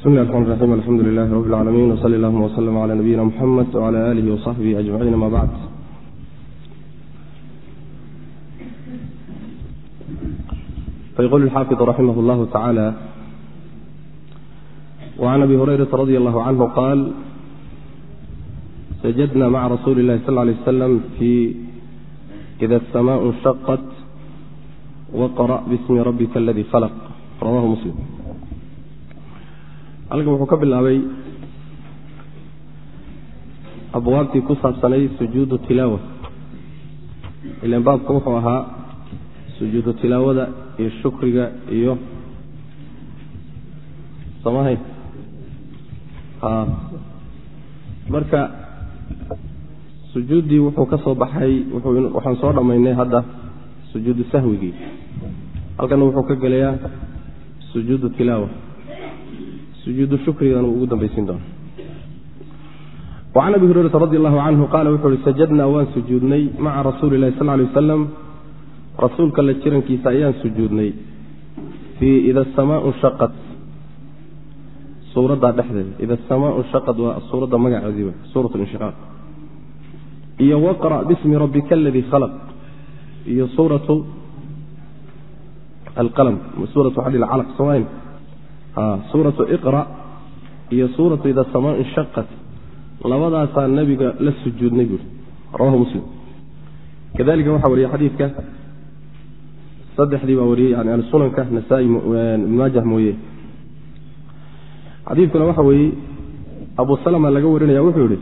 bismi llahi raxman raxiim alxamdu lilahi rabi lcaalamiin wsali allahuma wslm cla nabiyina muxamed wcla aalihi wasaxbihi ajmaciin ama bacd fayqul lxaafid raximah llahu tacaala wacan abi hurayrata radi allahu canhu qaal sajadna maca rasuuli illahi sal lay wasalam fi ida asamaau shaqat waqra bismi rabika aladii khalaq rawahu muslim halkan wuxuu ka bilaabay abwaabtii ku saabsanay sujuudu tilaawa ilan baabka wuxuu ahaa sujuudu tilaawada iyo shukriga iyo somahay marka sujuuddii wuxuu ka soo baxay waxaan soo dhammaynay hadda sujuudu sahwigii. Halkanna wuxuu ka gelayaa sujuudu tilaawa sujuudu shukrigan uu ugu dambaysiin doona wacan abi hurayrata radi allahu canhu qaala wuxuu uhi sajadnaa waan sujuudnay maca rasuuli illahi sal lay wasalam rasuulka la jirankiisa ayaan sujuudnay fii ida asamaau shaqat suuraddaa dhexdeeda ida asamaau shaqad waa suuradda magaceedii w suurat linshiqaaq iyo waqra bismi rabbika aladii khalaq iyo suuratu alqalam suuratu xadil calaq somayn suuratu iqra iyo suuratu ida samaa inshaqat labadaasaa nabiga la sujuudnay buuri rawahu muslim kadalika waxaa wariyey xadiidka saddexdii baa wariyey yani alsunanka nasaa-i maajah mooye xadiidkuna waxa weeye abu salama laga warinaya wuxuu yihi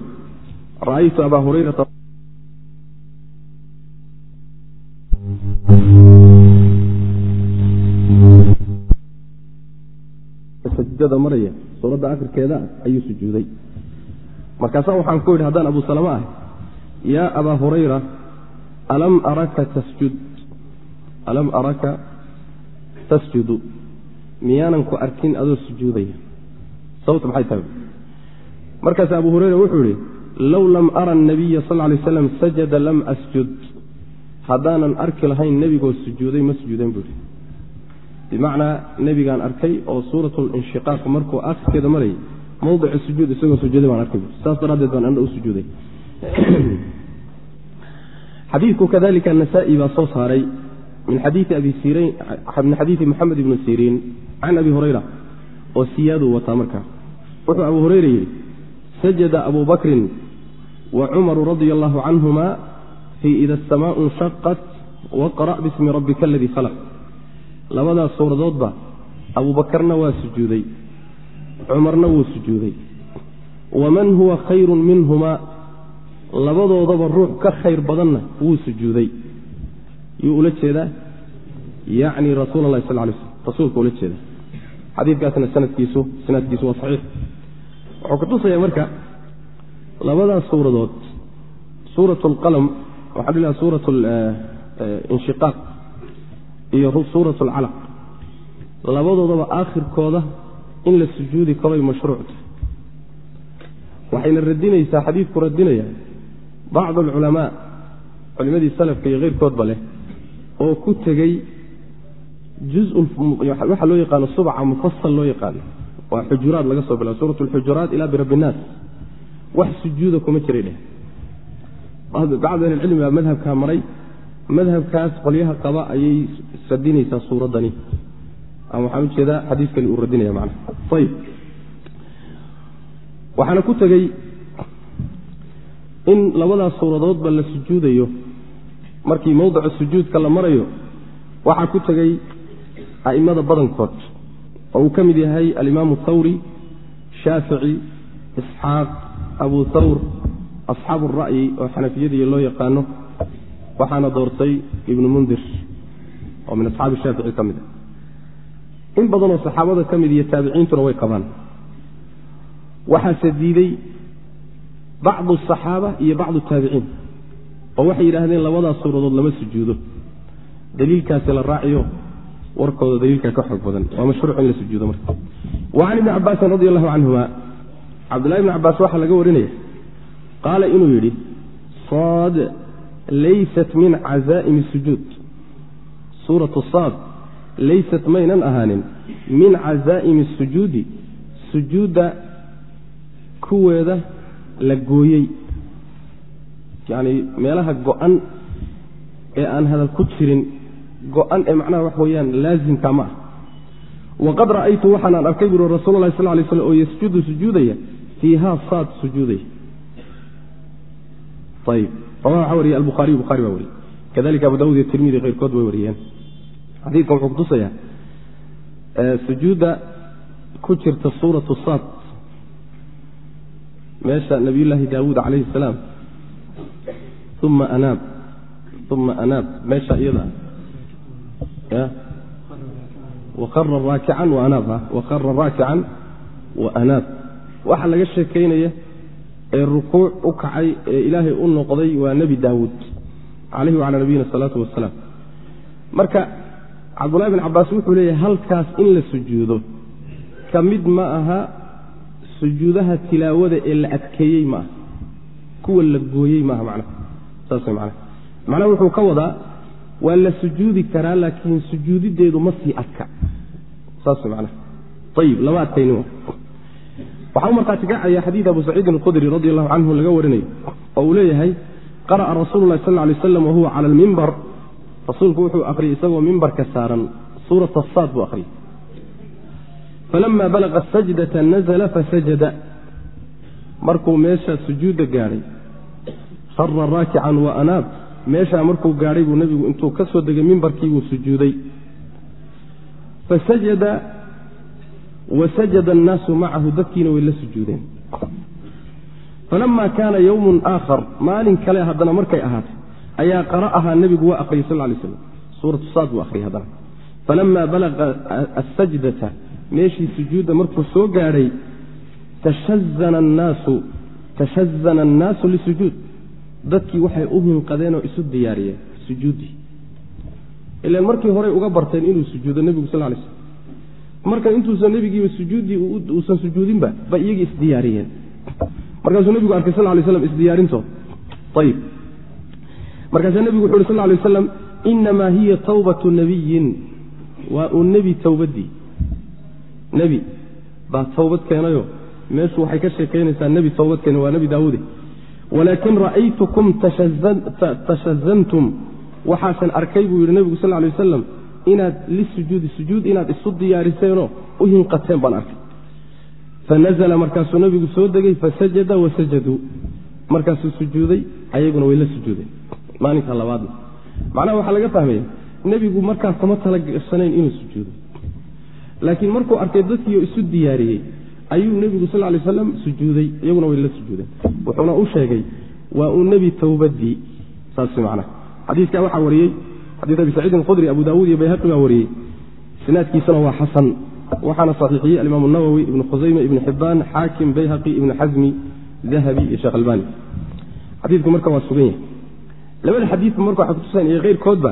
ra'aytu abaa hurayrata sajada maraya suuradda akhirkeeda ayuu sujuuday. Markaasaa waxaan ku yidhi haddaan abu salama ah yaa abaa hurayra alam araka tasjud? Alam araka tasjudu? Miyaanan ku arkin adoo sujuudaya? Sababta maxay tahay? Markaas abu hurayra wuxuu yihi low lam ara anabiya sal lay slam sajada lam asjud. Haddaanan arki lahayn nebigoo sujuuday ma sujuudan buu ihi bimacnaa nebigaan arkay oo suurat linshiqaaq markuu akhirkeeda marayay mawdica sujuud isagoo sujuuday baan arkay. Saas daraaddeed baan ana u sujuuday. Xadiidku kadalika nasaa-i baa soo saaray min xadiii moxamed ibni siriin can abi hurayra oo siyaaduu wataa markaa wuxuu abu hurayra yidhi sajada abu bakrin wa cumaru radia allahu canhuma fii ida asamaau nshaqat waqra' bismi rabbika aladii khalaq labadaas suuradoodba abuubakarna waa sujuuday cumarna wuu sujuuday. Waman huwa khayrun minhumaa labadoodaba ruux ka khayr badanna wuu sujuuday. Yuu ula jeedaa? Yacni rasuul allahi sal lay slm rasuulka ula jeeda xadiidkaasna sanadkiisu sanadkiisu waa saxiix. Wuxuu kutusayaa marka labadaas suuradood suurat alqalam waxaa dhilaha suurat inshiqaaq iyo suurat alcalaq. Labadoodaba aakhirkooda in la sujuudi karoy mashruucta waxayna radinaysaa xadiidku radinaya bacdu alculamaa culimadii salafka iyo keyrkoodba leh oo ku tegey waxaa loo yaqaano subca mufasal loo yaqaano. Waa xujuraad laga soo bilaa suurat alxujuraat ilaa birabbi wax sujuuda kuma jiray dheh. Bacdu ahlicilmi baa madhabkaa maray madhabkaas qolyaha qaba ayay radinaysaa suuraddani waxaan u jeedaa xadiiskani uu radinaya man ayb waxaana ku tegey in labadaas suuradoodba la sujuudayo. Markii mowdica sujuudka la marayo waxaa ku tegey a'immada badankood. Oo uu ka mid yahay alimaamu thawri shaafici isxaaq abu thawr asxaabu ra'yi oo xanafiyadii loo yaqaano waxaana doortay ibnu mundir oo min asxaabi shaafici ka mid ah. In badanoo saxaabada ka mid iyo taabiciintuna way qabaan. Waxaase diiday bacdu asaxaaba iyo bacdu taabiciin oo waxay yidhaahdeen labadaas suuradood lama sujuudo. Daliilkaasi la raaciyo warkooda daliilkaa ka xoog badan. Waa mashruuc in la sujuudo marka. Wa can ibni cabaasin radi allahu canhuma cabdullahi ibni cabaas waxaa laga warinaya qaala inuu yidhi saad laysat min cazaa'imi sujuud suuratu saad laysat maynan ahaanin min cazaa'imi sujuudi sujuudda kuweeda la gooyey yacni meelaha go-an ee aan hadal ku jirin go-an ee macnaha wax weeyaan laazimka ma ah waqad ra'aytu waxaanaan arkay buuri rasuul lahi sal lay slam oo yasjudu sujuudaya fiiha saad sujuudaya ayib rawaha waxaa wariyey albuhaariy buhari baa wariyey. Kadalika abu dawud iyo tirmidi keyrkood way wariyeen. Xadiidkan wuxuu kutusaya sujuudda ku jirta suuratu saad meesha nabiyullaahi daawuud calayhi salaam. Uma anaab uma anaab. Meesha iyada. Ya. Waqara raakican waanaab waqara raakican wa anaab. Waxa laga sheekaynaya ee rukuuc u kacay ee ilaahay u noqday waa nebi daawuud calayhi wacalaa nabiyina asalaatu wasalaam marka cabdullahi bin cabaas wuxuu leeyahay halkaas in la sujuudo ka mid ma aha sujuudaha tilaawada ee la adkeeyey ma aha kuwa la gooyey maaha macnaha saas macnaha macnaha wuxuu ka wadaa waa la sujuudi karaa laakiin sujuudideedu ma sii adka saas macnaha ayib lama adkaynin waxaa u markhaati kacaya xadiid abu saciidin alkhudri radi allahu canhu laga warinayo oo uu leeyahay qara'a rasuulu sal ly aslam wahuwa cala almimbar rasuulku wuxuu akhriyey isagoo mimbarka saaran suurata saad buu akhriyey falama balaqa sajdata nazla fasajada markuu meesha sujuudda gaadhay khara raakican wa anaab. Meeshaa markuu gaadhay buu nebigu intuu ka soo degay mimbarkii buu sujuuday wasajada annaasu macahu dadkiina way la sujuudeen. Falama kaana yowmun aakhar maalin kale haddana markay ahaatay ayaa qara'ahaa nebigu waa akhriyay sal lay slam suuratu saad buu akhriyay haddana. Falama balaqa asajdata meeshii sujuudda markuu soo gaadhay tashazana annaasu lisujuud. Dadkii waxay u hinqadeen oo isu diyaariyeen sujuuddii. Ilan markii horey uga barteen inuu sujuudo nebigu sal lay slm marka intuusan nebigiiba sujuuddii uusan sujuudinba bay iyagii isdiyaariyeen. Markaasuu nebigu arkay sal lay slam isdiyaarintood ayib markaasaa nebigu wuxu uhi sal lay waslam inamaa hiya tawbatu nabiyin waa uu nebi towbaddii nebi baa towbad keenayo. Meeshu waxay ka sheekaynaysaa nebi towbad keena waa nebi daawuude walaakin ra'aytukum tashazantum. Waxaasan arkay buu yidhi nebigu sal lay wasalam inaad lisujuudi sujuud inaad isu diyaariseenoo u hinqateen baan arkay. Fanazla markaasuu nebigu soo degay fasajada wasajaduu markaasuu sujuuday ayaguna way la sujuudeen. Maalinka labaadna macnaha waxaa laga fahmaya nebigu markaas kama talagashanayn inuu sujuudo. Laakiin markuu arkay dadkiioo isu diyaariyey ayuu nebigu sal lay slam sujuuday iyaguna way la sujuudeen. Wuxuuna u sheegay waa uu nebi towbadii saas macnaha. Xadiikaa waxaa wariyey xadiis abi saciidin khudri abu daawuud iyo bayhaqi baa wariyey. Sinaadkiisuna waa xasan. Waxaana saxiixiyey alimaam nawowi ibnu khusayme ibnu xibaan xaakim bayhaqi ibnu xasmi dahabi iyo sheekh albani. Xadiidku marka waa sugan yahay. Labada xadiidba marka waxay kutusayan iyo keyrkoodba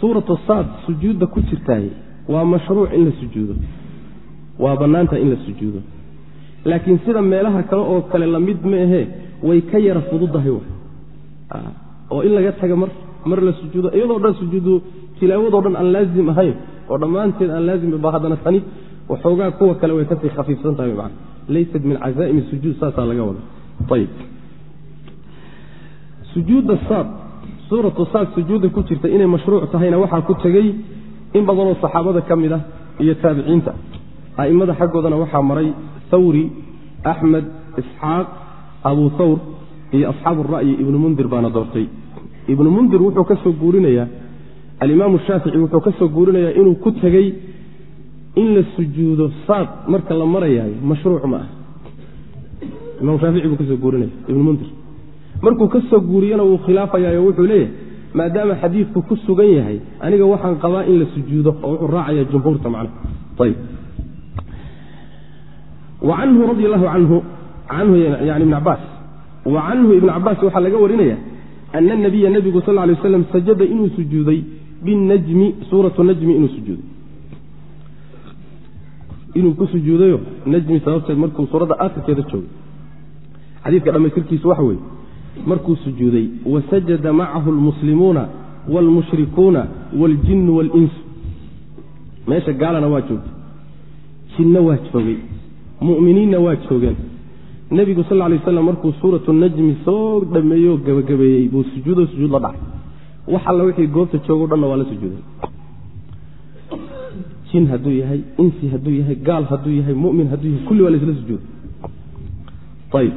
suuratu saad sujuudda ku jirtaay. Waa mashruuc in la sujuudo. Waa bannaanta in la sujuudo. Laakiin sida meelaha kale oo kale la mid ma ahee way ka yara fududahay oo in laga taga mar mar la sujuudo iyadoo dhan sujuudu tilaawadoo dhan aan laazim ahayn oo dhammaanteed aan laazim ba haddana tani waxoogaa kuwa kale way ka sii khafiifsan tahay man laysat min cazaa'imi sujuud saasaa laga wada ayib sujuudda saad suuratu saad sujuudda ku jirta inay mashruuc tahayna waxaa ku tegey in badanoo saxaabada ka mid ah iyo taabiciinta. A'immada xaggoodana waxaa maray thawri axmed isxaaq abu thawr iyo asxaabu ra'yi ibnu mundir baana doortay ibnu mundir wuxuu ka soo guurinayaa alimaamu shaafici wuxuu ka soo guurinayaa inuu ku tegey in la sujuudo saad marka la marayaayo mashruuc ma ah imaam shaafici buu ka guurinaya ibnu mundir. Markuu ka guuriyana wuu khilaafayaayo wuxuu leeyahay maadaama xadiidku ku sugan yahay aniga waxaan qabaa in la sujuudo oo wuxuu raacaya jumhuurta macnaha. Ayb wa canhu radi allahu canhu canhu yani ibn cabaas wa canhu ibn cabaas waxaa laga warinaya ana nabiya nebigu sal lay waslam sajada inuu sujuuday binajmi suuratu najmi inuu sujuuday inuu ku sujuudayo najmi sababteed markuu suuradda aakhirkeeda joogay xadiidka dhammaystirkiisu waxa weeye markuu sujuuday wasajada macahu almuslimuuna waalmushrikuuna waaljinnu waalinsu meesha gaalana waa joogtay jinno waa joogay mu'miniinna waa joogeen nebigu sal lay waslam markuu suuratu najmi soo dhameeyo gabagabeeyey buu sujuudo sujuud la dhacay. Wax alla wixii goobta joogo dhanna waa la sujuuday. Jin hadduu yahay insi hadduu yahay gaal hadduu yahay mumin hadduu yahay kulli waa laisla sujuuday. Ayb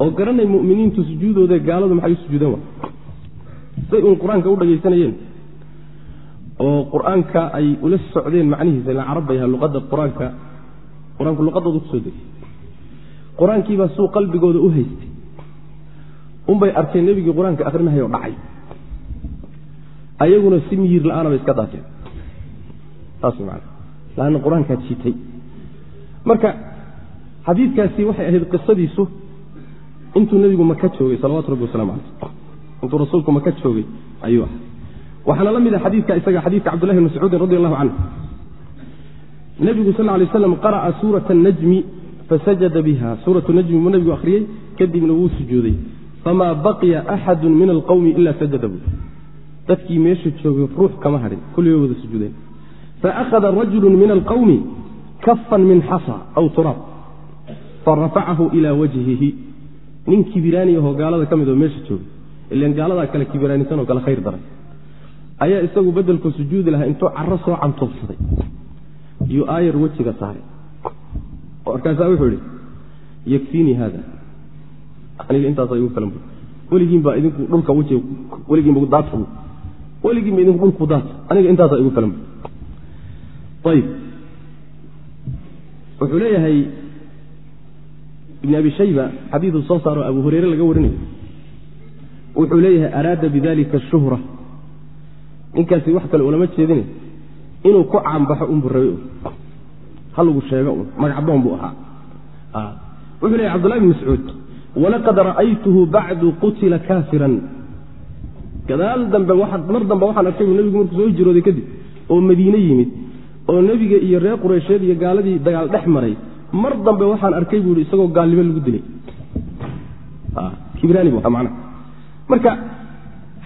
oo garanay muminiintu sujuudooda gaaladu maxay u sujuudeen wa say uun qur'aanka u dhagaysanayeen. Oo qur'aanka ay ula socdeen macnihiisa ila carab bay ahaa luqadda qur'aanka. Qur'aanku luqadooda ku soo degay qur'aankiibaa suu qalbigooda u haystay. Unbay arkeen nebigii qur'aanka akrinahayo dhacay. Ayaguna si miyir la'aana iska daateen saas man laanna qur'aankaad shitay marka xadiidkaasi waxay ahayd qisadiisu intuu nebigu maka joogay salawatu rabbi waslamu caleyh intuu rasuulku maka joogay ayuu ah waxaana la mid a xadiidka isaga xadiidka cabdullahi bn mascuudin radi allahu canhu. Nebigu sal lay slam qara'a suurata najmi fasajada biha. Suuratu najmi buu nebigu akhriyey kadibna wuu sujuuday. Famaa baqiya axadu min alqowmi ila sajada buu dadkii meesha joogay ruux kama hadhin kulligay wada sujuudeen. Faakhada rajulu min alqowmi kafan min xasa aw turaab farafacahu ila wajhihi. Nin kibiraani ahoo gaalada ka mid oo meesha joogay ilan gaaladaa kale kibiraanisan oo kale khayr daray ayaa isagu bedelku sujuudi lahaa intuu caro soo cantuubsaday. Iyuu aayar wejiga saaray markaasaa wuxuu ihi yakfiinii haada. Aniga intaasa igu filan bu weligiinbaa idinku dhulka wejiga weligiinba daadsa weligiinba idinku dhulku daadsa aniga intaasa igu filan bu ayib. Wuxuu leeyahay ibn abi shayba xadiidu soo saaro abu hureyre laga warinayo. Wuxuu leeyahay araada bidalika shuhra. Ninkaasi wax kale ulama jeedine. Inuu ku caanbaxo unbu rabe ha lagu sheego. Un magacdoon buu ahaa. Wuxuu leeyahy cbdullahi bn mascuud walaqad ra'aytuhu bacdu qutila kaafiran. Gadaal dambe mar dambe waxaan arkay buu nebigu markuu soo hijrooday kadib oo madiine yimid oo nebiga iyo reer qureysheed iyo gaaladii dagaal dhex maray. Mar dambe waxaan arkay buu yihi isagoo gaalnimo lagu dilay. Man marka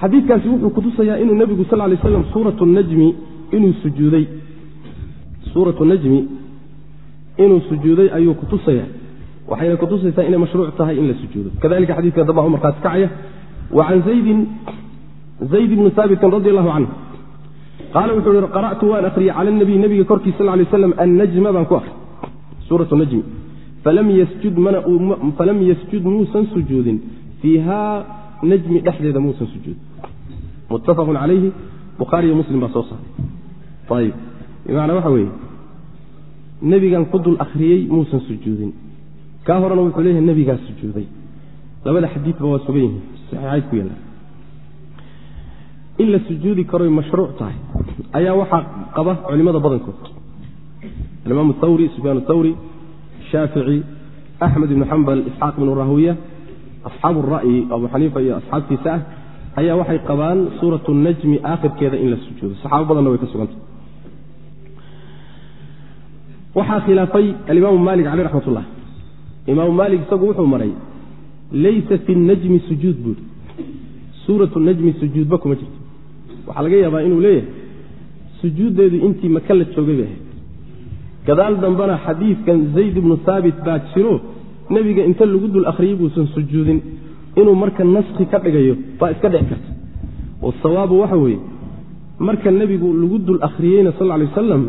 xadiidkaasi wuxuu kutusayaa inuu nebigu sal lay slam suuratu najmi inuu sujuuday. Suuratu najmi inuu sujuuday ayuu kutusaya waxayna kutusaysaa inay mashruuc tahay in la sujuudo. Kadalika xadiidkan dambaa u kacaya wa can zaydin zayd bni haabitin radi allahu canhu qaala wuxuu ihi qara'tu waan akhriyey cala nabiy nebiga korkiis sal lay slam annajma baan ku akhri suuratu najmi falam yasjud muusan sujuudin. Fiiha najmi dhexdeeda muusan sujuudin muttafaqun calayhi bukhaariyo muslim baa soo saaray. Ayib bimacnaa waxa weeye nebigan ku dul akhriyey muusan sujuudin. Kaa horena wuxuu leeyahay nebigaa sujuuday. Labada xadiidba waa sugan yihiin saxiixayd ku yaalla in la sujuudi karoy mashruuc tahay ayaa waxaa qaba culimmada badankood. Alimaam thawri sufyaan thawri shaafici axmed ibnu xambal isxaaq ibnu rahwiya asxaabu ra'yi abu xaniifa iyo asxaabtiisa ah ayaa waxay qabaan suuratu najmi aakhirkeeda in la sujuudo. Saxaabo badanna way ka sugantah waxaa khilaafay alimaamu maalik caleyh raxmat ullah imaamu maalik isagu wuxuu maray laysa fi najmi sujuud buuri suuratu najmi sujuudba kuma jirto. Waxaa laga yaabaa inuu leeyahay sujuuddeedu intii maka la joogay bay ahayd. Gadaal dambena xadiidkan zayd ibnu haabit baa jiro nebiga inta lagu dul akhriyey buusan sujuudin inuu marka naski ka dhigayo baa iska dhici karta. Wasawaabu waxa weeye marka nebigu lagu dul akhriyeyna sal lay wasalam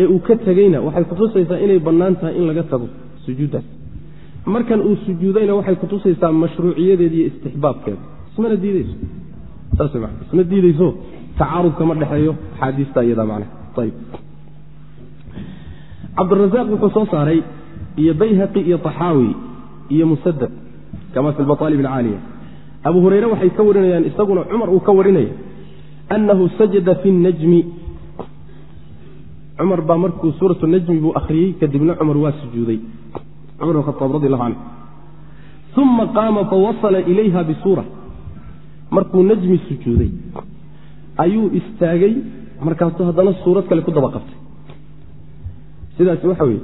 ee uu ka tegeyna waxay kutusaysaa inay bannaan tahay in laga tago sujuuddaas markan uu sujuudayna waxay kutusaysaa mashruuciyadeeda iyo istixbaabkeeda ismana diideyso saas ma isma diideyso tacaarudka ma dhexeeyo axaadiista iyada macnaha. Ayib cabdirazaaq wuxuu soo saaray iyo bayhaqi iyo taxaawi iyo musadad kama fi lbaaalib alcaaliya. Abu hureyre waxay ka warinayaan isaguna cumar uu ka warinaya annahu sajada fi najmi cumar baa markuu suuratu najmi buu akhriyey kadibna cumar waa sujuuday. Cumar bn khaaab radi allahu canhu uma qaama fawasala ilayha bisuura markuu najmi sujuuday ayuu istaagay markaasuu haddana suurad kale ku daba qabtay. Sidaas waxa weeye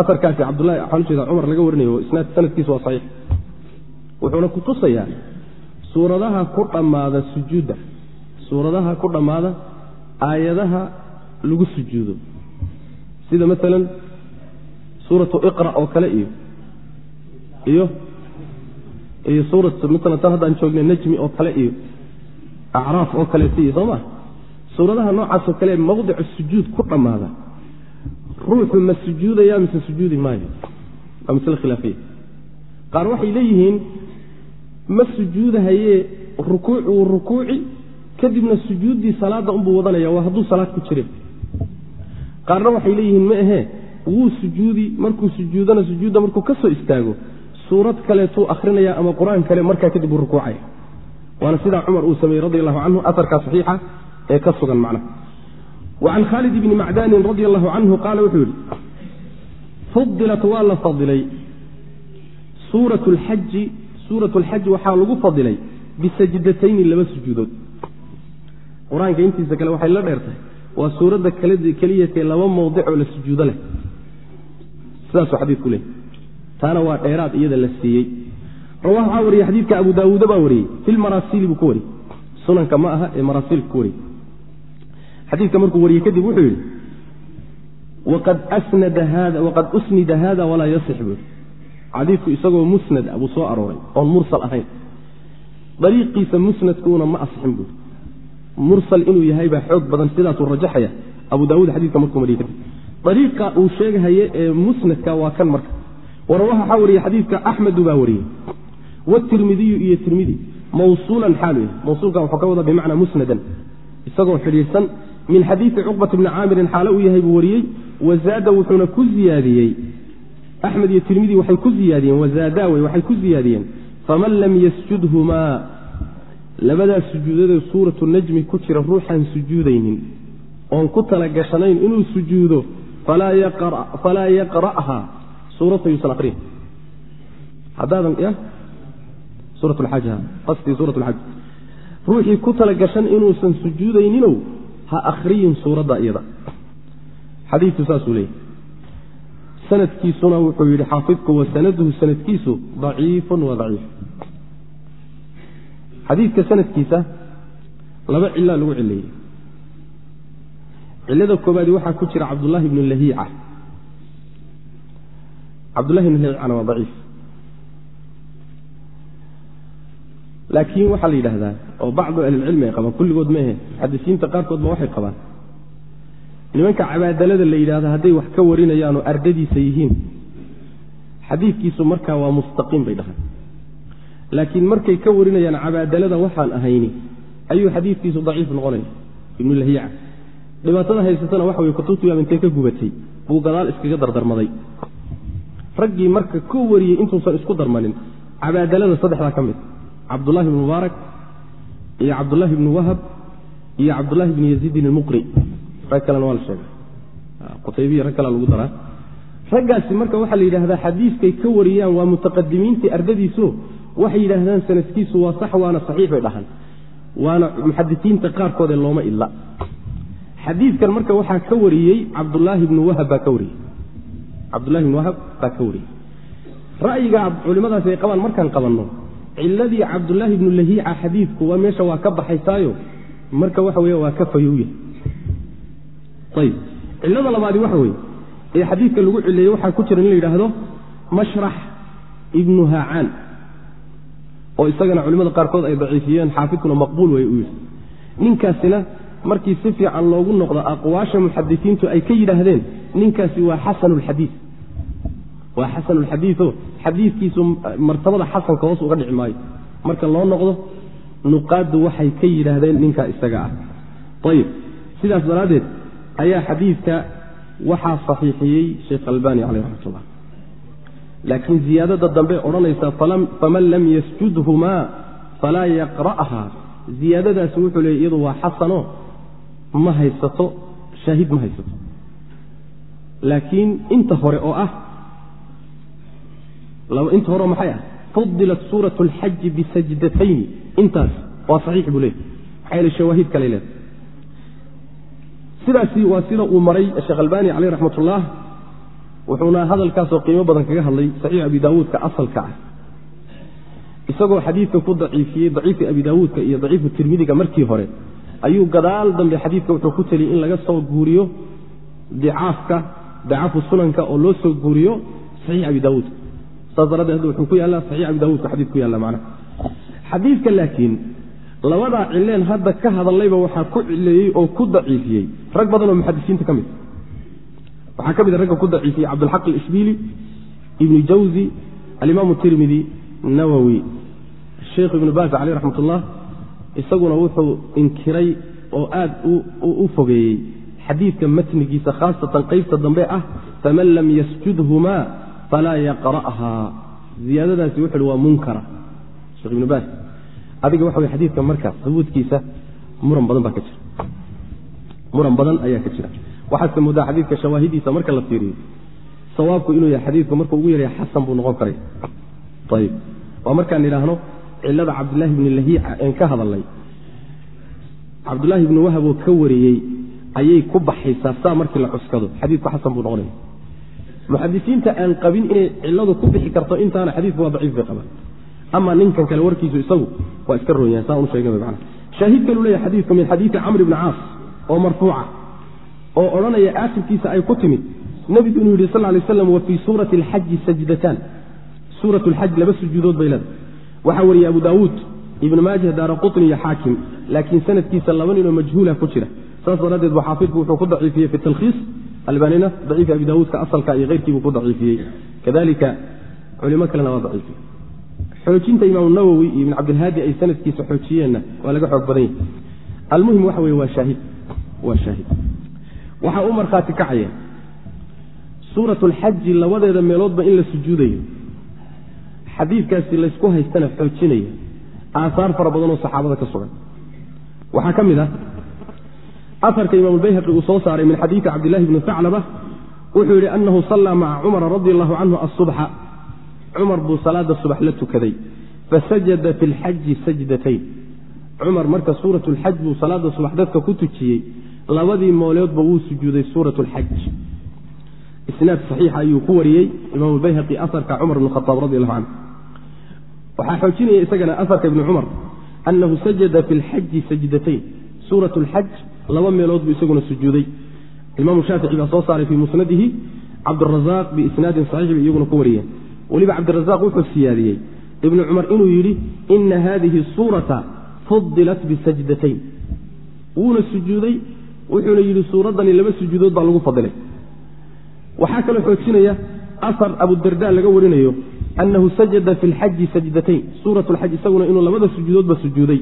aarkaasi cabdulahi waxaan ujeeda cumar laga warinayo sanadkiisu waa saxiix. Wuxuuna ku tusayaa suuradaha ku dhammaada sujuudda suuradaha ku dhammaada aayadaha lagu sujuudo. Sida maalan suuratu iqra oo kale iyo iyo iyo suurat masalan tan haddaan joogna najmi oo kale iyo acraaf oo kaleeta iyo soo ma? Suuradaha noocaasoo kale mawdicu sujuud ku dhammaada ruuxu ma sujuudaya mise sujuudi maayo? Waa masle khilaafiya. Qaar waxay leeyihiin ma sujuudahaye rukuuc wuu rukuuci kadibna sujuuddii salaadda unbuu wadanaya waa hadduu salaad ku jire qaarna waxay leeyihiin ma ahee wuu sujuudi markuu sujuudana sujuudda markuu ka soo istaago suurad kaleetuu akrinaya ama qur'aan kale markaa kadib uu rukuucaya waana sidaa cumar uu sameeyey radi allahu canhu aarkaa saxiixa ee ka sugan macnaha wa can khaalid bni macdanin radi allahu canhu qaala wuxuu yidhi fudilat waa la fadilay. Lxaji suurat lxaji waxaa lagu fadilay bisajdatayni laba sujuudood. Qur'aanka intiisa kale waxay la dheertahay waa suuradda keliyatee laba mawdicoo la sujuudo leh. Sidaasuu xadiidku leey taana waa dheeraad iyada la siiyey. Rawah waxaa wariyey xadiidka abu daawuuda baa wariyey. Fi lmaraasiili buu ku wariyey. Sunanka ma aha ee maraasiilka ku wariyey. Xadiidka markuu wariyey kadib wuxuu yidhi waqad usnida hada walaa yasix buu xadiidku isagoo musnad buu soo arooray oon mursal ahayn. Dariiqiisa musnadkuuna ma asixin buui mursal inuu yahay baa xoog badan sidaasuu rajaxaya. Abu daawuud xadiidka markuu mariyey kadib dariiqa uu sheegahaye ee musnadka waa kan marka. Warawaha waxaa wariyey xadiidka axmedu baa wariyey watirmidiyu iyo tirmidi mawsuulan xaalu yahay mawsuulkan wuxuu ka wada bimacnaa musnadan. Isagoo xidhiidhsan min xadiidi cuqbat bni caamirin xaalo uu yahay buu wariyey wazaada wuxuuna ku ziyaadiyey. Axmed iyo tirmidi waxay ku ziyaadiyeen wazaadaawey waxay ku ziyaadiyeen. Faman lam yasjudhumaa labadaas sujuudadee suuratu najmi ku jira ruuxaan sujuudaynin oon ku talagashanayn inuu sujuudo falaa yaqra'ha. Suurata yuusan lxaj ruuxii ku talagashan inuusan sujuudayninow ha akhriyin suuradda iyada. Xadiidku saasuu leeyay sanadkiisuna wuxuu yidhi xaafidku wa sanaduhu sanadkiisu daciifun wa daciif xadiidka sanadkiisa laba cilaa lagu cileeyey cilada koobaadi waxaa ku jira cabdullaahi ibnu lahiica. Cabdullahi ibnu lahiicana waa daciif. Laakiin waxaa la yidhaahdaa oo bacdu ahlilcilmi ay qabaan kulligood maahe muxadisiinta qaarkood ba waxay qabaan. Nimanka cabaadalada la yidhahdo hadday wax ka warinayaanoo ardadiisa yihiin xadiidkiisu markaa waa mustaqiim bay dhahaan laakiin markay ka warinayaan cabaadalada waxaan ahayni ayuu xadiidkiisu daciif noqonaya ibnu lahiica dhibaatada haysatana waxa wey kutubtiibaaba intee ka gubatay? Buu gadaal iskaga dardarmaday. Raggii marka ka wariyey intuusan isku darmanin cabaadalada saddexdaa ka mid. Cabdullahi ibnu mubaarak iyo cabdullaahi ibnu wahab iyo cabdullahi ibnu yaziidin ilmuqri rag kalena waa la sheega qutaybiya rag kalea lagu daraa. Raggaasi marka waxaa la yidhahdaa xadiiskay ka wariyaan waa mutaqadimiintii ardadiiso waxay yidhaahdaan sanadkiisu waa sax waana saxiix bay dhahaan. Waana muxadisiinta qaarkoodee looma illa. Xadiidkan marka waxaa ka wariyey cabdulaahi ibnu wahab baa ka wariyey. Cabdullahi ibnu wahab baa ka wariyey. Ra'yiga culimmadaasi ay qabaan markaan qabanno ciladii cabdullaahi ibnu lahiica xadiidku waa meesha waa ka baxaysaayo? Marka waxa wey waa ka fayowya ayb cilada labaadi waxa weye ee xadiidka lagu cileeyey waxaa ku jira in la yidhaahdo mashrax ibnu haacaan oo isagana culimmada qaarkood ay daciifiyeen xaafidkuna maqbuul way u yidhi ninkaasina markii si fiican loogu noqdo aqwaasha muxadisiintu ay ka yidhaahdeen ninkaasi waa xasanulxadiid waa xasanulxadiio xadiidkiisu martabada xasanka hoos uga dhici maayo. Marka loo noqdo nuqaaddu waxay ka yidhaahdeen ninkaa isaga ah. Ayib sidaas daraaddeed ayaa xadiidka waxaa saxiixiyey sheekh albani caleyh raxmat ullah laakiin ziyaadada dambe odhanaysa faman lam yasjudhumaa falaa yaqra'ha ziyaadadaasi wuxuu leeyay iyadu waa xasano ma haysato shaahid ma haysato. Laakiin inta hore oo ah inta hore oo maxay ah? Fudilat suurat اlxaji bisajdatayni intaas waa saxiix buu leeyay maxaa yeele shawaahid kale leeda sidaasi waa sida uu maray sheekh albani caleyh raxmat wuxuuna hadalkaasoo qiimo badan kaga hadlay saxiix abi daawuudka asalka ah. Isagoo xadiidka ku daciifiyey daciifi abi daawuudka iyo daciifu tirmidiga markii hore ayuu gadaal dambe xadiidka wuxuu ku teliyey in laga soo guuriyo dicaafka dacafu sunanka oo loo soo guuriyo saxiix abi daawuud. Saas daraaddeed wuxuu ku yaallaa saxiix abi daawuudka xadiid ku yaalla macnaha. Xadiidka laakiin labadaa cileen hadda ka hadallayba waxaa ku cileeyey oo ku daciifiyey. Rag badan oo muxadisiinta ka mid waxaa ka mid a ragga ku daciifiyey cabdulxaq alishbiili ibnu jawzi alimaamu tirmidi nawowi sheekh ibnu baas caleyh raxmat ullah isaguna wuxuu inkiray oo aad u fogeeyey xadiidka matnigiisa khaasatan qeybta dambe ah faman lam yasjudhumaa falaa yaqra'haa ziyaadadaasi wuxu uhi waa munkara. Sheekh ibnu baas adiga waxa wey xadiidka markaas sabuudkiisa muran badan baa ka jira. Muran badan ayaa ka jira waxaase moodaa xadiidka shawaahidiisa marka la fiiriyo. Sawaabku inuu yahay xadiidku markuu ugu yaraya xasan buu noqon karay. Ayib waa markaan idhaahno cilada cabdillaahi bni lahiica een ka hadalnay. Cabdullaahi bni wahab oo ka wariyey ayay ku baxaysaa saa markii la cuskado. Xadiidku xasan buu noqonaya muxadisiinta aan qabin inay ciladu ku bixi karto intaana xadiidku waa daciif bay qabaan. Ama ninkan kale warkiisu isagu waa iska roonyahay saa unu sheegay man shaahid kaluu leeyahy xadiidku min xadiidi camr bni caas oo marfuuca oo odhanaya aakhirkiisa ay ku timid. Nebigu inuu yidhi sal lay slam wa fii suurati alxaji sajdataan. Suurat lxaj laba sujuudood bay leedahay. Waxaa wariyey abu daawuud ibn maajah daara qutni iyo xaakim laakiin sanadkiisa laba ninoo majhuula ku jira. Saas daraaddeed bu xaafidku wuxuu ku daciifiyey fi talkhiis albanina daciifi abi daawuudka asalka iyo keyrkiibuu ku daciifiyey. Kadalika culimo kalena waa daciifiyey xoojinta imaamu nawowi iyo ibn cabdilhaadi ay sanadkiisa xoojiyeenna waa laga xoog badan yahay. Almuhim waxa shaahid. Waa shaahid waxaa u markhaati kacaya suurat alxaji labadeeda meeloodba in la sujuudayo. Xadiidkaasi laysku haystana xoojinaya. Aahaar fara badan oo saxaabada ka sugan. Waxaa ka mid ah afarka imaamubayhaqi uu soo saaray min xadiidi cabdillahi bni saclaba wuxuu yidhi anahu sallaa maca cumara radi allahu canhu asubxa cumar buu salaada subax la tukaday. Fasajada fi lxaji sajdatayn. Cumar marka suurat lxaj buu salaada subax dadka ku tujiyey labadii mooleodba wuu sujuuday suurat lxaj isnaad saxiixa ayuu ku wariyey imaamubayhaqi aarka cumar bn khaaab radi allahu canhu. Waxaa xoojinaya isagana afarka ibni cumar annahu sajada fi lxaji sajdatayn suurat lxaj laba meelood buu isaguna sujuuday. Imaamu shaafici baa soo saaray fii musnadihi. Cabdirazaaq biisnaadin saxiix bay iyaguna ku wariyeen weliba cabdirazaaq wuxuu siyaadiyey. Ibnu cumar inuu yidhi ina hadihi suurata fudilat bisajdatayn wuuna sujuuday wuxuuna yidhi suuraddani laba sujuudood baa lagu fadilay. Waxaa kaloo xoojinaya asar abudarda laga warinayo anahu sajada fi lxaji sajdatayn suurat lxaj isaguna inuu labada sujuudoodba sujuuday.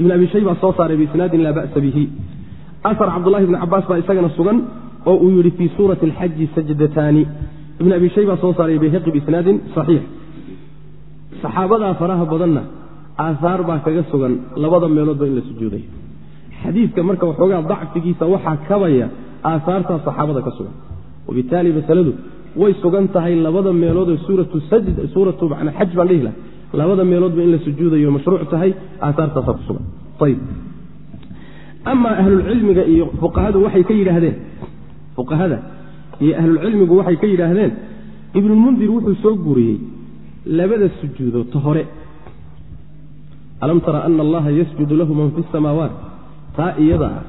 Ibn abi shayba soo saaray biisnaadin laa ba'sa bihi. Asar cabdulahi ibni cabaas baa isagana sugan oo uu yidhi fii suurati alxaji sajdataani ibn abi shayba soo saaray bayhaqi biisnaadin saxiix. Saxaabadaa faraha badanna aahaar baa kaga sugan labada meeloodba in la sujuuday xadiidka marka waxoogaa dacfigiisa waxaa kabaya aahaartaa saxaabada ka sugan. Wabitaali masaladu way sugan tahay labada meeloodoo suuratu man xaj baan dhihi laha labada meeloodba in la sujuudayo mashruuc tahay aahaartaasaa ku sugan. Ayb amaa ahlulcilmiga iyo fuqahadu waxay ka yidhaahdeen fuqahada iyo ahlulcilmigu waxay ka yidhaahdeen ibnulmundir wuxuu soo guuriyey labada sujuudood ta hore. Alam tara ana allaha yasjudu lahu man fi samaawaat taa iyada ah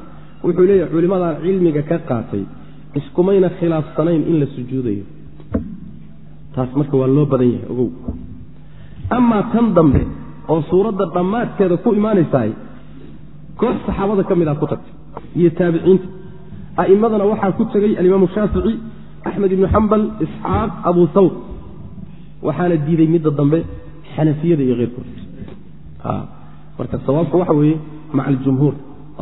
wuxuu leeyahay culimmadaan cilmiga ka qaatay iskumayna khilaafsanayn in la sujuudayo. Taas marka waa loo badan yahay ogow. Amaa tan dambe oo suuradda dhammaadkeeda ku imaanaysahay koox saxaabada ka mid ah ku tagtay iyo taabiciinta. A'immadana waxaa ku tegey alimaamu shaafici axmed ibnu xambal isxaaq abu thawr. Waxaana diiday midda dambe xanafiyada iyo keyrkood marka sawaabka waxa weeye maca aljumhuur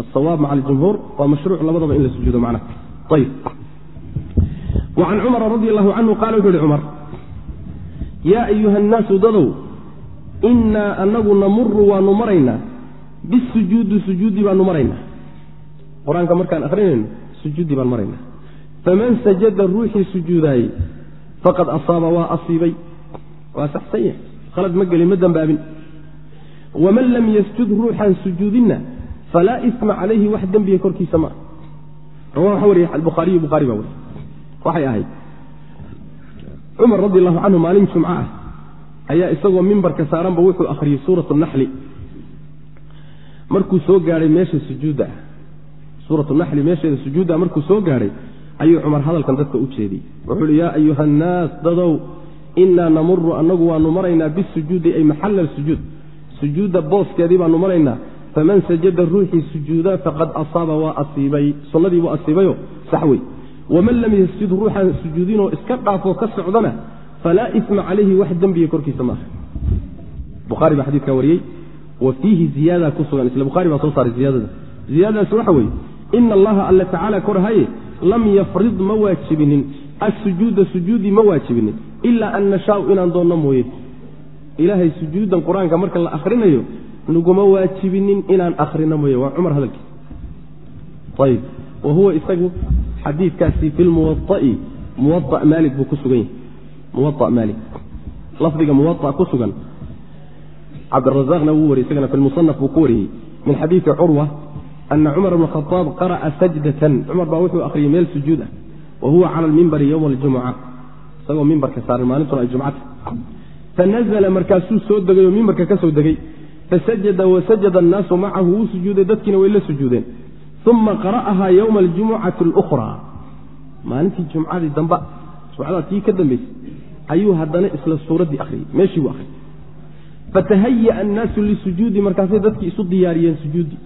asawaab maca aljumhuur waa mashruuc labadaba in la sujuudo macnaha ayib wacan cumara radi allahu canhu qaala wuxu uhi cumar yaa ayuha annaasu dadow innaa anagu namuru waanu maraynaa bisujuudi sujuudi baanu maraynaa qur'aanka markaan akrinayno sujuudi baan maraynaa faman sajada ruuxii sujuudaayey faqad asaaba waa asiibay waa saxsan yahay khalad ma gelin ma dembaabin waman lam yasjud ruuxaan sujuudinna falaa isma calayhi wax dembiga korkiisa ma rawa waxa wariye albukhaariyu bukhaari baa wariy waxay ahayd cumar radi allahu canhu maalin jumco ah ayaa isagoo mimbarka saaranba wuxuu akhriyey suurat naxli markuu soo gaadhay meesha sujuudda ah suuratu naxli meesheeda sujuudda markuu soo gaadhay ayuu cumar hadalkan dadka u jeediyey wuxuu uhi yaa ayuha annaas dadow innaa namuru annagu waanu maraynaa bisujuudi ay maxalla sujuud sujuudda booskeedii baanu maraynaa faman sajada ruuxii sujuuda faqad asaaba waa asiibay. Sunnadii buu asiibayo sax wey. Waman lam yasjud ruuxaan sujuudinoo iska dhaafoo ka socdana falaa isma calayhi wax dembiga korkiisa maaha buhaari baa xadiidkaa wariyey. Wa fiihi ziyaada ku sugan isla buhari baa soo saaray ziyaadada. Ziyaadadaas waxa weeye ina allaha alle tacaala korhaye lam yafrid ma waajibinin. Assujuuda sujuudii ma waajibinin ilaa an nashaau inaan doonno mooye. Ilaahay sujuudan qur'aanka marka la akrinayo naguma waajibinin inaan akrino mooye. Waa cumar hadalkiis ayb wa huwa isagu xadiidkaasi fi lmuwaai muwa maali buu ku sugan yahay. Muwa maali lafdiga muwa ku sugan. Cabdiraaqna wuu wariyey isagana fi lmusanaf buu ku wariyey. Min xadiidi curwa ana cumar bn khaaab qara'a sajdatan. Cumar baa wuxuu akhriyey meel sujuud ah. Wa huwa cala lmimbari yowma aljumuca isagoo mimbarka saaran maalintuna ay jumcata fanazla markaasuu soo degay oo mimbarka ka soo degey fasajada wasajada annaasu macahu wuu sujuuday dadkiina way la sujuudeen uma qara'ahaa yowma aljumucati اlukhraa maalintii jumcadii damba tii ka dambaysay ayuu haddana isla suuraddii akhriyey meeshii buu akhriyey fatahaya annaasu lisujuudi markaasay dadkii isu diyaariyeen sujuuddii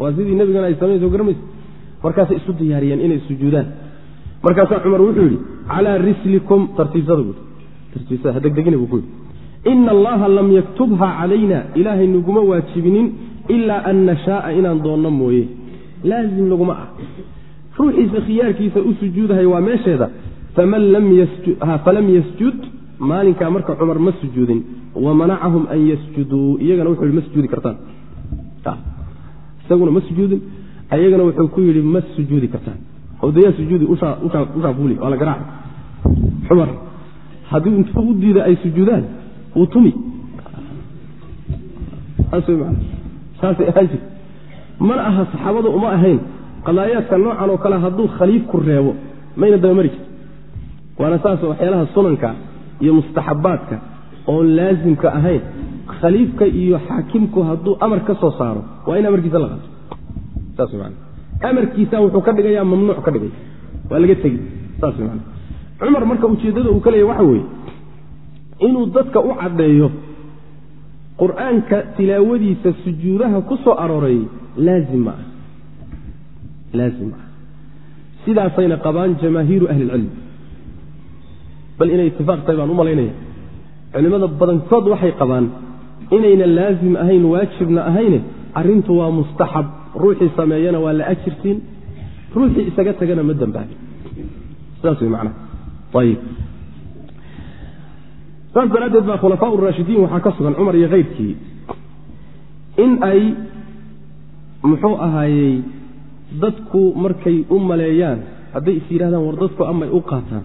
waa sidii nebigana ay samayn soo garmaysa markaasay isu diyaariyeen inay sujuudaan markaasaa cumar wuxuu yidhi calaa rislikum tartiibsada buui tartiibsada hadegdegina buu ku yidhi ina allaha lam yaktubha calayna ilaahay naguma waajibinin ilaa an nashaaa inaan doonno mooye laazim naguma ah ruuxiisa khiyaarkiisa u sujuudahay waa meesheeda falam yasjud maalinkaa marka cumar ma sujuudin wamanacahum an yasjuduu iyagana wuxuu yidhi ma sujuudi kartaan isaguna ma sujuudin ayagana wuxuu ku yidhi ma sujuudi kartaan odayaa sujuudi ushaa fuuli waa la garaaca cumar haddii intuu u diida ay sujuudaan mana aha saxaabadu uma ahayn qadaayaadka noocan oo kale hadduu khaliifku reebo mayna dabamari jirto. Waana saas waxyaalaha sunanka iyo mustaxabaadka oon laasimka ahayn. Khaliifka iyo xaakimku hadduu amar ka soo saaro waa in amarkiisa la qaato. Amarkiisa wuxuu ka dhigaya mamnuuc ka dhigaya waa laga tegi saas man cumar marka ujeeddada uu ka waxa weeye inuu dadka u caddeeyo qur'aanka tilaawadiisa sujuudaha ku soo arooreeyey laazim ma ah. Laazim ma ah. Sidaasayna qabaan jamaahiiru ahli ilcilm. Bal inay itifaaq tahay baan u malaynaya. Culimmada badankood waxay qabaan inayna laazim ahayn waajibna ahayne arrintu waa mustaxab. Ruuxii sameeyana waa la ajirsiin ruuxii isaga tagana ma dambaabin sidaas way macnaha ayib saas daraaddeed baa khulafaa uraashidiin waxaa ka sugan cumar iyo kayrkii in ay muxuu ahaayey dadku markay u maleeyaan hadday is yidhahdaan war dadku amay u qaataan.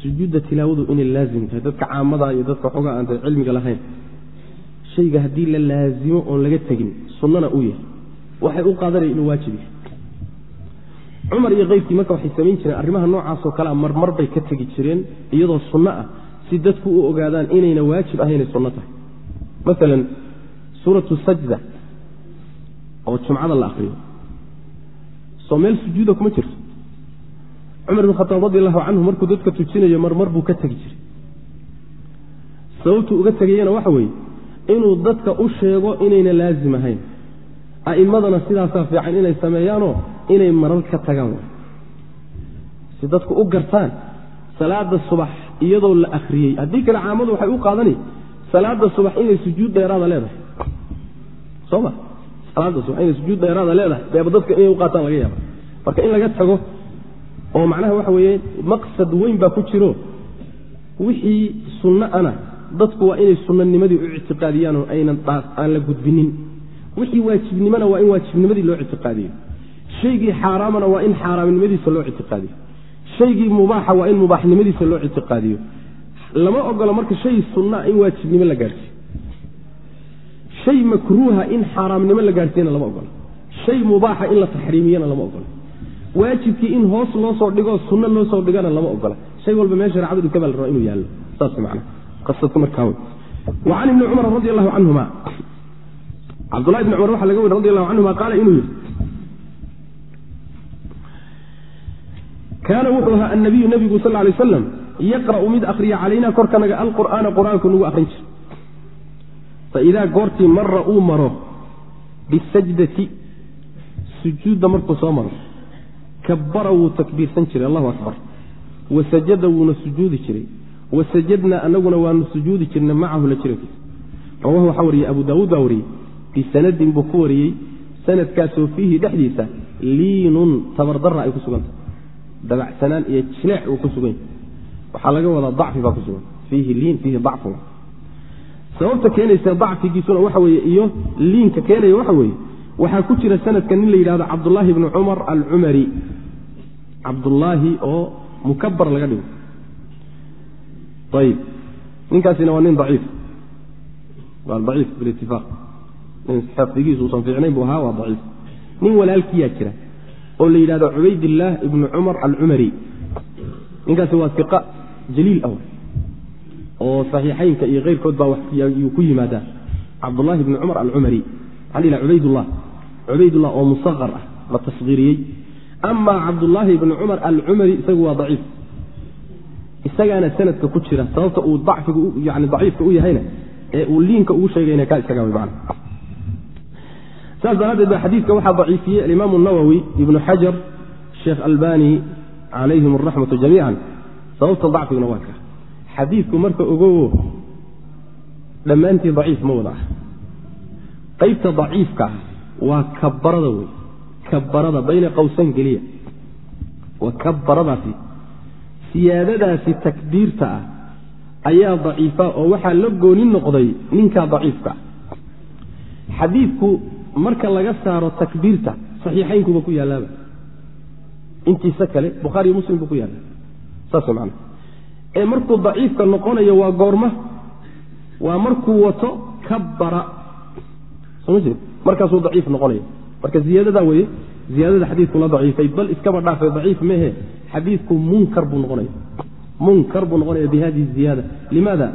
Sujuudda tilaawadu inay laazim tahay dadka caamada iyo dadka xoogaa aan cilmiga lahayn. Shayga haddii la laazimo oon laga tegin sunnana uu yahay. Waxay u qaadanaya inuu waajib yahay. Cumar iyo keyrkii marka waxay samayn jireen arrimaha noocaasoo kalea marmar bay ka tegi jireen iyadoo sunno ah si dadku u ogaadaan inayna waajib ahaynay sunno tahay. Maalan suuratu sajda oo jumcada la akriyo soo meel sujuuda kuma jirto. Cumar bin khataab radi allahu canhu markuu dadka tujinayo marmar buu ka tegi jiray. Sababtuu uga tegayana waxa weeye inuu dadka u sheego inayna laazim ahayn. A'immadana sidaasaa fiican inay sameeyaanoo inay marar ka tagaan. Si dadku u gartaan salaada subax iyadoo la akriyey haddii kale caamadu waxay u qaadani salaada subax inay sujuud dheeraada leedahay. Soma salaada subax inay sujuud dheeraada leedahay beeba dadka inay u qaataan laga yaaba marka in laga tago oo macnaha waxa weeye maqsad weyn baa ku jiro wixii sunno ana dadku waa inay sunnanimadii u ictiqaadiyaan oo aynan aan la gudbinin. Wixii waajibnimona waa in waajibnimadii loo ictiqaadiyo. Shaygii xaaraamana waa in xaaraamnimadiisa loo ictiqaadiyo shaygii mubaaxa waa in mubaaxnimadiisa loo ictiqaadiyo. Lama ogolo marka shay sunnaa in waajibnimo la gaadhsiiyo shay makruuha in xaaraamnimo la gaadhsiiyana lama ogolo shay mubaaxa in la taxriimiyana lama ogolo waajibkii in hoos loo soo dhigoo sunno loo soo dhigana lama ogola shay walba mee sharecadu dhigaba la raba inuu yaallo. Saas man qasadku markaa wey wa ibni cumar radi allahu canhuma cabdullahi ibni cumar waxaa laga weri radi allahu canhuma qaala inuu yidhi kaana wuxuu ahaa annabiyu nabigu sal lay aslam yaqra'u mid akhriya calaynaa korkanaga alqur'aana qur'aanku nagu akhrin jira faidaa goortii mara uu maro bisajdati sujuudda markuu soo maro kabara wuu takbiirsan jiray allahu akbar. Wasajada wuuna sujuudi jiray. Wasajadnaa anaguna waanu sujuudi jirna macahu la jirankiisa rawahu waxaa wariyey abu daawuud baa wariyey bisanadin buu ku wariyey sanadkaasoo fiihi dhexdiisa liinun tabardara ay ku sugantahay dabacsanaan iyo jileec uu ku sugan yahy waxaa laga wadaa dacfi baa ku sugan. Fiihi liin fiihi dacfun sababta keenaysa dacfigiisuna waxa weeye iyo liinka keenaya waxa weeye waxaa ku jira sanadka nin la yidhahdo cabdullaahi bni cumar alcumari. Cabdullaahi oo mukabar laga dhigo. Ayib. Ninkaasina waa nin daciif. Waa daciif bilitifaaq nin xifdigiisu uusan fiicnayn buu ahaa waa daciif. Nin walaalkiyaa jira oo la yidhahdo cubaydillaah ibnu cumar alcumari ninkaasi waa iqa jaliil ah oo saxiixaynka iyo keyrkood baa yuu ku yimaadaa. Cabdullahi ibni cumar alcumari maxaa cubaydullah. Cubaydullah oo musaqar ah la tashiiriyey amaa cabdullaahi ibni cumar alcumari isagu waa daciif. Isagaana sanadka ku jira sababta uu dacfigu yani daciifka u yahayna ee uu liinka ugu sheegayna kaa isaga man saas daraaddeed ba xadiidka waxaa daciifiyey alimaamu nawowi ibnu xajar sheekh albani calayhim araxmatu jamiican sababta dacfiguna waa ka. Xadiidku marka ogowo dhammaantii daciif ma wada ah. Qaybta daciifka ah waa kabarada wey kabarada bayna qowsan geliya waa kabaradaasi siyaadadaasi takbiirta ah ayaa daciifa oo waxaa la gooni noqday ninkaa daciifka ah. Xadiidku marka laga saaro takbiirta saxiixaynkuba ku yaalaaba. Intiisa kale bukhaariyo muslim buu ku yaalla saas man ee markuu daciifka noqonayo waa goorma waa markuu wato kabara soma jeed markaasuu daciif noqonaya marka ziyaadada weye ziyaadada xadiidku la daciifay bal iskaba dhaafay daciif mehe xadiidku munkar buu noqonaya munkar buu noqonaya bi hadihi ziyaada. Limaada?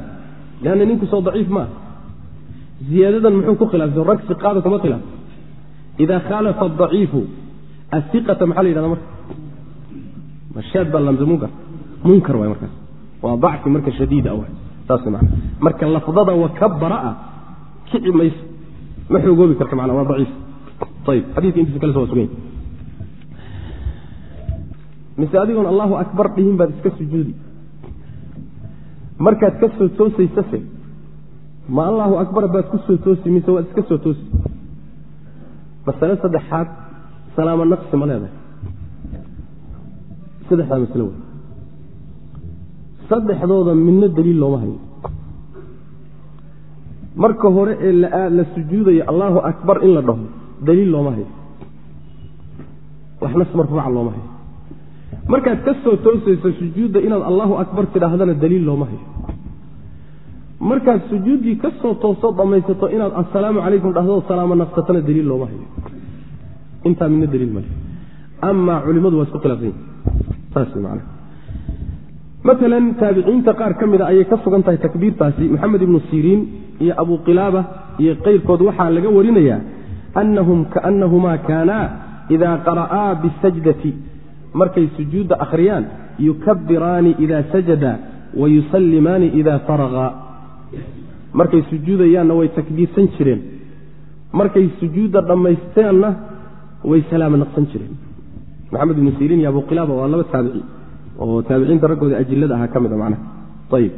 Lianna ninku soo daciif maa ziyaadadan muxuu ku khilaafay rag iqaada kuma khilaaf. Idaa khaalafa adaciifu aiqata maxaa la yidhahda marka? Mashaad baa lamse munkar. Waay markaas. Waa dacfi marka shadiida wa saas man marka lafdada wakabara ah kici mayso. Ma xoogoobi karta mana waa daciif. Ayib xadidka intiisa kale so waa sugan mise adigoon allahu akbar dhihin baad iska sujuudi. Markaad ka soo toosaysase ma allahu akbar baad ku soo toosi mise waad iska soo toosi? Masale saddexaad salaamo naqsi ma leedahay. Saddexdaa masle wey. Saddexdooda midna daliil looma hayo marka hore ee la sujuudayo allahu akbar in la dhaho daliil looma hayo wax nas marfuuca looma hayo markaad ka soo toosayso sujuudda inaad allahu akbar tidhaahdana daliil looma hayo markaad sujuuddii ka soo toosoo dhammaysato inaad assalaamu calaykum dhahdo salaamo naqsatana daliil looma hayo. Intaa midna daliil male amaa culimmadu waa isku khilaafsan yihiin saas man maalan taabiciinta qaar ka mida ayay ka sugan tahay takbiirtaasi. Maxamed ibnu siriin iyo abu qilaaba iyo keyrkood waxaa laga warinayaa annahum kaanahumaa kaanaa idaa qara'aa bisajdati. Markay sujuudda akhriyaan yukabiraani idaa sajada wa yusallimaani idaa faraqa markay sujuudayaanna way takbiirsan jireen. Markay sujuudda dhammaysteenna way salaama naqsan jireen. Maxamed ibnu siriin iyo abu qilaaba waa laba taabici oo taabiciinta raggooda ajilada ahaa ka mid a macnaha. Ayib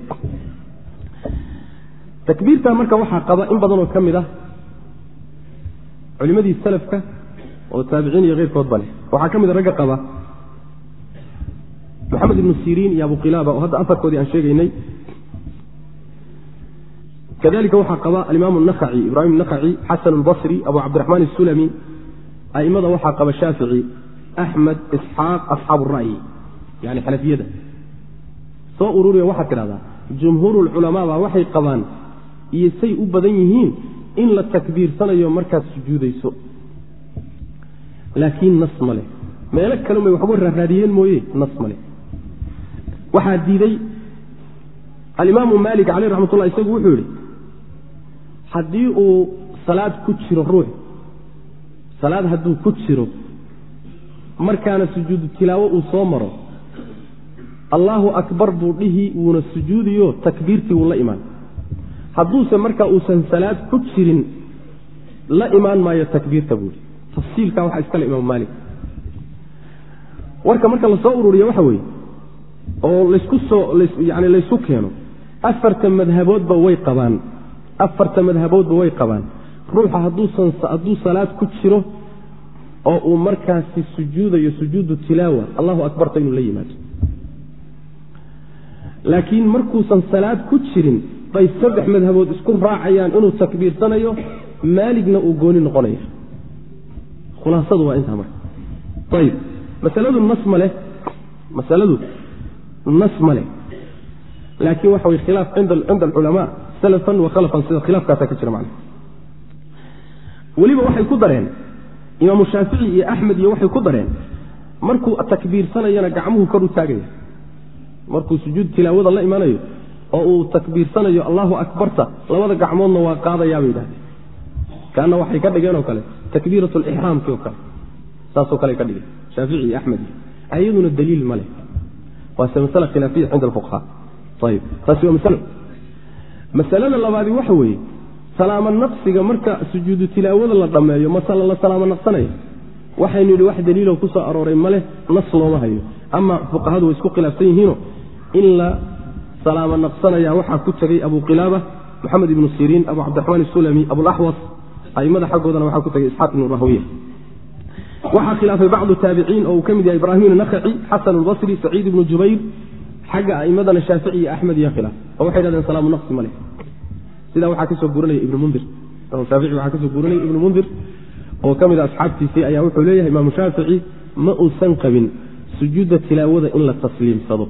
takbiirta marka waxaa qaba in badanoo ka mid ah culimmadii salafka oo taabiciin iyo keyrkoodba leh. Waxaa ka mid a ragga qaba maxamed ibnu siriin iyo abu qilaaba oo hadda afarkoodii aan sheegaynay kadalika waxaa qaba alimaam nakaci ibraahim nakaci xasan albasri abu cabdiraxmaan asulami a'immada waxaa qaba shaafici axmed isxaaq asxaabu ra'yi yani xanafiyada soo ururiya waxaad tidhahdaa jumhuurulculamaa baa waxay qabaan iyo say u badan yihiin in la takbiirsanayo markaad sujuudayso. Laakiin nas ma leh. Meelo kalema waxba raaraadiyeen mooye nas ma leh. Waxaa diiday alimaamu maalik caleyh raxmat isagu wuxuu yidhi haddii uu salaad ku jiro ruux salaad hadduu ku jiro markaana sujuudu tilaawo uu soo maro allaahu akbar buu dhihi wuuna sujuudiyo takbiirtii wuu la imaan. Hadduuse marka uusan salaad ku jirin la imaan maayo takbiirta buuhi tafsiilka waxaa iskale imaam maalik. Warka marka la soo ururiya waxa weeye oo laysku soo yani laysku keeno afarta madhaboodba way qabaan afarta madhaboodba way qabaan. Ruuxa hadduu salaad ku jiro oo uu markaasi sujuudayo sujuudu tilaawa allahu akbarta inuu la yimaado. Laakiin markuusan salaad ku jirin bay saddex madhabood isku raacayaan inuu takbiirsanayo maaligna uu gooni noqonaya khulaasadu waa intaa marka. Ayib masaladu nas ma leh. Masaladu nas ma leh. Laakiin waxa way khilaaf cinda alculamaa salafan wa khalafan sida khilaafkaasaa ka jira macna weliba waxay ku dareen imaamu shaafici iyo axmed iyo waxay ku dareen markuu takbiirsanayana gacmuhu kor u taagaya markuu sujuud tilaawada la imanayo oo uu takbiirsanayo allahu akbarta labada gacmoodna waa qaadayaa bay yidhahdeen kaana waxay ka dhigeen oo kale takbiirat lixraamkii oo kale saasoo kale ka dhigeen shaafici iyo axmed ayaduna daliil ma leh. Waase masale khilaafiya cinda alfuqahaa ayib taasi waa masalo masalada labaadi waxa weeye salaamo naqsiga marka sujuudu tilaawada la dhammeeyo masala la salaamo naqsanayo waxaynu yidhi wax daliiloo ku soo arooray maleh nas looma hayo. Ama fuqahadu way isku khilaafsan yihiino in la salaamo naqsanaya waxaa ku tegay abu qilaaba moxamed ibnu siriin abu cabdiraxmaan isulami abulaxwas aimada xaggoodana waxaa ku tegay isxaaq ibnu rahwiya waxaa khilaafay bacdu taabiciin oo uu ka mid yahay ibraahim nakaci xasan albasri saciid ibnu jubayr xagga aimadana shaafici iyo axmed iyo khilaaf. Oo waxay dhahdeen salaamu naqsi maleh sidaa waxaa ka soo guuranaya ibnu mundir. Shaafici waxaa ka soo guuranaya ibnu mundir oo ka mid a asxaabtiisii ayaa wuxuu leeyahay imaamu shaafici ma uusan qabin sujuudda tilaawada in la tasliimsado.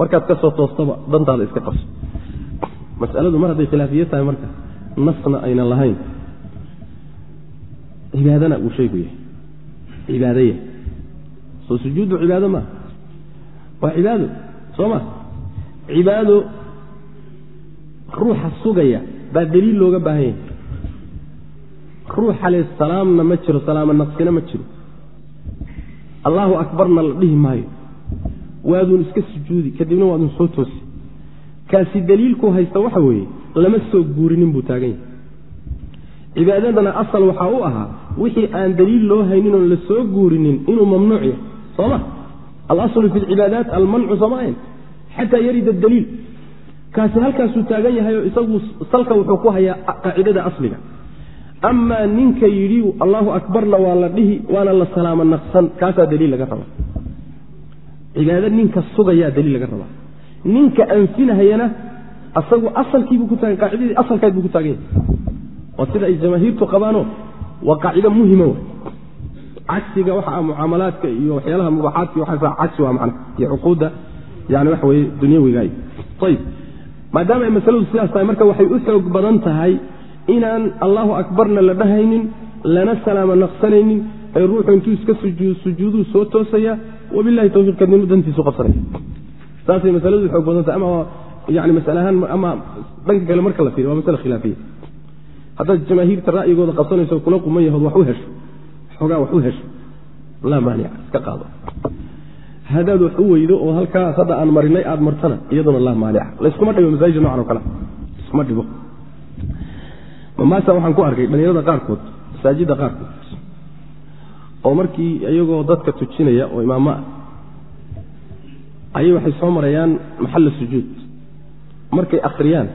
Markaad ka soo toostaba dantaada iska qabso. Masaladu mar hadday khilaafiye tahay marka nasna aynan lahayn. Cibaadana uu shaygu yahay. Cibaadaya soo sujuuddu cibaado maaha waa cibaado soo ma? Cibaado ruuxa sugaya baa daliil looga baahan yahay. Ruuxa le salaamna ma jiro salaamo naqsina ma jiro. Allahu akbarna la dhihi maayo. Waaduun iska sujuudi kadibna waadun soo toosi. Kaasi daliilku haysta waxa weeye lama soo guurinin buu taagan yahay. Cibaadadana asal waxaa u ahaa wixii aan daliil loo haynin oon la soo guurinin inuu mamnuuc yahay. Soo ma alaslu fi lcibaadaat almancu soomaayan xataa yarida daliil kaasi halkaasuu taagan yahay oo isagu salka wuxuu ku hayaa qaacidada asliga amaa ninka yidhi allahu akbarna waa la dhihi waana la salaamo naqsan kaasaa daliil laga rabaa cibaado ninka sugayaa daliil laga rabaa ninka anfinahayana asagu asalkiibuu ku taagan qaacidadii asalkayd buu ku taagan yahay waa sida ay jamaahiirtu qabaano waa qaacido muhima cagsiga waxa mucaamalaadka iyo waxyaalaha mubaaxaadka waxaasa cagsi waa macna iyo cuquudda yani waxa weye dunyawigaay. Ayib maadaama ay masaladu sidaas tahay marka waxay u xoog badan tahay inaan allahu akbarna la dhahaynin lana salaamo naqsanaynin ee ruuxu intuu iska sujuuduu soo toosaya wabilahi towfiiq kadibna dantiisu qabsanaya saasay masaladu xoog badan tahay ama yani masalahaan ama dhanka kale marka la fiiriyo waa masale khilaafiya. Haddaad jamaahiirta ra'yigooda qabsanayso kula quman yahood wax u hesho xoogaa wax u hesho. Laa maanica iska qaado. Haddaad wax u weydo oo halkaas hadda aan marinay aad martana iyaduna laa maanica layskuma dhibo masaajid nocan o kale. Iskuma dhibo mamaasa waxaan ku arkay dhalinyarada qaarkood masaajidda qaarkood oo markii iyagoo dadka tujinaya oo imaamo ah ayay waxay soo marayaan maxalla sujuud. Markay akhriyaan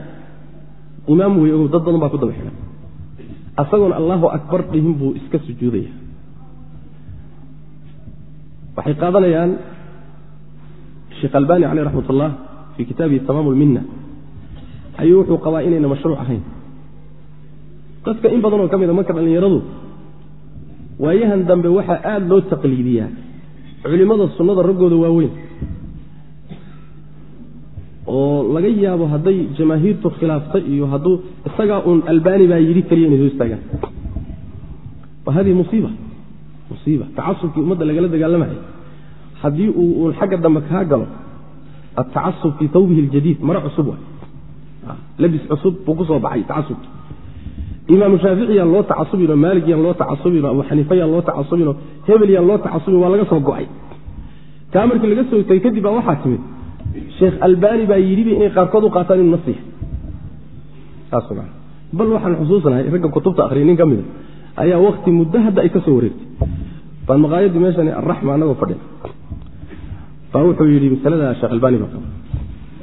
imaam wey ogow dad badan baa ku daba xidhan asagoon allahu akbar dhihin buu iska sujuudaya waxay qaadanayaan sheekh albani caleyh raxmat ullah fii kitaabihi tamaam lminna ayuu wuxuu qabaa inayna mashruuc ahayn. Dadka in badanoo ka mida marka dhallinyaradu waayahan dambe waxaa aada loo taqliidiyaa. Culimmada sunnada raggooda waaweyn. Oo laga yaabo hadday jamaahiirtu khilaaftay iyo hadduu isagaa uun albani baa yidhi keliya inay soo istaagaan. Wa hadihi musiiba musiiba tacasubkii ummadda lagala dagaalamahay haddii uu uun xagga dambe kaa galo atacasub fii tawbihi اljadiid mare cusub waay. Labis cusub buu ku soo baxay tacasubki. Imaamu shaafici loo tacasubino maalik loo tacasubino abu xaniifa loo tacasubino hebel loo tacasubin waa laga soo go'ay. Taa markii laga soo tegey kadib baa waxaa timid sheekh albani baa yidhiba inay qaarkood u qaataan inu nasiix. Saas maa bal waxaan xusuusanahay ragga kutubta akhriya nin ka mida ayaa wakti muddo hadda ay ka soo wareegtay. Baan maqaayadii meeshan araxma anagoo fadhin baa wuxuu yidhi masalada sheekh albani baa qaba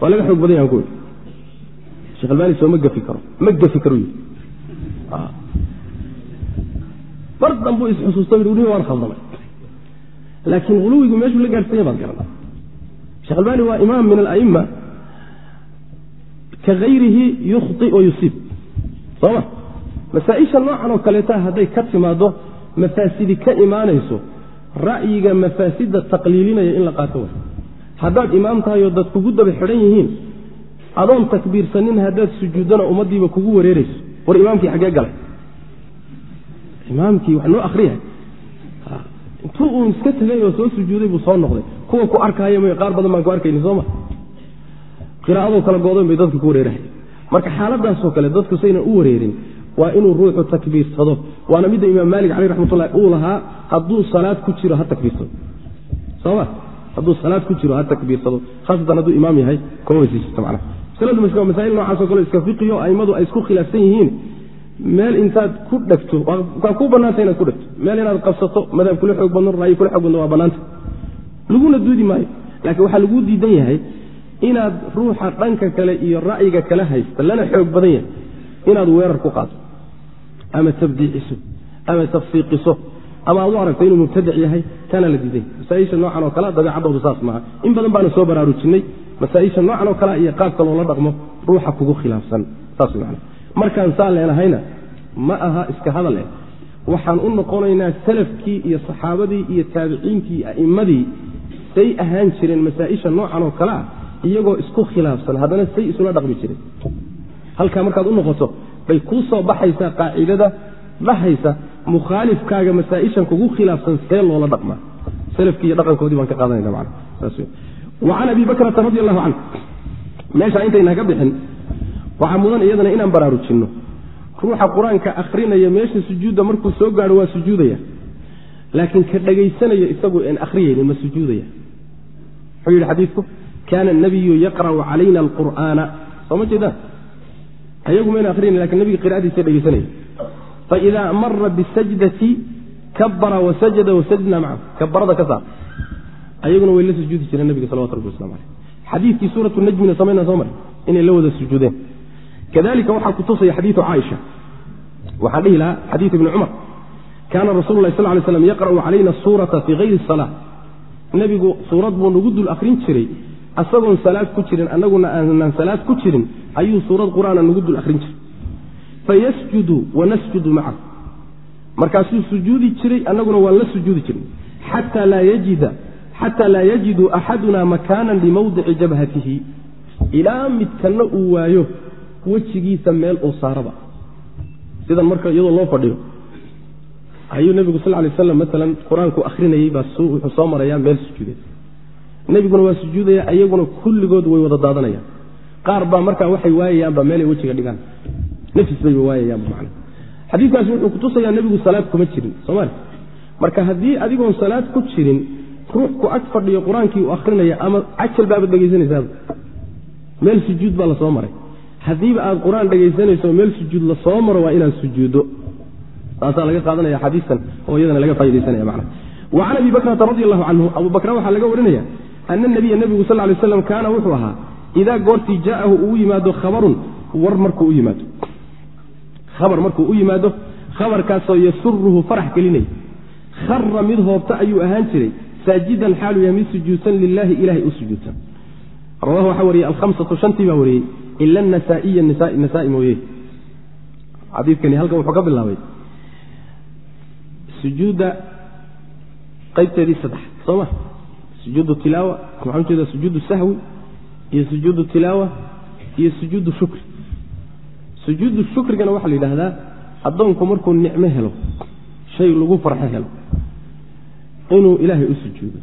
waa laga xoog badan yahan ku sheekh albani soo ma gafi karo ma gafi karo yidhi. Bar danbuu isxusuusta yidhi waan khaldamay. Laakiin huluwigu meeshuu la gaadhsanya baad garan sheekh albani waa imaam min ala'ima ka hayrihi yukhti oo yusiib. Sooma masaa-isha noocan oo kaleeta hadday ka timaado mafaasidi ka imaanayso ra'yiga mafaasida taqliilinaya in la qaato way. Haddaad imaam tahay oo dad kugu daba xidhan yihiin adoon takbiirsanin haddaad sujuuddana ummaddiiba kugu wareerayso. War imaamkii xaggee galay. Imaamkii wax noo akriyahay intuu uu iska tegay oo soo sujuuday buu soo noqday. Kuwa ku arkaayo may qaar badan baan ku arkayni sooma qiraa'adoo kala goodan bay dadka ku wareerahay. Marka xaaladaasoo kale dadku saynan u wareerin waa inuu ruuxu takbiirsado waana midda imaam maalik caleyh raxmatullahi uu lahaa hadduu salaad ku jiro ha takbiirsado soma hadduu salaad ku jiro ha takbiirsado haasatan hadduu imaam yahay kuma weysiisato macnaha. Masaa'il noocaasoo kale iska fiqiyo a'immadu ay isku khilaafsan yihiin. Meel intaad ku dhegto waa ku bannaanta inaad ku dhegto meel inaad qabsato madhab kula xoog badno ra'yi kula xoog badno waa bannaanta laguna duudi maayo. Laakiin waxaa laguu diidan yahay inaad ruuxa dhanka kale iyo ra'yiga kala haysta lana xoog badan yahay inaad weerar ku qaado ama tabdiiciso ama tafsiiqiso ama aad u aragto inuu mubtadac yahay kana la diiday. Masaaisha noocan oo kale dabeecadoodu saas maaha. In badan baana soo baraarujinay. Masaaisha noocan oo kale iyo qaabka loola dhaqmo ruuxa kugu khilaafsan. Saas man markaan saa leenahayna ma aha iska hadal eh. Waxaan u noqonaynaa salafkii iyo saxaabadii iyo taabiciintii a'immadii say ahaan jireen masaa'isha noocan oo kale ah iyagoo isku khilaafsan. Haddana say isula dhaqmi jireen. Halkaa markaad u noqoto bay kuu soo baxaysaa qaacidada dhahaysa mukhaalifkaaga masaa'ishan kugu khilaafsan see loola dhaqmaa salafkii iyo dhaqankoodii baan ka qaadanayna man can abi bakrata radi allahu canhu meeshaa intaynaa ka bixin waxaa mudan iyadana inaan baraarujinno. Ruuxa qur'aanka akhrinaya meesha sujuudda markuu soo gaadho waa sujuudaya. Laakiin ka dhegaysanaya isagu aan akhriyaynin ma sujuudaya. Wuxuu yidhi xadiidku kaana nabiyu yaqra'u calayna alqur'aana. Soo ma jeedaan ayagu mayna akhriyayn laakiin nabiga qira'adiisa dhegaysanaya faidaa mara bisajdati kabara wasajada wasajadna macahu. Kabarada ka saar. Ayaguna way la sujuudi jireen nabiga salawatu rabbi waslamu aleyh xadiidkii suuratu najmina samaynaa soo mari inay la wada sujuudeen. Kadalika waxaa kutusaya xadiidu caaisha. Waxaan dhihi lahaa xadiid ibni cumar. Kaana rasulu lah sal lay slam yaqra'u calayna suurata fii hayri salaa nebigu suurad buu nagu dul akhrin jiray asagoon salaad ku jirin annaguna aanan salaad ku jirin ayuu suurad qur'aana nagu dul akhrin jiray. Fayasjudu wanasjudu macahu markaasuu sujuudi jiray annaguna waan la sujuudi jirnay xataa laa yajidu axaduna makaanan limawdici jabhatihi. Ilaa midkanna uu waayo wejigiisa meel uu saaraba. Sidan marka iyadoo loo fadhiyo. Ayuu nebigu sal lay aslam maalan qur'aanku akhrinayey baa wuxuu soo marayaa meel sujuudeed nebiguna waa sujuudaya iyaguna kulligood way wada daadanayaan. Qaar baa markaa waxay waayayaanba meelay wejiga dhigaan. Nafis bayba waayayaanba man xadiikaasi wuxuu kutusayaa nebigu salaad kuma jirin somal marka haddii adigoon salaad ku jirin ruux ku ag fadhiyo qur'aankii uu akhrinaya ama cajal baabad dhegaysanaysaaba meel sujuud baa la soo maray. Haddiiba aad qur'aan dhegaysanayso meel sujuud la soo maro waa inaad sujuuddo taasaa laga qaadanaya xadiistan oo iyadana laga faa'idaysanaya macna. Wa can abi bakrata radi allahu canhu abu bakra waxaa laga warinaya ana nabiya nebigu sal lay slam kaana wuxuu ahaa idaa goortii jaa'ahu uu yimaado khabarun war markuu u yimaado khabar markuu u yimaado khabarkaasoo yasuruhu farax gelinaya khara mid hoobta ayuu ahaan jiray saajidan xaaluu yahay mid sujuudsan lilaahi ilahay u sujuudsan rawahu waxaa wariyey alhamsatu shantii baa wariyey ila anasaa'iya nasaai mooye xadiidkani halkan wuxuu ka bilaabay sujuudda qaybteedii saddex soo ma sujuudu tilaawa maxaan ujeeda sujuudu sahwi iyo sujuudu tilaawa iyo sujuudu shukri. Sujuudu shukrigana waxaa la yidhaahdaa addoonku markuu nicmo helo shay lagu farxo helo inuu ilaahay u sujuudo.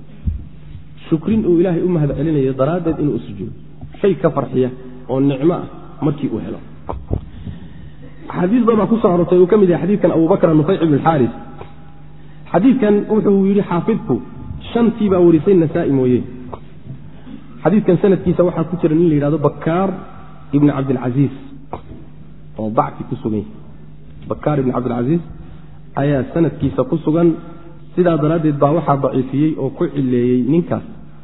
Shukrin uu ilaahay u mahad celinayo daraaddeed inuu u sujuudo. Shay ka farxiya oo nicmo ah markii uu helo. Axaadiis badan baa ku soo arortay uu ka mid yahay xadiidkan abubakr nufayc ibn xaaris. Xadiidkan wuxuu yidhi xaafidku shantii baa warisay nasaa-i mooye. Xadiidkan sanadkiisa waxaa ku jira nin la yidhahdo bakaar ibni cabdilcasiis oo dacfi ku sugan yahay bakaar ibni cabdilcasiis ayaa sanadkiisa ku sugan. Sidaa daraaddeed baa waxaa daciifiyey oo ku cileeyey ninkaas.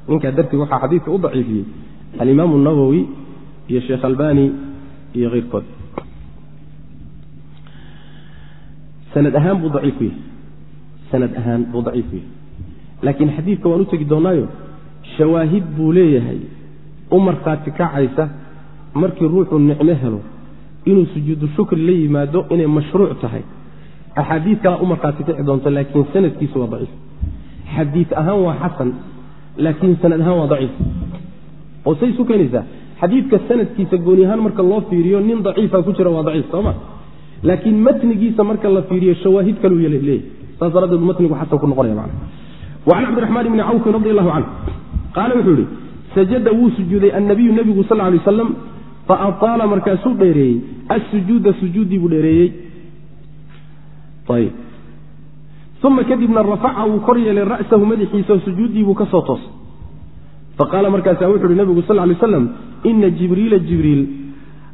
Ninkaa dartii waxaa xadiidka u daciifiyey alimaamu nawowi iyo sheekh albani iyo keyrkood. Sanad ahaan buu daciif ku yahay sanad ahaan buu daciif ku yahay laakiin xadiidka waan u tegi doonaayo shawaahid buu leeyahay. U markhaati kacaysa markii ruuxuu nicmo helo inuu sujuudu shukri la yimaado inay mashruuc tahay. Axaadiid kalaa u markhaati kici doonto laakiin sanadkiisu waa daciif. Xadiid ahaan waa xasan laakiin sanad ahaan waa daciif. Oo say isu keenaysaa xadiidka sanadkiisa gooni ahaan marka loo fiiriyo nin daciifa ku jira waa daciif sooma laakiin matnigiisa marka la fiiriyo shawaahid kaluu leeyahy saas daraaddeed matnigu xasan ku noqonaya man wacan cabdiraxmaan ibni cawfin radi allahu canhu qaala wuxuu yihi sajada wuu sujuuday annabiyu nebigu sal lay aslam fa ataala markaasuu dheereeyey assujuuda sujuuddii buu dheereeyey uma kadibna rafaca wuu kor yeelay ra'sahu madaxiisa sujuuddii buu ka soo toosay faqaala markaasa wuxu uhi nabigu sal lay slam ina jibriila jibriil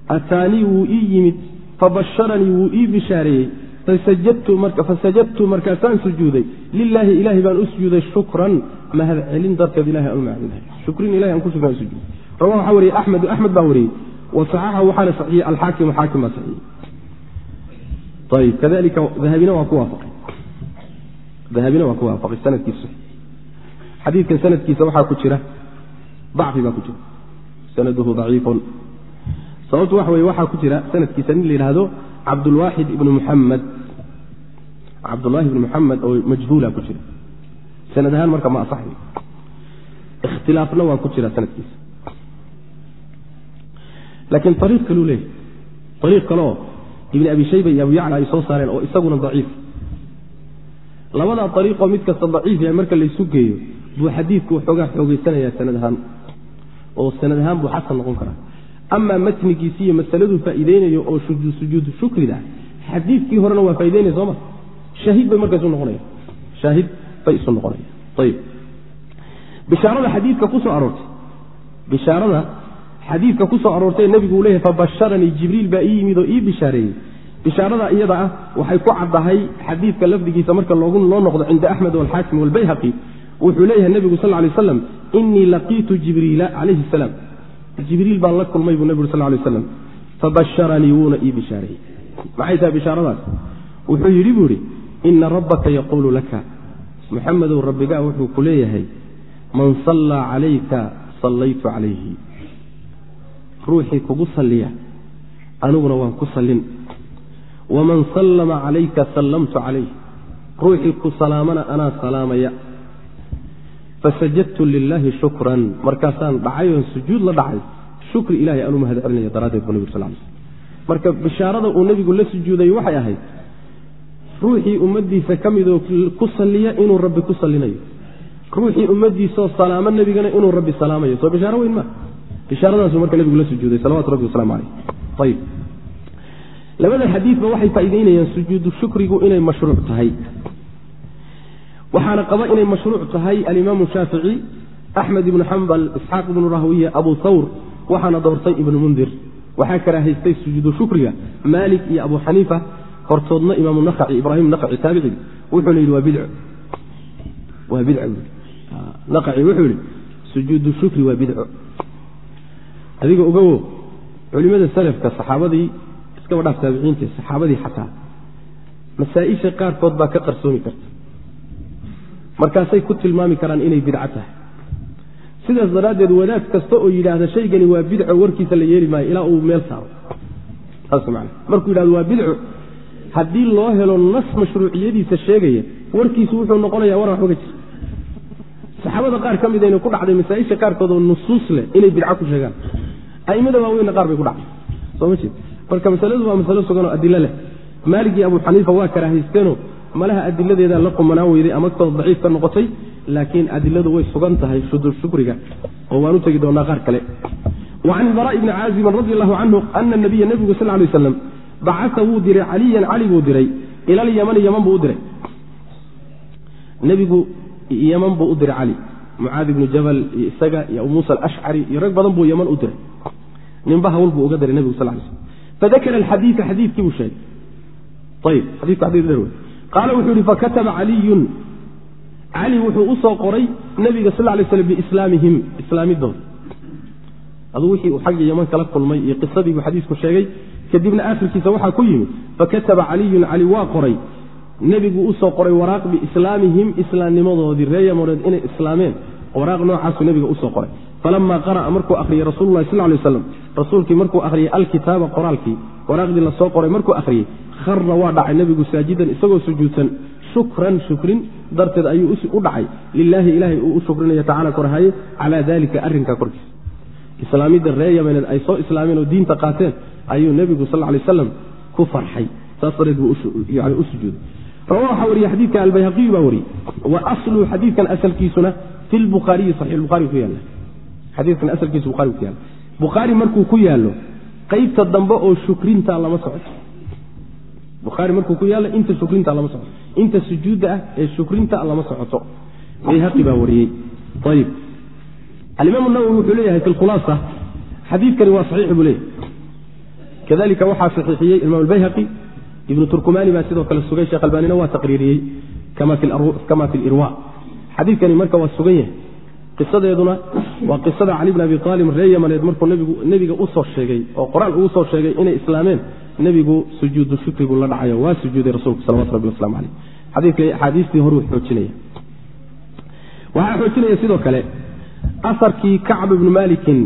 ataanii wuu ii yimid fabasharanii wuu ii bishaareeyey fasajadtu markaasaan sujuuday. Lilaahi ilahay baan u sujuuday shukran. Mahad celin darteed ilahay aan u mahadinahay shukrin ilahay aan ku shukran sujuud rawa waxaa wariyey axmedu axmed baa wariyey wa saxaxa waxaana saxiyey alxaakimu xaakim baa saxiyey ayb kadalika dahabina waa ku waafaqay. Dahabina waa ku waafaqay sanadkiisu xadiidkan sanadkiisa waxaa ku jira dacfi baa ku jira. Sanaduhu daciifun. Sababtu waxa weye waxaa ku jira sanadkiisa nin la yidhaahdo cabdulwaaxid ibnu muxamed cabdullaahi ibnu muxamed oo majhuula ku jira. Sanad ahaan marka ma asaxay ikhtilaafna waa ku jira sanadkiisa. Laakiin ariiq kaluu leeyahy ariiq kaleoo ibni abi shayba iyo abu yacla ay soo saareen oo isaguna daciif. Labadaa ariiqoo mid kasta daciif yahay marka laysu geeyo buu xadiidku waxoogaa xoogeysanayaa sanad ahaan. Oo sanad ahaan buu xasan noqon karaa. Amaa matnigiisi iyo masaladuu faa'iideynayo oo sujuudu shukrida xadiidkii horena waa faa'ideynaya sooma shaahid bay marka isu noqonaya. Shaahid bay isu noqonaya. Ayib bishaarada xadiidka ku aroortay. Bishaarada xadiidka ku aroortay nebigu uu leeyahy fabasharanii jibriil baa ii yimid oo ii bishaareeyey. Bishaarada iyada ah waxay ku caddahay xadiidka lafdigiisa marka loo noqdo cinda axmed walxaakim walbayhaqi wuxuu leeyahay nebigu sal lay aslam inii laqiitu jibriila calayhi salaam. Jibriil baan la kulmay buu nebigu sal lay aslam fabasharanii wuuna ii bishaareeyey. Maxay tahay bishaaradaas? Wuxuu yidhi buu idhi ina rabbaka yaquulu laka. Muxamedow rabbigaa wuxuu ku leeyahay man sallaa calayka sallaytu calayhi. Ruuxii kugu salliya aniguna waan ku sallin. Waman sallama calayka sallamtu calayh. Ruuxii ku salaamana anaa salaamaya. Fasajadtu lilaahi shukran. Markaasaan dhacay oon sujuud la dhacay. Shukri ilahay aanu mahad celinaya daraaddeed buu nabig sal marka bishaarada uu nebigu la sujuuday waxay ahayd ruuxii ummaddiisa ka midoo ku salliya inuu rabbi ku sallinayo. Ruuxii ummaddiisaoo salaamo nebigana inuu rabbi salaamayo. Soo bishaaro weyn maa bishaaradaasuu marka nebigu la sujuuday salawatu rabbi waslamu caleyh ayib labada xadiidba waxay faa'iideynayaan sujuudu shukrigu inay mashruuc tahay. Waxaana qaba inay mashruuc tahay alimaamu shaafici axmed ibnu xambal isxaaq ibnu rahwiya abu thawr waxaana doortay ibnu mundir. Waxaa karaahaystay sujuudu shukriga maalik iyo abu xaniifa hortoodna imaamu nakaci ibraahim nakaci taabicigi wuxuuna yidhi waa bidco waa bidco naqaci wuxuu yidhi sujuudu shukri waa bidco adiga ogowo culimada salafka saxaabadii iskaba dhaaf taabiciinta saxaabadii xataa masaa-isha qaarkood baa ka qarsoomi karta. Markaasay ku tilmaami karaan inay bidco tahay. Sidaas daraaddeed wadaad kasta oo yidhaahda shaygani waa bidco warkiisa la yeeli maayo ilaa uu meel saaro. Saas man markuu yidhahdo waa bidco haddii loo helo nas mashruuciyadiisa sheegaya warkiisu wuxuu noqonaya waran waxba jira. Saxaabada qaar ka midayna ku dhacday masaa-isha qaarkood oo nusuus leh inay bidco ku sheegaan. A'immada waaweynna qaar bay ku dhacday. Soo ma jeed marka masaladu waa masalo suganoo adilo leh. Maalig iyo xaniifa waa karaahaysteenoo malaha adiladeedaa la qumanaan weyday ama daciif ka noqotay laakiin adiladu way sugan tahay shukriga oo waan u tegi doonaa qaar kale. Wa can ilbaraa'i bni caazibin radi allahu canhu ana nabiya nebigu sal lay waslam bacasa wuu diray caliyan cali buu diray ilal yamani yaman buu u diray. Nebigu yaman buu u diray cali mucaadi ibnu jabal iyo isaga iyo abu muusa alashcari iyo rag badan buu yaman u diray. Ninba hawl buu uga diray nebigu sal slm fadakara alxadiida xadiidkii buu sheegay. Ayib xadidku xadii dher qaala wuxuu yihi fakataba caliyun. Cali wuxuu u soo qoray nebiga sal lay slam biislaamihim islaamidooda aduu wixii uu yaman kala kulmay iyo qisadii buu xadiisku sheegay kadibna aakhirkiisa waxaa ku yimid fakataba caliyun cali waa qoray. Nebigu u soo qoray waraaq biislaamihim islaamnimadoodii ree yamoneed inay islaameen. Waraaq noocaasuu nebiga u soo qoray. Falama qara'a markuu akhriyey rasuululahi sal lay waslam rasuulkii markuu akhriyey alkitaaba qoraalkii waraaqdii la soo qoray markuu akhriyey khara waa dhacay nebigu saajidan isagoo sujuudsan. Shukran shukrin darteed ayuu u dhacay. Lilaahi ilaahay uu u shukrinaya tacala korhaye calaa dalika arrinkaa korkiisa. Islaamidda ree yameneed ay soo islaameen oo diinta qaateen ayuu nebigu sal lay waslam ku farxay. Saas dareed buu u sujuuday. Rawa waxaa wariye xadiidka albayhaqiyu baa wariyey. Wa aslu xadiidkan asalkiisuna fi lbukhaariyi saxix buhari ku yaalla. Xadiidkan asalkiisu buhari ku yaalla. Bukhaari markuu ku yaallo qaybta dambe oo shukrinta lama socoto bukhaari markuu ku yaallo inta shukrinta lama socoto inta sujuudda ah ee shukrinta lama socoto. Bayhaqi baa wariyey. Ayib alimaam nawowi wuxuu leeyahay fi lkhulaasa xadiidkani waa saxiix buu leeyahay kadalika waxaa saxiixiyey imaam albayhaqi ibnu turkumani baa sidoo kale sugay sheekh albanina waa taqriiriyey kama fi lirwa xadiidkani marka waa sugan yahay. Qisadeeduna waa qisada cali bn abi aalib ree yamaneed markuu nebiga u soo sheegay oo qor-aan ugu soo sheegay inay islaameen nebigu sujuudu shukrigu la dhacayo. Waa sujuuday rasuulku salawatu rabbi waslamu caleyh xadiidka axaadiistii horuu xoojinaya. Waxaa xoojinaya sidoo kale aarkii kacb ibni malikin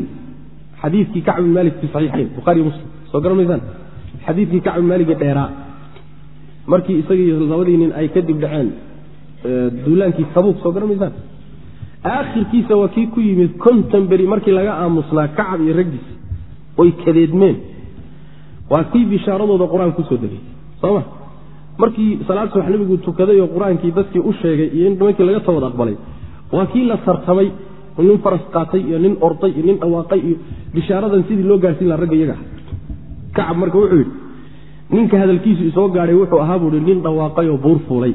xadiidkii kacb ibn malik fi saxiixayn buhariy muslim soo garan maysaan xadiidkii kacb ibn maliki dheeraa. Markii isagii labadii nin ay kadib dhaceen duulaankii tabuuk soo garan maysaan aakhirkiisa waa kii ku yimid konton beri markii laga aamusnaa kacab iyo raggiisa oy kadeedmeen. Waa kii bishaaradooda qur'aan ku soo degay. Sooma markii salaad subax nebigu tukaday oo qur'aankii dadkii u sheegay iyo in nimankii laga tawad aqbalay waa kii la sartamay nin faras qaatay iyo nin orday iyo nin dhawaaqay iyo bishaaradan sidii loo gaarsiin laha ragga iyaga kacab marka wuxuu yidhi ninka hadalkiisu isoo gaadhay wuxuu ahaa buuhi nin dhawaaqay oo buur fuulay.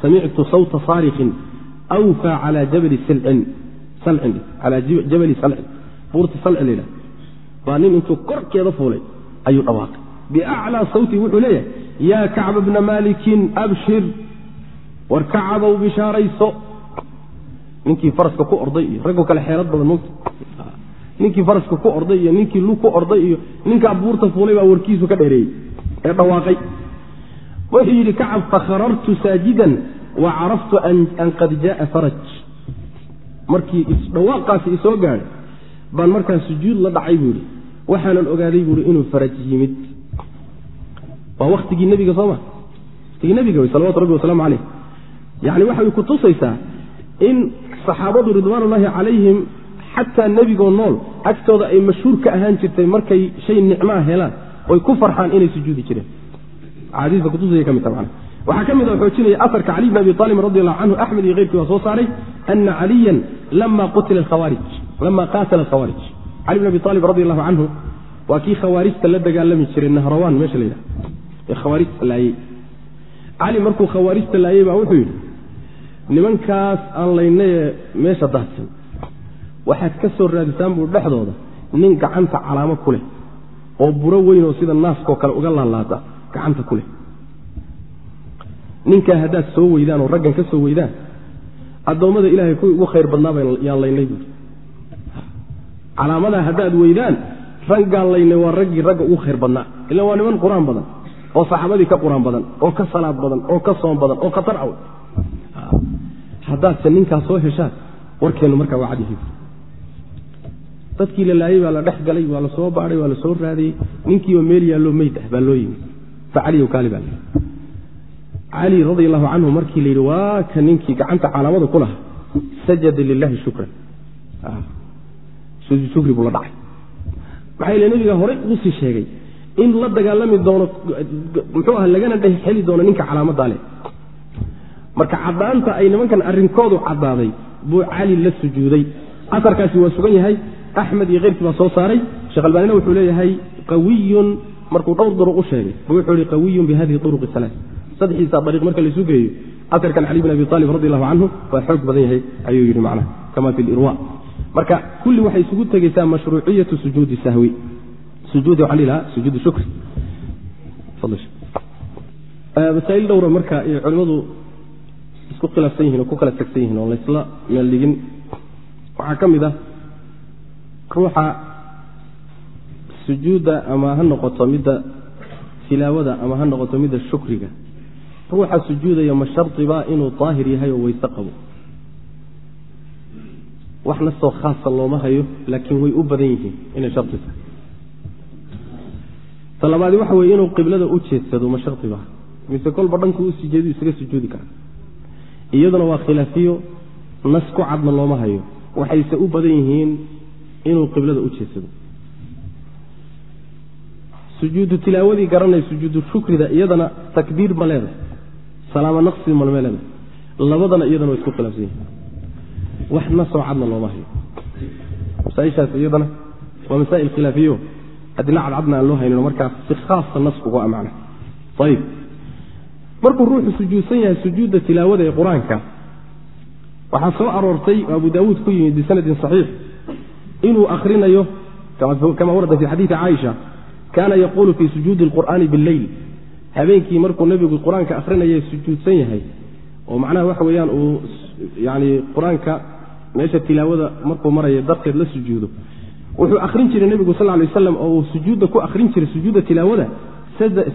Samictu sawta saarikin awfaa calaa jabali salcin calaa jabali salcin buurta salcin la yidhaha baa nin intuu korkeeda fuulay ayuu dhawaaqay. Biaclaa sawti wuxuu leeyahay yaa kacba bna maalikin abshir. War kacabow bishaarayso ninkii faraska ku orday iyo raggo kale xeelad badan mogta ninkii faraska ku orday iyo ninkii lug ku orday iyo ninkaa buurta fuulay baa warkiisu ka dheereeyey ee dhawaaqay. Wuxuu yidhi kacab fakharartu saajidan wa caraftu an qad jaaa faraj. Markii dhawaaqaasi isoo gaadhay baan markaa sujuud la dhacay buu yidhi. Waxaanan ogaaday buuhi inuu faraj yimid. Waa waktigii nebiga sooma waktigii nebiga wey salawatu rabbi wasalaamu caleyh yani waxay ku tusaysaa in saxaabadu ridwaanullaahi calayhim xataa nebigoo nool agtooda ay mashhuur ka ahaan jirtay markay shay nicmaa helaan oy ku farxaan inay sujuudi jireen. Ta waxaa ka mid a xoojinaya aarka cali bn abi aalib radi allahu canhu axmed iyo keyrkii waa soo saaray ana caliyan lama khawaarij qaatala alkhawaarij. Cali bn abi aalib radi allahu canhu waa kii khawaarijta la dagaalami jiray nahrawaan meesha la yidhaha ee khawaarijta laayey cali markuu khawaarijta laayey baa wuxuu yidhi nimankaas aan laynayee meesha daadsan waxaad ka soo raadisaan buu dhexdooda nin gacanta calaamo ku leh oo buro weyn oo sida naaskoo kale uga laalaada gacanta ku leh. Ninkaa haddaad soo weydaan oo raggan ka soo weydaan addoommada ilaahay kuwii ugu khayr badnaaba yaan laynay buui calaamadaa haddaad weydaan raggaan laynay waa raggii ragga ugu khayr badnaa. Ilaan waa niman qur'aan badan oo saxaabadii ka qur'aan badan oo ka salaad badan oo ka soom badan oo khatar aw haddaadse ninkaas soo heshaan warkeennu markaa waa cadyahay dadkii la laayey baa la dhex galay waa la soo baadhay waa la soo raadiyey ninkiioo meel yaalloo meyd ah baa loo yimi. Fa caliyow kaali baa layidhi cali radi allahu canhu markii la yidhi waa ka ninkii gacanta calaamada ku lahaa. Sajada lilahi shukran. Shukri buu la dhacay. Maxaa yile nebiga horey ugu sii sheegay in la dagaalami doono muxuu aha lagana dhex heli doono ninka calaamaddaa leh. Marka caddaanta ay nimankan arrinkoodu caddaaday buu cali la sujuuday. Asarkaasi waa sugan yahay axmed iyo keyrkii baa soo saaray. Sheekh albaanina wuxuu leeyahay qawiyun. Markuu dhowr duruq u sheegay wuxuu ihi qawiyun bi hadihi uruqi salaa saddexdiisa dariiq marka laysu geeyo aarkan cali bin abi aalib radi allahu canhu waa xoog badan yahay ayuu yidhi macnaha kama fi lirwa marka kulli waxay isugu tegeysaa mashruuciyatu sujuudi sahwi. Sujuud waxaan dhihi lahaa sujuudu shukri masaa'il dhowra marka ay culimmadu isku khilaafsan yihiin oo ku kala tagsan yihiin oo laysla meel dhigin. Waxaa ka mid ah ruuxa sujuudda ama ha noqoto midda tilaawada ama ha noqoto midda shukriga. Ruuxa sujuudaya ma shardiba inuu daahir yahay oo weyse qabo. Wax nastoo khaasa looma hayo laakiin way u badan yihiin inay shardi tahay. Ta labaadi waxa weye inuu qiblada u jeedsado ma shardiba mise kolba dhanku u sijeedu isaga sujuudi kara. Iyaduna waa khilaafiyo nas ku cadna looma hayo. Waxayse u badan yihiin inuu qiblada u jeedsado sujuudu tilaawadii garanay sujuudu shukrida iyadana takbiir ma leedahay. Salaamo naqsi malme leedahay. Labadana iyadana waa isku khilaafsan yihiin wax nasoo cadna looma hayo. Masaaishaas iyadana waa masaa'il khilaafiyo. Adila cadcadna aan loo haynin markaas si khaasa nas uga amacna ayib markuu ruuxu sujuudsan yahay sujuudda tilaawada ee qur'aanka waxaa soo aroortay oo abu daawuud ku yimid bisanadin saxiix inuu akrinayo kama warada fi xadiidi caaisha kaana yaquulu fii sujuudi alqur'aani billeyl habeenkii markuu nebigu qur'aanka akrinaya sujuudsan yahay. Oo macnaha waxa weeyaan uu yani qur'aanka meesha tilaawada markuu maraya darteed la sujuudo. Wuxuu akrin jiray nebigu sal lay waslam oo uu sujuudda ku akrin jiray sujuudda tilaawada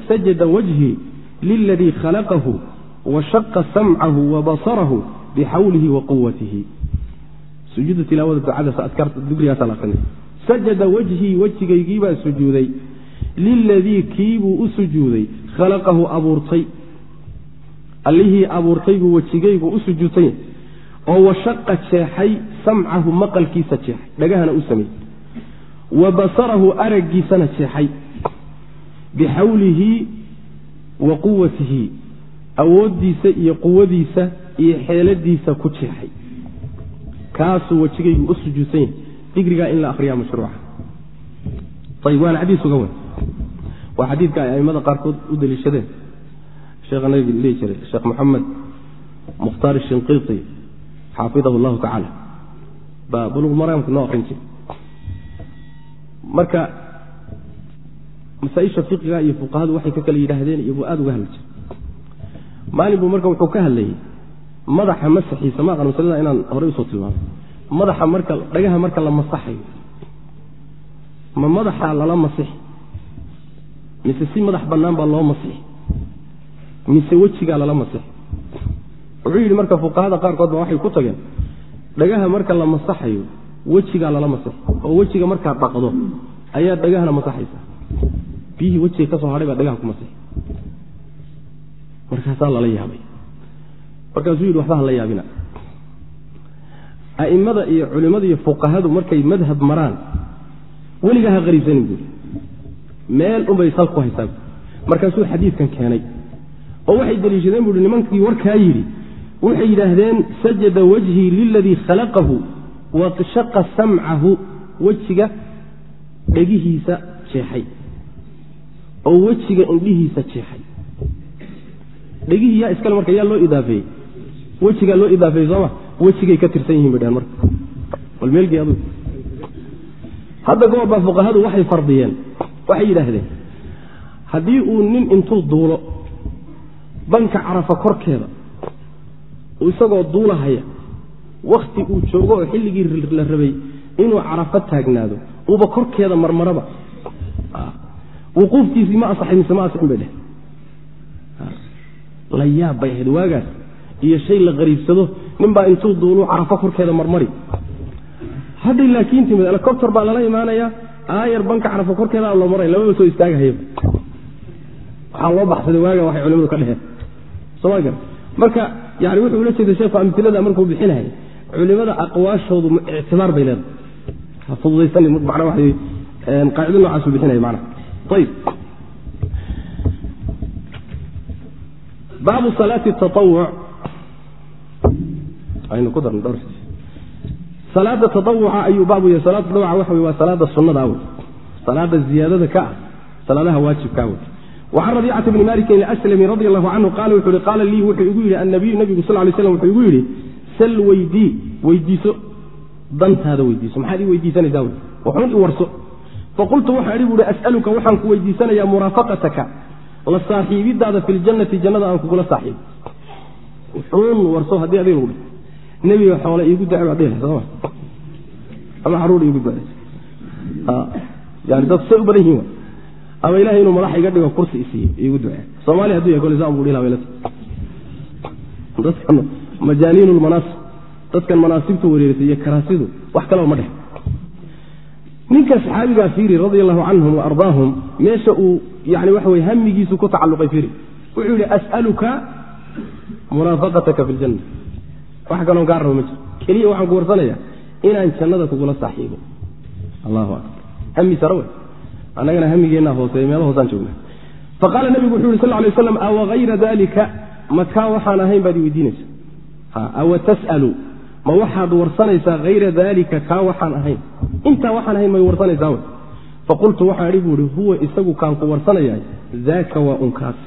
sajada wajhi liladii khalaqahu wa shaqa samcahu wa basarahu bixawlihi wa quwatihi sujuudda tilaawada ducadaas adkaarta dugrigaasa la akrinay sajada wajhii wejigaygiibaa sujuuday. Liladii kiibuu u sujuuday khalaqahu abuurtay. Allihii abuurtay buu wejigaygu u sujuudsan yahay oo washaqa jeexay samcahu maqalkiisa jeexay dhagahana u sameeyey. Wa basarahu araggiisana jeexay. Bixawlihi wa quwatihi awooddiisa iyo quwadiisa iyo xeeladiisa ku jeexay kaasuu wejigaygu u sujuudsan yahay. Digrigaa in la akriyaa mashruuca. Ayib waana xadiis uga weyn. Waa xadiidka ay aimada qaarkood u deliishadeen. Sheekha nabiga dhihi jiray sheekh moxamed mukhtaar shinqiiti xaafidahu llahu tacaala. Baa buluq maraamka noo akrin jiray. Marka masaaisha fiqiga iyo fuqahadu waxay ka kala yidhaahdeen iyo buu aada uga hadli jiray. Maalin buu marka wuxuu ka hadlayey madaxa masaxiisa ma aqan masalada inaan horey u soo tilmaamo. Madaxa marka dhagaha marka la masaxayo. Ma madaxa lala masixi? Mise si madax bannaan baa loo masixi? Mise wejigaa lala masixi? Wuxuu yidhi marka fuqahada qaarkood ba waxay ku tageen dhagaha marka la masaxayo wejigaa lala masixi. Oo wejiga markaa dhaqdo ayaa dhagahana masaxaysa. Biyihii wejiga ka soo hadhay baa dhagaha ku masixi. Markaasaa lala yaabay markaasuu yidhi waxba hala yaabina. A'immada iyo culimmada iyo fuqahadu markay madhab maraan weligaa ha qariibsanin buuri meel unbay sal ku haysaa markaasuu xadiidkan keenay oo waxay deliishadeen buuhi nimankii warkaa yidhi waxay yidhaahdeen sajada wajhii liladii khalaqahu wa shaqa samcahu wejiga dhegihiisa jeexay oo wejiga indhihiisa jeexay. Dhegihii yaa iskale marka yaa loo idaafeeyey wejigaa loo idaafeeyey sooma wejigay ka tirsan yihiin bay dhaheen marka. Bal meelgii adug hadda goor baa fuqahadu waxay fardiyeen waxay yidhaahdeen haddii uu nin intuu duulo banka carafa korkeeda isagoo duulahaya wakhti uu joogo oo xilligii la rabay inuu carafo taagnaado uuba korkeeda marmaraba wuquufkiisii ma asaxay mise ma asixin bay dheh la yaab bay ahayd waagaas iyo shay la qariibsado ninbaa intuu duulu carafo korkeeda marmari. Hadday laakiin timid helicobter baa lala imaanayaa aayar banka carafo korkeeda loo maray lamaba soo istaagahayaba waxaa loo baxsaday waaga waxay culimadu ka dheheen soma gar marka yani wuxuu ula jeeda sheekhu amilada markuu bixinaya culimada aqwaashoodu ictibaar bay leedahay. Ha fududaysanin mana wa qaacido nocaasuu bixinaya mana ayib baabu salaati taawuc aynu ku darno dhowr salaada taawuca ayuu baabu yahay. Salaada taawuca waxa wey waa salaada sunnada wey salaada ziyaadada ka ah salaadaha waajibkaa wey wacan rabiicata bni malikin aslami radi allahu canhu qaala wuxuu ihi qaala lii wuxuu igu yidhi annabiyu nabigu sal lay slam wuxuu igu yidhi sal weydii weydiiso dantaada weydiiso. Maxaad ii weydiisanaysaa wy waxuun i warso. Faqultu waxaa idhi buuhi as'aluka waxaan ku weydiisanayaa muraafaqataka la saaxiibidaada fi ljannati jannada aan kugula saaxiibo wuxuun warso haddii adiga lagu dhi nebiga xoole iigu dace baad dhihi soma ama carruur iigu dace yani dad say u badan yihiin ama ilahay inuu madax iga dhigo kursi isiiyo iigu ducee soomaaliya haduu yahay kole saan buu dhihi laha dadkan majaaniin lmanaasib dadkan manaasibta wareerisay iyo karaasidu wax kaleba ma dheh. Ninka saxaabigaa fiiri radia allahu canhum wa ardaahum meesha uu yani waxa weye hamigiisu ku tacalluqay fiiri. Wuxuu yidhi as'aluka muraafaqataka fi ljanna wax kaloon kaa rabo ma jiro. Keliya waxaan ku warsanaya inaan jannada kugula saaxiibo allahu akbar. Hami sare wey annagana hamigeennaa hooseeya meelo hoosaan joogna faqaala nabigu wuxuu yhi sal lay aslam awa hayra dalika makaa waxaan ahayn baad i weydiinaysa awa tas'alu? Ma waxaad warsanaysaa hayra dalika kaa waxaan ahayn? Intaa waxaan ahayn may warsanaysaa wy faqultu waxaan idhi buu huwa isagu kaan ku warsanayaa daaka waa unkaas.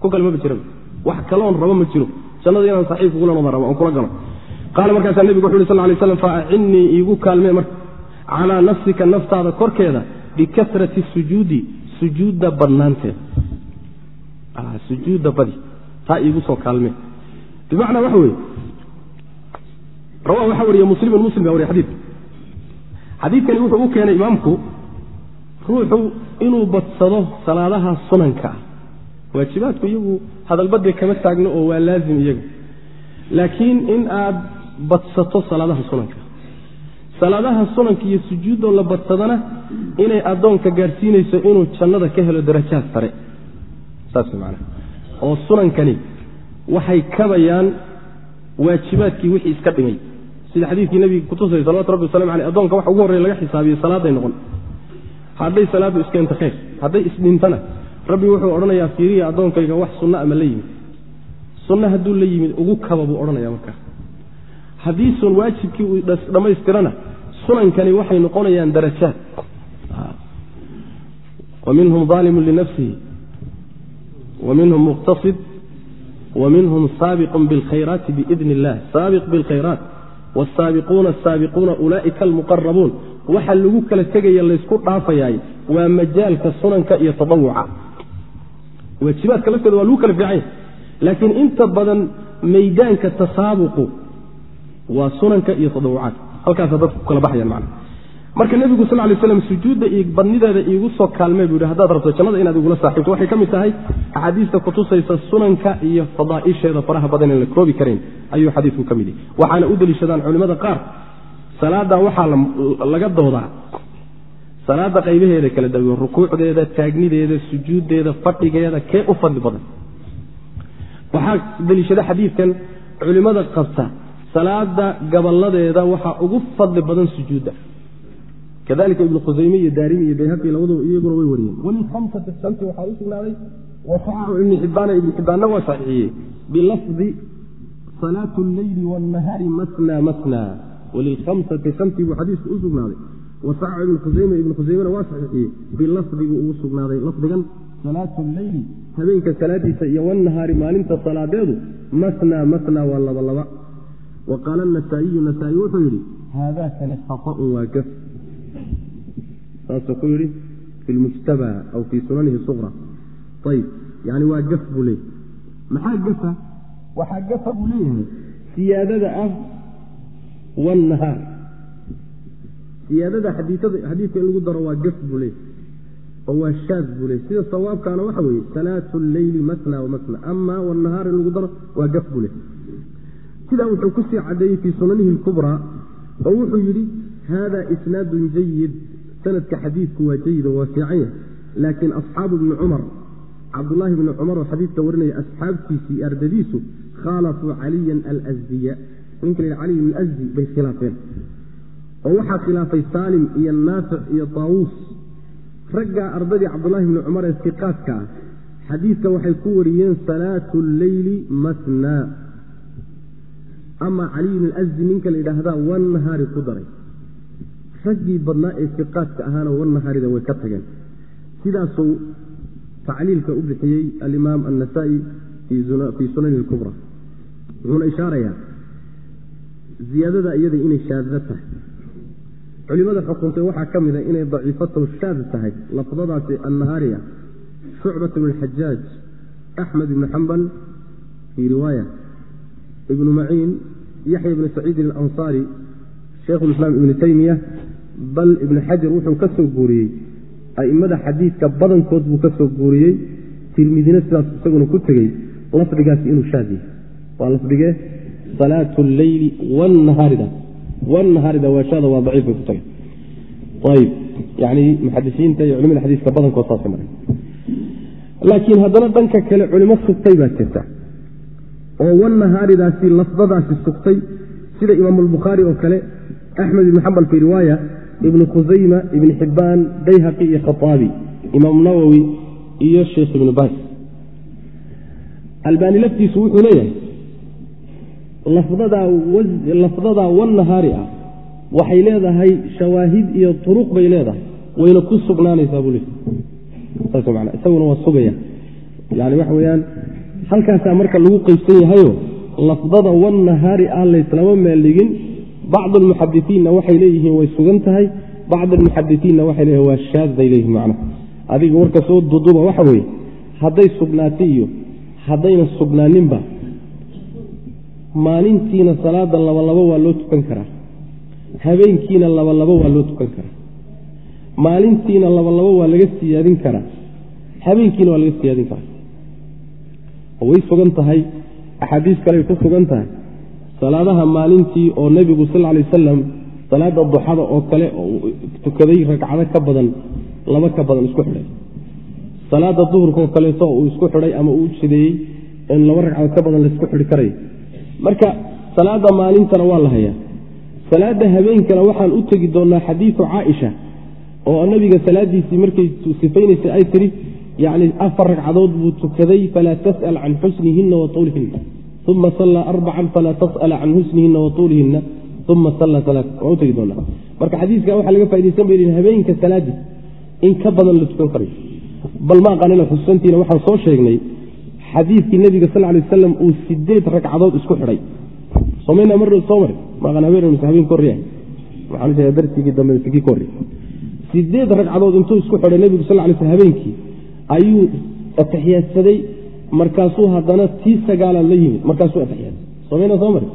Ku kale maba jira wax kaloon rabo ma jiro jannada inaan saxiib kugula rabo oon kula galo. Qaala markaasaa nebigu wuxu yhi sal lay slam fa acinnii iigu kaalmee marka calaa nafsika naftaada korkeeda bikasrati sujuudi sujuudda badnaanteeda sujuudda badi taa iigu soo kaalmee. Bimacnaa waxa weeye rawa waxaa wariye muslimun muslim baa wariye xadiidka xadiidkani wuxuu u keenay imaamku ruuxu inuu badsado salaadaha sunanka ah waajibaadku iyagu hadalbadde kama taagno oo waa laazim iyaga. Laakiin in aad badsato salaadaha sunanka. Salaadaha sunanka iyo sujuuddoo la badsadana inay addoonka gaadhsiinayso inuu jannada ka helo darajaad sare. Saas man oo sunankani waxay kabayaan waajibaadkii wixii iska dhimay sida xadiidkii nabiga kutusay salawatu rabbi wasalam aleyh addoonka waxa ugu horreya laga xisaabiye salaaday noqon hadday salaaddu iskeento khayr hadday isdhintana rabbi wuxuu odhanayaa fiiriya addoonkayga wax sunna ama la yimid. Sunna hadduu la yimid ugu kaba buu odhanaya markaa haddii sun waajibkii uu dhammaystirana sunankani waxay noqonayaan darajaad. Wa minhum aalimun linafsihi wa minhum muqtasid wa minhum saabiqun bilkhayraati biidni illah saabiq bilkhayraat wsaabiquuna asaabiquuna ulaa'ika almuqarabuun waxa lagu kala tegaya laysku dhaafayaay waa majaalka sunanka iyo tadawuca waajibaadka lafteeda waa lagu kala fiicanya laakiin inta badan maydaanka tasaabuqu waa sunanka iyo tadawucaadka halkaasa dadka ku kala baxayaan macna. Marka nebigu sal lay slam sujuudda iyo badnideeda iigu soo kaalmee buu yidhi haddaad rabto jannada inaad igula saaxiibto. Waxay ka mid tahay axaadiista kutusaysa sunanka iyo fadaa'isheeda faraha badan in la koobi karayn ayuu xadiidku ka mid yahy waxaana u deliishadaan culimmada qaar salaadan waxaa laga doodaa salaada qaybaheeda kala dawiyo rukuucdeeda taagnideeda sujuuddeeda fadhigeeda kee u fadli badan? Waxaa deliishada xadiidkan culimmada qabta salaada gaballadeeda waxaa ugu fadli badan sujuudda. Kadalika ibnu khusayme iyo daarimi iyo bayhaqi labaduba iyaguna way wariyeen. Walilhamsati shanti waxaa u sugnaaday wasaxaxu ibni xibbaana ibni xibbaanna waa saxiixiyey bilafdi salaatu alleyli wاnnahaari masna masna walilhamsati shantii buu xadiisku u sugnaaday wasaxaxu ibnu khusayme ibnu khusaymena waa saxiixiyey bilafdigu ugu sugnaaday lafdigan. Salaatu alleyli habeenka salaadiisa iyo wanahaari maalinta salaadeedu masna masna waa laba laba. Wa qaala anasaa'iyu nasaa-i wuxuu yidhi haadakani khaطa'un waa gaf saasuu ku yidhi fi lmujtaba aw fii sunanihi suqra ayib yani waa gaf buu leeyahy maxaa gafa? Waxaa gafa buu leeyahay. Siyaadada ah wanahaar siyaadada xadiidka in lagu daro waa gaf buu leeyahy oo waa shaad buu leeyahy sida sawaabkaana waxa weeye salaatu alleyli masna wamasna ama wanahaar in lagu daro waa gaf buu leeyahy sidaa wuxuu ku sii cadeeyey fii sunanihi اlkubraa oo wuxuu yidhi hada isnaadun jayid sanadka xadiidku waa jayidoo waa fiican yahay. Laakiin asxaabu bni cumar cabdulaahi bni cumar oo xadiidka warinaya asxaabtiisii ardadiisu khaalafuu caliyan alsdiya ninka la caliy bn asdi bay khilaafeen oo waxaa khilaafay saalim iyo naafic iyo taawuus raggaa ardadii cabdulaahi bni cumar ee siqaadka ah xadiidka waxay ku wariyeen salaatu alleyli masna. Ama caliy bn asdi ninka la yidhaahdaa wannahaari ku daray. Raggii badnaa ee siqaadka ahaana wanahaarida way ka tageen. Sidaasuu tacliilka u bixiyey alimaam annasaa-i fii sunani اlkubra wuxuuna ishaarayaa ziyaadada iyada inay shaadda tahay culimada xukuntay waxaa ka mida inay daciifatow shaad tahay lafdadaasi annahaari ah shucbat bn xajaaj axmed ibni xambal fii riwaaya ibnu maciin yaxya ibni saciidin alansaari shaykhulislaam ibni teymiya bal ibni xajar wuxuu ka soo guuriyey a'immada xadiidka badankood buu ka soo guuriyey tirmidina sidaas isaguna ku tegey lafdigaasi inuu shaad yahay. Waa lafdigee salaatu alleyli wnahaarida wnahaarida waashada waa daciif ku tagay ayib yani muxadisiinta iyo culimada xadiiska badankood saasay maray laakiin haddana dhanka kale culimo sugtay baa jirta oo wanahaaridaasi lafdadaasi sugtay sida imaam albukhaari oo kale axmed ibni xambal fii riwaaya ibnu khusayma ibni xibbaan bayhaqi iyo khaaabi imaam nawowi iyo sheekh ibnu baas albaani laftiisu wuxuu leeyahay lafdadaa wanahaari ah waxay leedahay shawaahid iyo turuq bay leedahay. Wayna ku sugnaanaysaa saasman isaguna waa sugaya. Yani waxa weyaan halkaasaa marka lagu qeybsan yahayo lafdada wanahaari ah layslama meel dhigin bacd almuxadisiinna waxay leeyihiin way sugan tahay bacd almuxadisiinna waxay leeyihiin waa shaadday leeyihiin macna adiga warka soo duduba waxa weeye hadday sugnaatay iyo haddayna sugnaaninba maalintiina salaada labalabo waa loo tukan karaa. Habeenkiina labalabo waa loo tukan karaa. Maalintiina labalabo waa laga siyaadin karaa. Habeenkiina waa laga siyaadin karaa. Way sugan tahay axaadiis kale ay ku sugan tahay. Salaadaha maalintii oo nebigu sal lay wasalam salaada duxada oo kale tukaday ragcado ka badan laba ka badan isku xidhay. Salaada duhurka oo kaleeto uu isku xidhay ama uu jideeyey in laba ragcadood ka badan la isku xidhi karayo marka salaada maalintana waa la hayaa. Salaada habeenkana waxaan u tegi doonaa xadiidu caaisha oo nabiga salaadiisii markay sifaynaysay ay tihi yani afar ragcadood buu tukaday falaa tas'al can xusnihina wa tuulihina uma sallaa arbacan falaa tas'ala can xusnihina wa tuulihina uma sallaa alaa waan utegi doonaa. Marka xadiiska waxaa laga faidaysan bay habeenka salaadii in ka badan la tukan karayo bal ma aqaanina xusuusantiina waxaan soo sheegnay xadiidkii nebiga sal lay wasalam uu sideed ragcadood isku xidhay somayna mar soo mari maaqan habeen habeen korri waxaan sheega darsigii dambe kii korri sideed ragcadood intuu isku xidhay nebigu sal lay sl habeenkii ayuu ataxiyaadsaday markaasuu haddana tii sagaalaad la yimid. Markaasuu ataxiyaadsaday somayna soo mari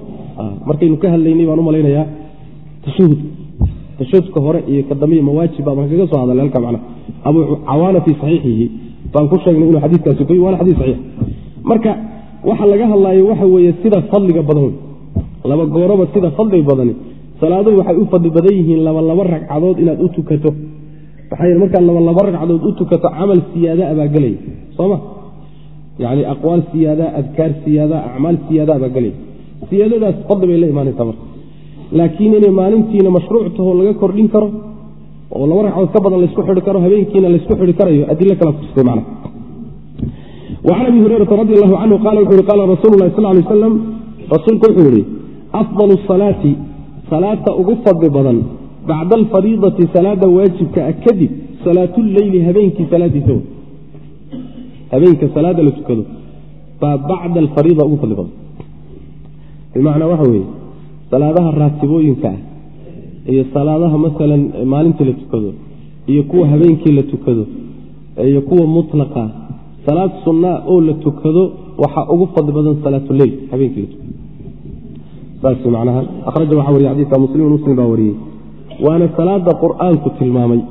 markaynu ka hadlaynay baan u malaynayaa. Tashahud hore iyo ka dambe baan kaga soo hadalay halka macna. Abu cawaana fii saxiixihi baan ku sheegnay inuu xadiiskaasi koy waana xadiis saxiix. Marka waxa laga hadlaayo waxa weeye sida fadliga badan laba gooroba sida fadliga badani salaaduhu waxay u fadli badan yihiin laba ragcadood inaad u tukato. Maxaa yeel markaad laba laba ragcadood u tukato camal siyaada baa gelaya sooma yani aqwaal siyaada adkaar siyaada acmaal siyaada baa gelaya siyaadadaas fadli bay la imaanaysaa marka. Laakiin inay maalintiina mashruuc taho laga kordhin karo oo laba ragcadood ka badan laysku xidhi karo habeenkiina laysku xidhi karayo adilo kala kustay man wacan abi hurayrata radi allahu canhu qala wuxu uhi qaala rasuulu lahi sal lay aslam rasuulku wuxuu yihi afdalu salaati salaata ugu fadli badan bacda alfariidati salaada waajibka ah kadib salaatuleyli habeenkii salaadiisa. Habeenka salaada la tukado baa bacda alfariida ugu fadli badan. Bimacnaa waxa weeye salaadaha raatibooyinka ah iyo salaadaha masalan maalintii la tukado iyo kuwa habeenkii la tukado iyo kuwa mutlaqa. Salaad sunnaa oo la tukado waxaa ugu fadli badan salaatuleyl habeenkii la tukado. Saas macnaha. Akhraja waxaa wariye xadiiska muslimun muslim baa wariyey. Waana salaada qur'aanku tilmaamay.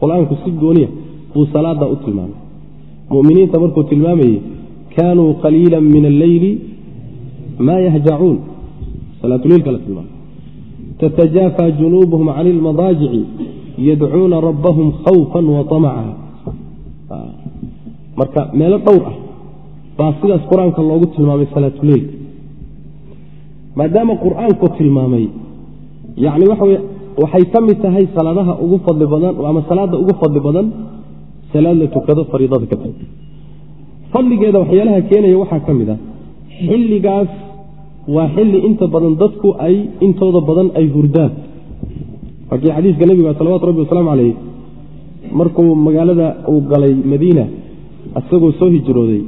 Qur'aanku si gooniya buu salaada u tilmaamay. Muminiinta markuu tilmaamayey kaanuu qaliila min alleyli maa yahjacuun. Salaatuleylka la tilmaamay tatajaafa junuubuhum can ilmadaajici yadcuuna rabbahum khawfan wa amaca marka meelo dhowr ah baa sidaas qur'aanka loogu tilmaamay salaatuleyl maadaama qur'aanku tilmaamay yani waxawy waxay ka mid tahay salaadaha ugu fadli badan ama salaada ugu fadli badan salaad la tukado fariidada ka fadligeeda waxyaalaha keenaya waxaa ka mid a xilligaas waa xilli inta badan dadku ay intooda badan ay hurdaan. Markii xadiiska nebiga salawatu rabbi wasalaamu caleyh markuu magaalada uu galay madiina isagoo soo hijrooday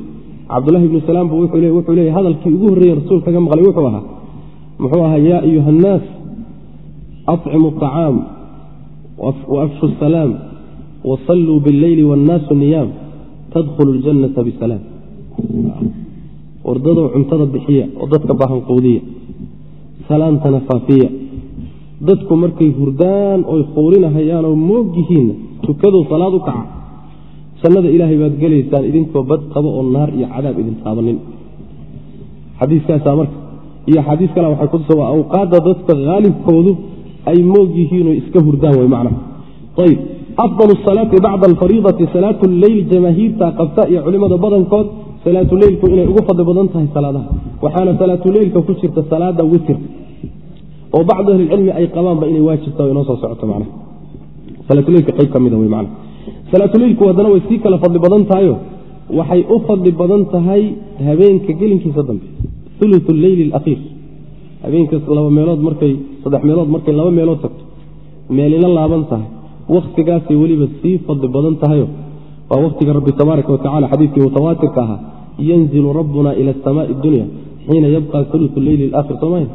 cabdulahi ibnu salaam bu wuxuu leeyay hadalkii ugu horreeyey rasuulka kaga maqlay wuxuu ahaa muxuu ahaa yaa ayuha annaas acmu acaam waafshu salaam wasalluu billeyli wannaasu niyaam tadkhulu ljannata bisalaam wardadoo cuntada bixiya oo dadka bahanquudiya salaantana faafiya. Dadku markay hurdaan oy quurinahayaanoo moog yihiinna tukadoo salaad u kaca. Jannada ilaahay baad gelaysaan idinkoo bad qabo oo naar iyo cadaab idin taabanin. Xadiiskaasaa marka iyo xadiis kale waxay kutusa waa awqaadda dadka haalibkoodu ay moog yihiinoo iska hurdaan way macnaha ayb afdal salaati bacda alfariidati salaatu leyl jamaahiirta qabta iyo culimada badankood salaatuleylku inay ugu fadli badan tahay salaadaha waxaana salaatuleylka ku jirta salaada witirka oo bacdu ahlicilmi ay qabaanba inay waajibta inoo soo socoto man salaatuleyka qayb ka mida w man salaatuleylku haddana way sii kala fadli badan tahayo waxay u fadli badan tahay habeenka gelinkiisa dambe ulu leyli alakhiir habeenkas laba meelood markay saddex meelood markay laba meelood tagto meelina laaban tahay waktigaasay weliba sii fadli badan tahayo. Waa waktiga rabbi tabaaraka watacala xadiidkii mutawaatirka ahaa yanzilu rabbuna ila asamaai dunya xiina yabqa ulu leyli alaakhir soomaya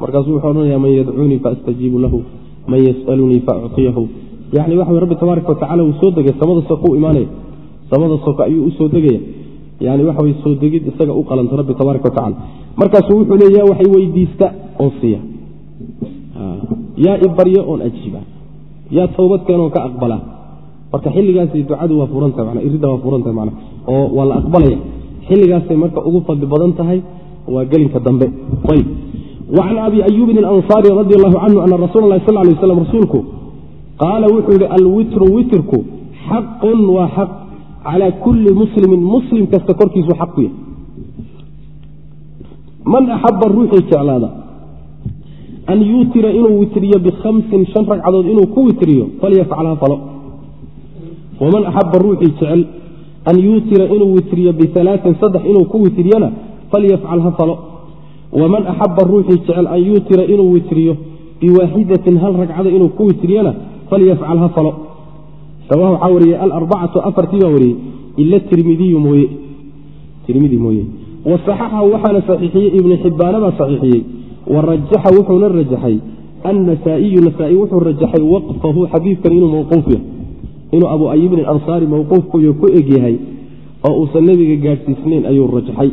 markaasuu wuxuu odhanaya man yadcuunii faastajiibu lahu man yasalunii faactiyahu yani waxa rabbi tabaaraka watacala wuu soo degay samada soka u imaanaya samada soka ayuu u soo degaya. Yani waxa way soo degid isaga u qalanta rabbi tabaaraka watacala markaasuu wuxuu leeya waxay weydiista oon siiya. Yaa ibarya oon ajiiba yaa towbadkeenoo ka aqbala. Marka xilligaasi ducadu waa irida waa furantahay mana oo waa la aqbalaya. Xilligaasay marka ugu fadli badan tahay waa gelinka dambe. Wacan abi ayuubin alansaari radi allahu canhu ana rasuula lahi sal lay slam rasuulku qaala wuxuu yihi alwitru witrku xaqun waa xaq calaa kulli muslimin muslim kasta korkiisu xaq ku yahay. Man axaba ruuxii jeclaada an yuutira inuu witriyo bikhamsin shan ragcadood inuu ku witriyo falyafcal ha falo waman axaba ruuxii jecel an yuutira inuu witriyo bialaain saddex inuu ku witriyona falyafcal ha falo waman axaba ruuxii jecel an yuutira inuu witriyo biwaaxidatin hal ragcado inuu ku witriyona falyafcal ha falo sawah waxaa wariyey alarbacatu afartii baa wariyey ila tirmidiyu mooye tirmidi mooye wasaxaxahu waxaana saxiixiyey ibnu xibbaanabaa saxiixiyey warajaxa wuxuuna rajaxay annasaa'iyu nasaa-i wuxuu rajaxay waqfahu xadiidkan inuu mawquuf yahay inuu abu ayibin alansaari mawquufkuyo ku eg yahay oo uusan nebiga gaadhsiisnayn ayuu rajaxay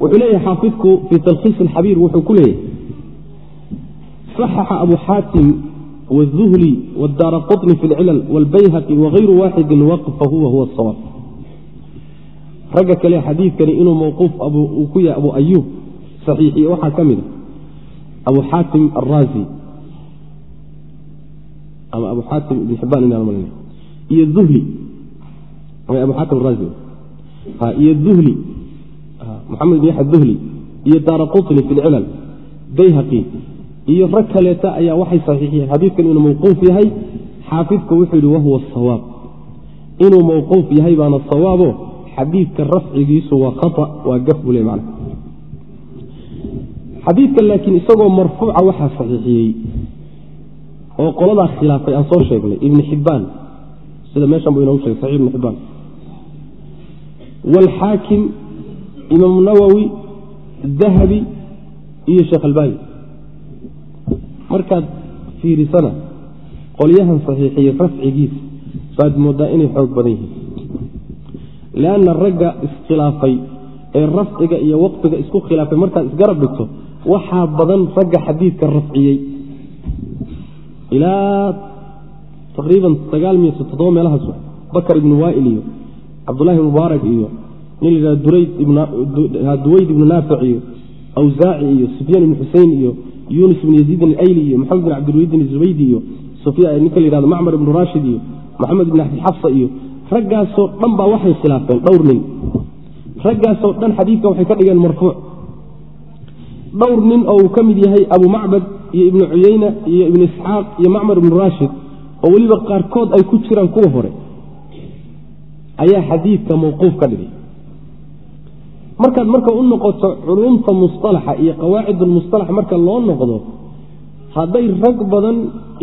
wuxuu leeyahay xaafidku fii talkhiis alxabiir wuxuu ku leeyahay صaxaxa abu xaatim wالzuhli wاdaara quطni fi اlcilal wاlbayhaqi wagayru waaxidi waqfahu wahuwa sawaab ragga kale xadiidkani inuu mawquuf uu ku yahay abu ayuub saxiixiye waxaa ka mid a abu xaatim araazi ama abu xaatim ibn xibaan inaan iyo uhli abu xaatim araazi iyo duhli. Maxamed ibn yaxya duhli. Iyo daara quطni fi lcilal bayhaqi. Iyo rag kaleeta ayaa waxay saxiixiyeen xadiidkan inuu mawquuf yahay. Xaafidku wuxuu yihi wahuwa sawaab. Inuu mawquuf yahay baana sawaabo xadiidka rafcigiisu waa khaa waa gaf buu le man xadiidka laakiin isagoo marfuuca waxaa saxiixiyey oo qoladaa khilaafay aan soo sheegnay ibni xibbaan sida meeshan buu inoogu shegay saxix ibni xibbaan waalxaakim imaam nawowi dahabi iyo sheekh albani. Markaad fiirisana qolyahan saxiixiyey rafcigiisa baad moodaa inay xoog badan yihiin lianna ragga iskhilaafay ee rafciga iyo waqfiga isku khilaafay markaad isgarab dhigto waxaa badan ragga xadiidka rafciyey ilaa taqriiban sagaal miyo toddoba meelahaas bakar ibnu waail iyo cabdullahi ibnu mubaarak iyo nin la yidhahdo duwayd ibnu naafic iyo awsaaci iyo sufyaan ibnu xusein iyo yunis ibn yaziidin alayli iyo maxamed bin cabdilwahiidin zubaydi iyo ninka la yihahdo macmar ibnu raashid iyo maxamed ibn abi xafsa iyo raggaasoo dhan baa waxay khilaafeen dhowr nin. Raggaasoo dhan xadiidka waxay ka dhigeen marfuuc. Dhowr nin oo uu ka mid yahay abu macbad iyo ibnu cuyeyna iyo ibnu isxaaq iyo macmar ibnu raashid oo weliba qaarkood ay ku jiraan kuwa hore. Ayaa xadiidka mawquuf ka dhigay. Markaad marka u noqoto culumta musalaxa iyo qawaacidulmusalax marka loo noqdo hadday rag badan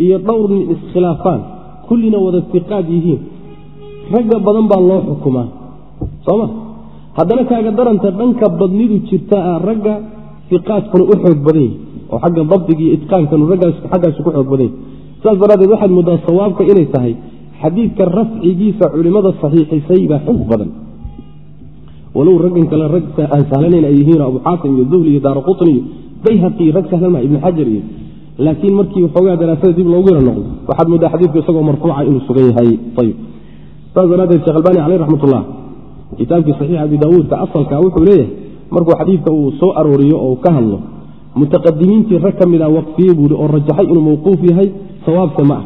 iyo dhowr nin iskhilaafaan kullina wada iqaad yihiin ragga badan baa loo xukumaa. Soma haddana kaaga daranta dhanka badnidu jirta ragga iqaadkuna u xoog badan yihi oo xagga dabdiga iyo itqaankanu xaggaasu ku xoog badan yahi saas daraaddeed waxaad moodaa sawaabka inay tahay xadiidka rafcigiisa culimmada saxiixisay baa xoog badan. Walow raggan kale rag aan sahlanayn ay yihiin abu xaatim iyo duhli iyo daara iyo bayhaqi rag sahlan maa ibn xajar iyo laakiin markii waxoogaa daraasada dib loogu yara noqdo waxaad moodaa xadiidku isagoo marfuuca inuu sugan yahay. Ayb saas daraaddeed shekh albani caleyh raxmatullah kitaabkii saxiix abi daawuudka asalka wuxuu leeyahay markuu xadiidka uu soo arooriyo oo ka hadlo mutaqadimiintii rag ka mida waqfiye buuhi oo rajaxay inuu mawquuf yahay sawaabse ma ah.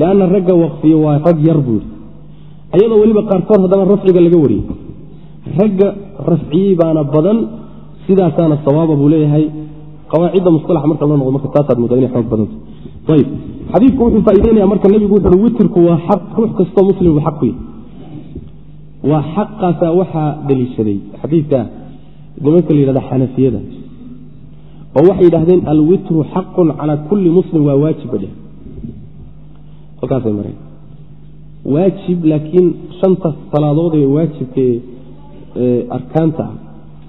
Lianna ragga waqfiye waa rag yar buuhi ayadoo weliba qaarkood haddana rafciga laga wariyey. Ragga rafciyey baana badan sidaasaana sawaaba buu leeyahay. Qawaacidda musalaxa marka loo noqdo marka taasaad moodaa inay xoog badanta. Ayb xadiidku wuxuu faa'ideynaya marka nebigu wuxu uhi witirku waa xaq ruux kastoo muslim xaq ku waa xaqaasaa waxaa daliishaday xadiidka nimanka la yidhahda xanafiyada oo waxay yidhahdeen alwitru xaqun calaa kulli muslim waa waajib ba dheh halkaasay mareen. Waajib laakiin shanta salaadood ee waajibkae arkaanta ah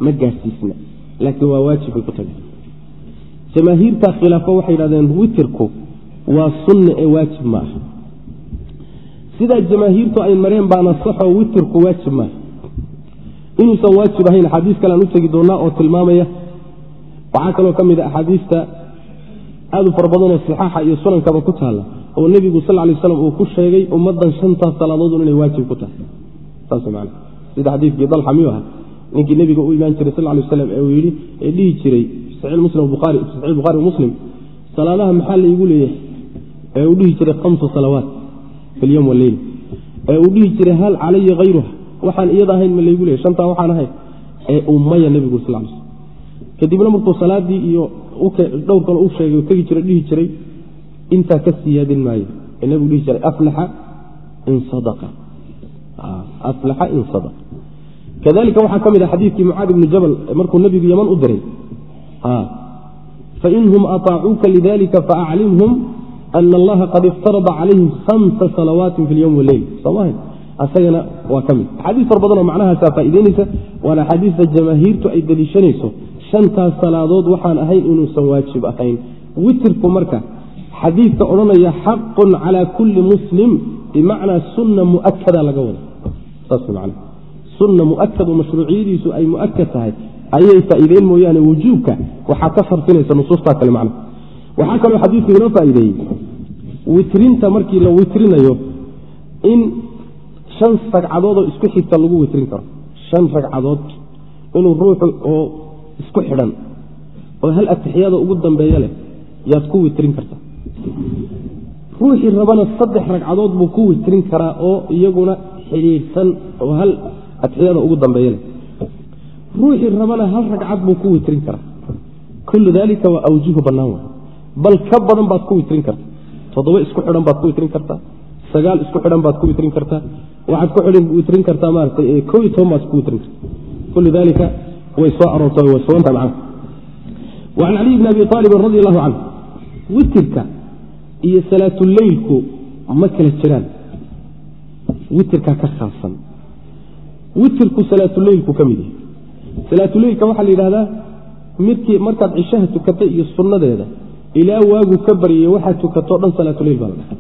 ma gaadhsiisna laakiin waa waajib bay ku tageen. Jamaahiirta khilaafo waxay yidhahdeen witirku waa sunna ee waajib ma aha. Sidaa jamaahiirtu ay mareen baana saxoo witirku waajib maaha inuusan waajib ahayn axaadiis kale aan u tegi doonaa oo tilmaamaya. Waxaa kaloo ka mid a axaadiista aad u fara badanoo sixaaxa iyo sunankaba ku taalla oo nebigu sal lay slam uu ku sheegay ummaddan shantaas salaadoodun inay waajib ku tahay. Saas man sida xadiidkii dalxa miyuu aha ninkii nebiga u imaan jiray sal lay waslam ee uu yidhi ee dhihi jiray saxiix buhaari muslim salaadaha maxaa laygu leeyahay ee uu dhihi jiray khamsu salawaat fi lyowm waleyl ee uu dhihi jiray hal calaya hayruha waxaan iyada ahayn ma laygu leeyahy shantaa waxaan ahayn ee ummaya nebigu sal slm kadibna markuu salaadii iyo dhowr kale u sheegay tegi jiray dhihi jiray intaa ka siyaadin maayo ee nebigu dhihi jiray aflaxa in sadaqa. Sadaqa. Kadalika waxaa ka mid ah xadiidkii mucaad ibni jabal markuu nebigu yaman u diray. Fainhum aطaacuuka lidalika faaclimhum ana allaha qad iftarada calayhim hamsa salawaatin fi lyowm waleyl soomah asagana waa ka mid. Axaadiis far badanoo macnahaasaa faa'ideynaysa waana axaadiista jamaahiirtu ay deliishanayso shantaas salaadood waxaan ahayn inuusan waajib ahayn. Witirku marka xadiidka odhanaya xaqun calaa kulli muslim bimacnaa sunna muakada laga wada. Saas man sunna muakad mashruuciyadiisu ay muakad tahay. Ayay faa'iideyn mooyaane wujuubka. Waxaa ka sarfinaysa nusuustaa kale macna waxaa kaloo xadiidku inoo faa'iideeyey. Witrinta markii la witrinayo in shan ragcadoodoo isku xigta lagu witrin karo. Shan ragcadood inuu ruuxu oo isku xidhan oo hal atixiyada ugu dambeeya leh yaad ku witrin kartaa ruuxii rabana saddex ragcadood buu ku witrin karaa oo iyaguna xidhiidhsan oo hal atixiyada ugu dambeeya leh. Ruuxii rabana hal ragcad buu ku witrin karaa. Kullu daalika waa awjuhu bannaan wa bal ka badan baad ku witrin kartaa toddoba isku xidhan baad ku witrin kartaa sagaal isku xidhan baad ku witrin kartaa waxaad ku witrin kartaa maaratay ko iyo toban baad witrin kartaa kullu way soo aroortay way sugantahay macnaha wacan caliy bni abi aalibin radi allahu canhu witirka iyo salaatuleylku ma kala jiraan. Witirkaa ka khaasan witirku salaatuleylku ka mid yahay. Salaatuleylka waxaa la yidhahdaa midkii markaad cishaha tukatay iyo sunnadeeda ilaa waagu ka baryay waxaad tukatoo dhan salaatuleyl baa la dhaha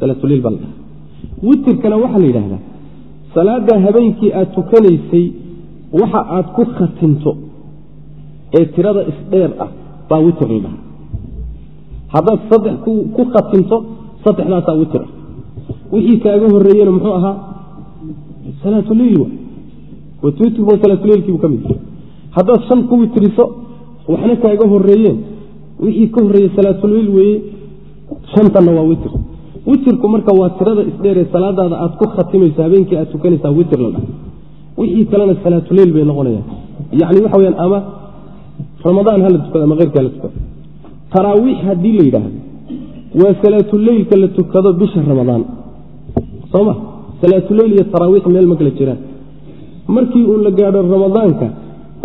salaatuleyl baa la dhaha witirkana waxaa la yidhahdaa salaada habeenkii aad tukanaysay waxa aad ku khatinto ee tirada isdheer ah baa witir la dhaha haddaad saddex ku khatinto saddexdaasaa witir ah. Wixii kaaga horeeyena muxuu ahaa salaatuleyl wa watwitirku salaatuleylkiibu ka mid yahay. Haddaad shan ku witriso waxna kaaga horeeyeen wixii ka horreeye salaatuleyl weeye shantanna waa witir. Witirku marka waa tirada isdheeree salaadaada aad ku khatimayso habeenkii aad tukanaysaa witir la dhaha wixii kalena salaatuleyl bay noqonayaan. Yacni waxa weyaan ama ramadaan hala tukado ama keyrka hala tukado taraawiix haddii la yidhaahdo waa salaatuleylka la tukado bisha ramadaan. Soo ma? Salaatuleyl iyo taraawiix meel ma kala jiraan. Markii uun la gaadho ramadaanka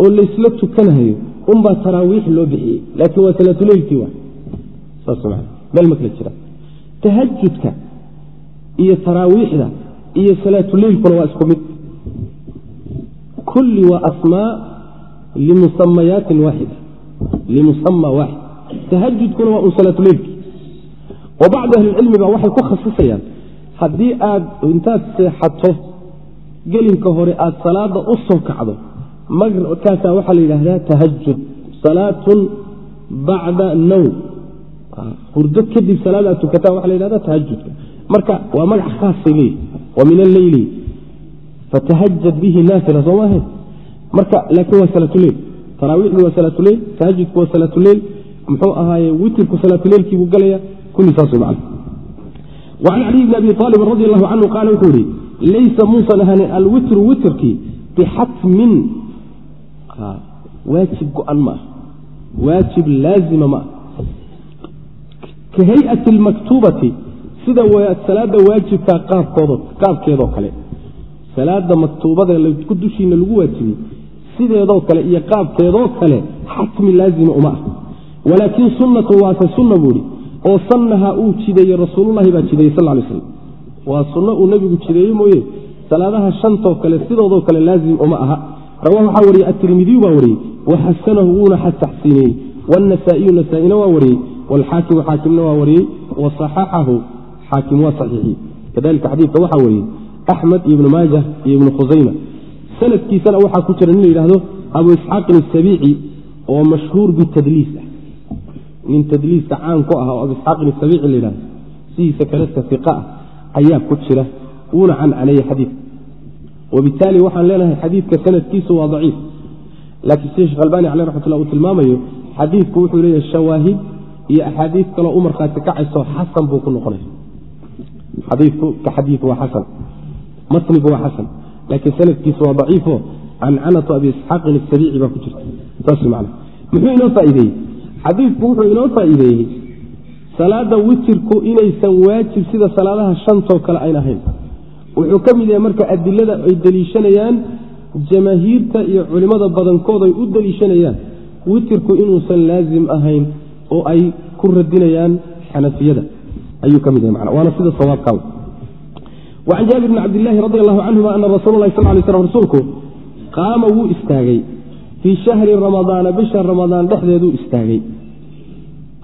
oo laysla tukanahayo unbaa taraawiix loo bixiyey laakiin waa salaatuleylkii meel ma kala jiraan tahajudka iyo taraawiixda iyo salaatuleylkuna waa isku mid. Kulli waa asmaa limusamayaatin waaxida limusama waaxid tahajudkuna waa un salaatuleylki. Wa bacdu ahlicilmiba waxay ku khasisayaan haddii aad intaad seexato gelinka hore aad salaada u kacdo markaasaa waxaa la yidhaahdaa tahajud salaatun bacda nawm hurdo kadib salaad aad tukataa waxa la yidhahda tahajudka marka waa magac khaasay leeyihi wa min alleyli fatahajad bihi naafila soo maahe marka laakiin waa salaatuleyl taraawiixdu waa salaatuleyl tahajudku waa salaatuleyl muxuu ahaaye witirku salaatuleylkiibuu galaya kulli saas macna. Wacan caliy bni abi aalibin radi allahu canhu qaala wuxuu yihi laysa muusan ahaanin alwitru witrkii bixatmin waajib go-an ma ah waajib laazima ma. Ah ka hay'ati lmaktuubati sida salaada waajibka qaabkeedoo kale. Salaada maktuubada ku dushiina lagu waajibiyey sideedoo kale iyo qaabkeedoo kale xatmi laazima uma ah. Walaakin sunnatu waase sunna buuhi oo sannaha uu jideeyey rasuululahi baa jideeyey sal lay slam waa sunno uu nebigu jideeye mooye salaadaha shantoo kale sidoodoo kale laazim uma aha rawah waxaa wariyey atirmidiyu baa wariyey waxasanahu wuuna taxsiiniyey wاnasaa'iyu nasaa-ina waa wariyey wاlxaakimu xaakimna waa wariyey waصaxaxahu xaakim waa saxiixiyey kadalika xadiidka waxaa wariyey axmed iyo ibnu maajah iyo ibnu khusayma sanadkiisana waxaa ku jira nin la yidhaahdo abu isxaaqin asabiici oo mashhuur bitadliis ah nin tadliiska caan ku ah oo abu isxaaqin asabiici la yidhahdo sidiisa kaleta iqa ah ayaa ku jira wuuna cancaneeyey xadiidka wabitaali waxaan leenahay xadiidka sanadkiisu waa daciif laakiin sida sheekh albani caleh raxmatullah uu tilmaamayo xadiidku wuxuu leeyahay shawaahid iyo axaadiis kaloo u kacayso xasan buu ku noqonaya xadiidku ka xadiid waa xasan matnigu waa xasan laakiin sanadkiisu waa daciifo cancanatu abi isxaaqin asabiici baa ku jirta saas man muxuu inoo faaideeyey xadiidku wuxuu inoo faa'iideeyey salaada witirku inaysan waajib sida salaadaha shantoo kale ayn ahayn wuxuu ka mid yahay marka adilada ay deliishanayaan jamaahiirta iyo culimmada badankood ay u deliishanayaan witirku inuusan laazim ahayn oo ay ku radinayaan xanafiyada. Ayuu ka mid yahay mana waana sida sawaabka wacan jaabir bni cabdillaahi radi allahu canhuma ana rasuula lahi sal lay slam rasuulku qaama wuu istaagay. Fii shahri ramadaana bisha ramadaan dhexdeeduu istaagay.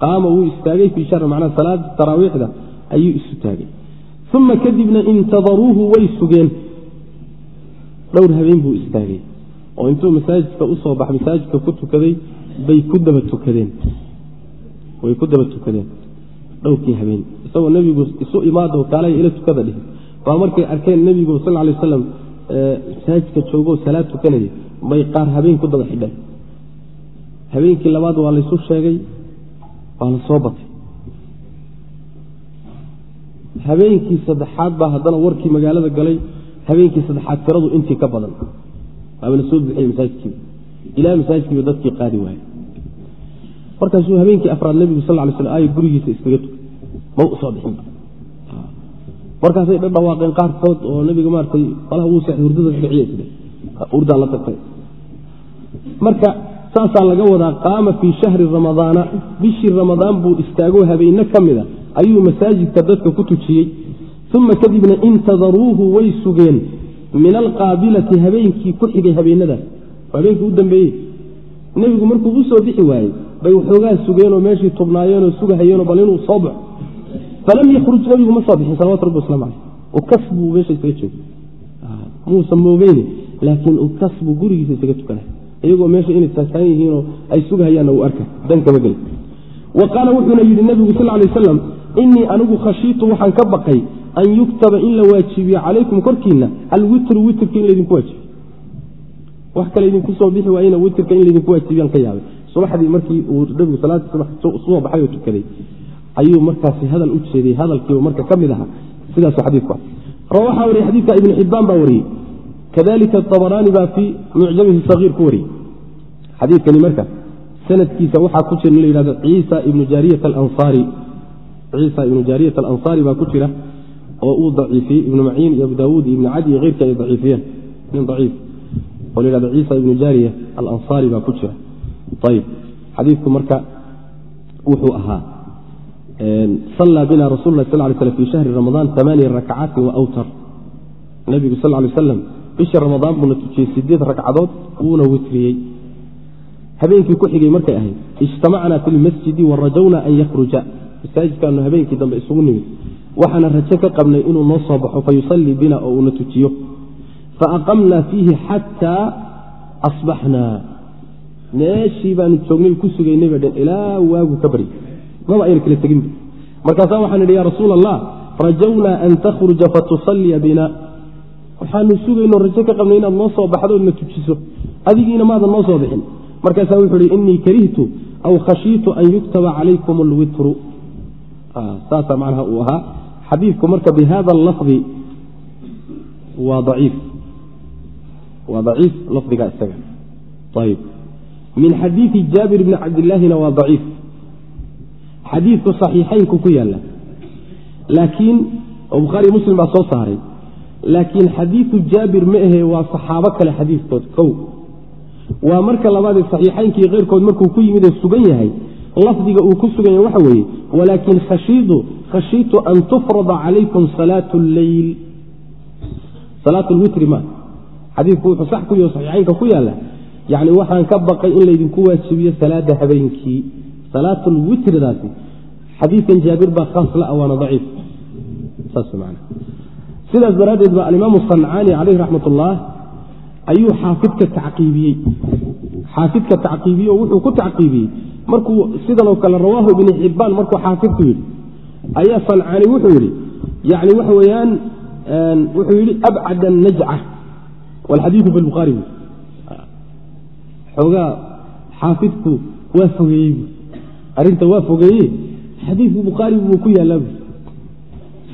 Qaama wuu istaagay fii shahri macnaa salaada taraawiixda ayuu isu taagay uma kadibna intadaruuhu way sugeen dhowr habeen buu istaagay oo intuu masaajidka u soo bax masaajidka ku tukaday bay ku daba tukadeen way ku daba tukadeen dhowrkii habeen isagoo nebigu isu imaado kaalay ila tukada dhihi baa markay arkeen nebigu sal lay aslam masaajidka joogoo salaad tukanaya bay qaar habeen ku daba xidheen habeenkii labaad waa laysu sheegay waa la soo batay habeenkii saddexaad baa haddana warkii magaalada galay habeenkii saddexaad tiradu intii ka badan. Waaba la soo buxiyey masaajidkiiba ilaa masaajidkiiba dadkii qaadi waayey. Markaasuu habeenkii afraad nebigu sal lay slam aaya gurigiisa iskaga tukay ma u soo bixinba markaasay dhadhawaaqeen qaarkood oo nebiga maaratay malaha wuu seexday hurdada kiciye isle hurdaan la tagtay. Marka saasaa laga wadaa qaama fii shahri ramadaana. Bishii ramadaan buu istaago habeenno ka mida ayuu masaajidka dadka ku tujiyey. Uma kadibna intadaruuhu way sugeen. Min alqaabilati habeenkii ku xigay habeenadaas habeenkii u dambeeyey. Nebigu markuu u soo bixi waayey bay waxoogaa sugeenoo meeshii tubnaayeenoo sugahayeenoo bal inuu soo baxo. Falam yakruj nebigu ma soo bixin salawatu rabbi waslamu caleyh ukas buu meesha isaga joogay muusan moogeyne laakiin ukas buu gurigiisa isaga tukanay iyagoo meesha inay taagtaan yihiinoo ay sugahayaanna uu arka. Dan kama geli wa qaala wuxuuna yidhi nebigu sal lay aslam inii anigu khashiitu waxaan ka baqay an yuktaba in la waajibiyo calaykum korkiina alwitru witrka in laydinku waajibiyo. Wax kale idinku soo bixi waayena witrka in laydinku waajibiyaan ka yaabay. Subaxdii markii uu nebigu salaadii subax soo baxay oo tukaday ayuu markaasi hadal u jeeday hadalkiiba marka ka mid ahaa. Sidaasu xadiiku ah waxaa wariyey xadiidka ibnu xibbaan baa wariyey. Kadalika abaraani baa fii mucjamihi sagiir ku wariyey. Xadiidkani marka sanadkiisa waxaa ku jira in la yidhahdo ciisa ibnu jaariyat alansaari. Baa ku jira oo uu daciifiyey ibnu maciin iyo abu daawuud iyo ibnu cadi iyo keyrka ay daciifiyeen. Nin daciif oo la yhahdo ciisa ibnu jaariya alansaari baa ku jira. Ayib xadiidku marka wuxuu ahaa sallaa bina rasul lah lay slam fi shahri ramadaan amaaniya rakcaatin wa awtar. Nabigu sal lay waslam bisha ramadaan buuna tujiyey sideed ragcadood wuuna witriyey habeenkii ku xigay markay ahayd ijtamacnaa fi lmasjidi warajawna an yakhruja. Masaajidkaanu habeenkii dambe isugu nimid. Waxaana rajo ka qabnay inuu noo soo baxo fayusallii bina oo uuna tujiyo. Faaqamnaa fiihi xataa asbaxnaa. Meeshii baanu joognay ku sugaynay ba dhen ilaa waagu ka barya maba ayna kala teginba markaasaa waxaan idhi ya rasuula allah rajawnaa an takhruja fatusalliya bina. Waxaanu sugayno rajo ka qabnay inaad noo soo baxdo na tujiso. Adigiina maadan noo soo bixin markaasaa wuxuu ihi inii karihtu aw khashiitu an yuktaba calaykum alwitru. Saasaa macnaha uu ahaa. Xadiidku marka bihada lafdi waa aciif waa daciif lafdigaa isaga. Ayb min xadiidi jaabir bni cabdilaahina waa daciif. Xadiidku saxiixaynku ku yaalla laakiin oo bukhaari muslim baa soo saaray laakiin xadiidu jaabir ma ahe waa saxaabo kale xadiidkood kow waa marka labaadee saxiixaynkii keyrkood markuu ku yimid ee sugan yahay lafdiga uu ku sugan yahay waxa weeye walaakin khashiidu khashiitu an tufrada calaykum salaat lleyl salaat lwitri ma xadiidku wuxuu sax ku yaho saxiixaynka ku yaalla yacni waxaan ka baqay in laydinku waajibiyo salaada habeenkii. Salaatulwitridaasi xadiidkan jaabir baa khaas la waana daciif. Saas man sidaas daraaddeed ba alimaamu sancaani caleyh raxmat ullah ayuu xaafidka tacqiibiyey. Xaafidka tacqiibiye oo wuxuu ku tacqiibiyey. Markuu sidan oo kale rawaahu ibni xibbaan markuu xaafidku yidhi ayaa sancaani wuxuu yidhi yani waxa weeyaan wuxuu yidhi abcad annajca walxadiidu fi lbukhaari bu xoogaa xaafidku waa fogeeyey bu arrinta waa fogeeye xadiidku bukhaari buu ku yaallaa bu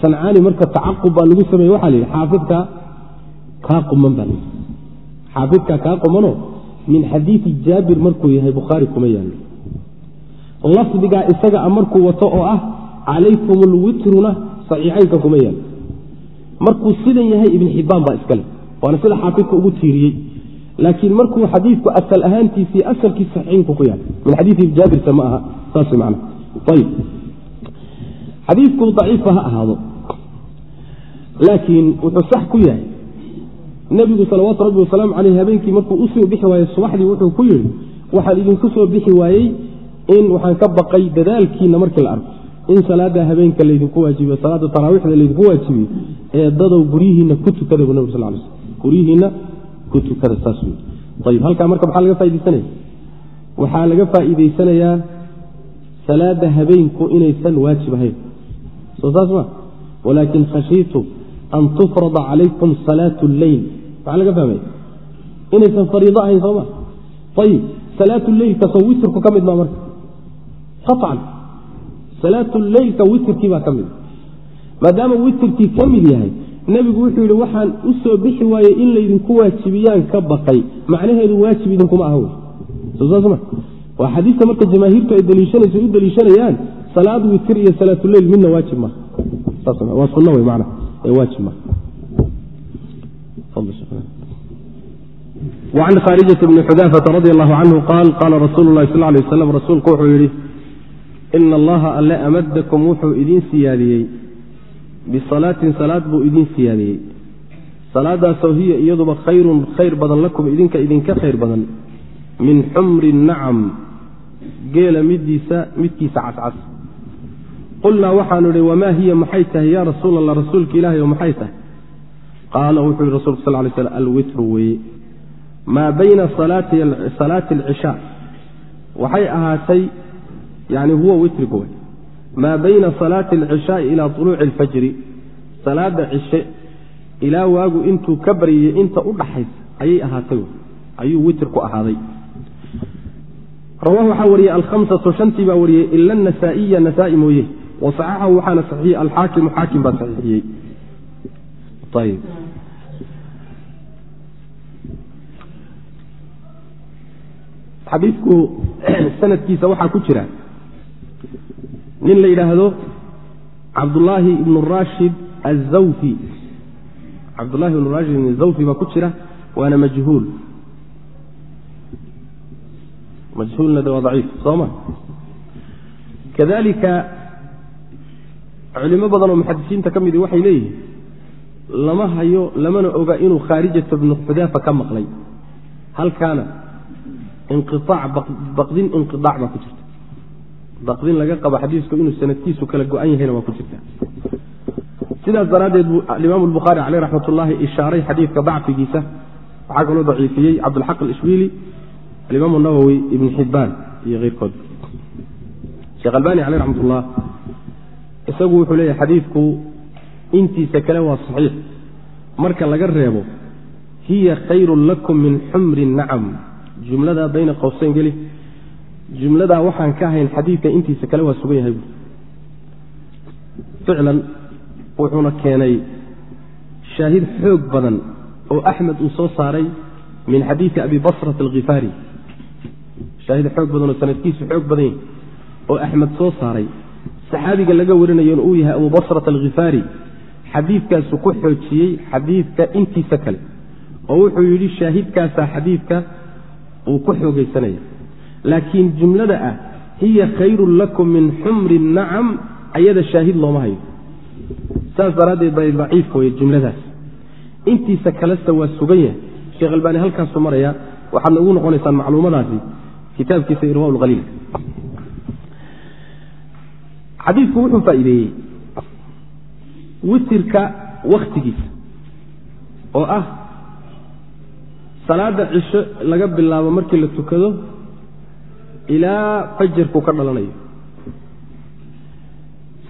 sancaani marka tacaqub baa lagu sameeye waxaa la yidhi xaafidka kaa quman baa layidhi xaafidka kaa qumano min xadiidi jaabir markuu yahay bukhaari kuma yaallo lafdigaa isaga a markuu wato oo ah calaykum alwitruna saxiixaynka kuma yaallo markuu sidan yahay ibn xibbaan baa iskale waana sida xaafidka ugu tiiriyey. Laakiin markuu xadiidku asal ahaantiisii asalkii saxiixinku ku yaalla min xadiidi jaabirta ma aha saas man ayb xadiidku daciifa ha ahaado. Laakiin wuxuu sax ku yahay nebigu salawaatu rabbi wasalaamu caleyh habeenkii markuu u soo bixi waayey subaxdii wuxuu ku yidhi waxaan idinku soo bixi waayey in waxaan ka baqay dadaalkiina markii la arko. In salaada habeenka laydinku waajibiyo salaada taraawiixda laydinku waajibiyo ee dadow guryihiina ku tukada bu nabig sal lay slm guryihiina ku tukada saas wey ayib halkaa marka maxaa laga faa'idaysanaya waxaa laga faa'iidaysanayaa salaada habeenku inaysan waajib ahayn. Soo saas ma? Walaakin khashiitu an tufrada calaykum salaatu lleyl maxaa laga fahmaya inaysan fariido ahayn soo ma ayib salaatu leylkasoo witrku ka mid maa marka qacan salaatu leylka witrkii baa ka mid maadaama witrkii ka mid yahay nebigu wuxuu yidhi waxaan u soo bixi waayey in laydinku waajibiyaan ka baqay macnaheedu waajib idinkuma aha ma waa xadiista marka jamaahiirtu ay daliishanayso u daliishanayaan salaad witir iyo salaatuleyl midna waajib maha waa sunna wey an kharijaة bni xudaafaةa radi allahu canhu qaal qaala rasuulu lahi sal lay waslam rasuulku wuxuu yidhi ina allaha alle amadakum wuxuu idiin siyaadiyey. Bisalaatin salaad buu idiin siyaadiyey. Salaadaasoo hiya iyaduba khayrun khayr badan lakum idinka idinka khayr badan. Min xumri nacam geela middiisa midkiisa cascas qulnaa waxaanu idhi wamaa hiya maxay tahay ya rasuul allah rasuulka ilaahay oo maxay tahay? Qaala wuxuu yihi rasulku sal lay slm alwitru weeye. Maa bayna salaati alcishaa waxay ahaatay yani huwa witrigu wey maa bayna salaati alcishaai ilaa tuluuci alfajri. Salaada cishe ilaa waagu intuu ka baryayey inta u dhaxaysa ayay ahaatay ayuu witrku ahaaday. Rawaahu waxaa wariyey alhamsatu shantii baa wariyey ila anasaa'iya nasaa-i mooye wa saxaxahu waxaana saxiixiyey alxaakimu xaakim baa saxiixiyey. Ayb xadiidku sanadkiisa waxaa ku jira. Nin la yidhaahdo cabdullaahi ibnu rashid azawfi cabdullahi ibnu rashid azawfi baa ku jira waana majhuul. Majhuulna de waa daciif soo ma? Kadalika culimo badan oo muxadisiinta ka midi waxay leeyihiin lama hayo lamana oga inuu khaarijata bnu xudaafa ka maqlay. Halkaana inqiaac baqdin inqiaac baa ku jirta. Baqdin laga qabo xadiisku inuu sanadkiisu kala go-an yahayna waa ku jirta. Sidaas daraaddeed buu alimaamu albukhaari caleyh raxmat ullaahi ishaaray xadiidka dacfigiisa. Waxaa kaloo daciifiyey cabdulxaq alishwiili alimaamu nawowi ibn xibbaan iyo keyrkood. Sheekh albani caleyh raxmat ullah isagu wuxuu leeyahy xadiidku intiisa kale waa saxiix. Marka laga reebo hiya khayrun lakum min xumri nacam. Jumladaa bayna qowseyn geli. Jumladaa waxaan ka ahayn xadiidka intiisa kale waa sugan yahay ficlan wuxuuna keenay shaahid xoog badan oo axmed uu soo saaray min xadiidi abi basrat alkhifaari shaahid xoog badan oo sanadkiisu xoog badan oo axmed soo saaray saxaabiga laga warinayo uu yahay abu basrat alkhifaari xadiidkaasu ku xoojiyey xadiidka intiisa kale oo wuxuu yidhi shaahidkaasaa xadiidka uu ku xoogaysanaya. Laakiin jumlada ah hiya khayrun lakum min xumri nacam ayada shaahid looma hayo. Saas daraaddeed bay daciif weye jumladaas. Intiisa kalesta waa sugan yahay. Sheekh albaani halkaasu maraya waxaadna ugu noqonaysaan macluumadaasi kitaabkiisa irwa lhaliil xadiidku wuxuu faa'iideeyey witirka wakhtigiisa oo ah salaada cisho laga bilaabo markii la tukado ilaa fajarku ka dhalanayo.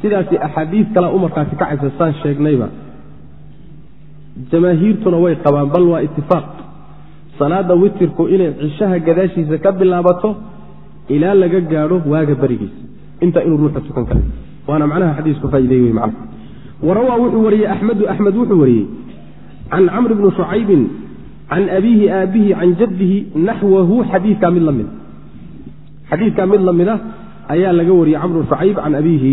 Sidaasi axaadiis kalea umarkaasi kacaysa saan sheegnayba. Jamaahiirtuna way qabaan bal waa itifaaq salaada witirku inay cishaha gadaashiisa ka bilaabato ilaa laga gaadho waaga berigiisa intaa inuu ruuxa tukan kara waana macnaha xadiisku faaidey wey man warawaa wuxuu wariyey axmedu axmed wuxuu wariyey can camr bni shucaybin can abiihi aabihi can jaddihi naxwahu xadiikaa mid lamida xadiidkaa mid la mid a ayaa laga wariyey camr bn shucayb can abiihi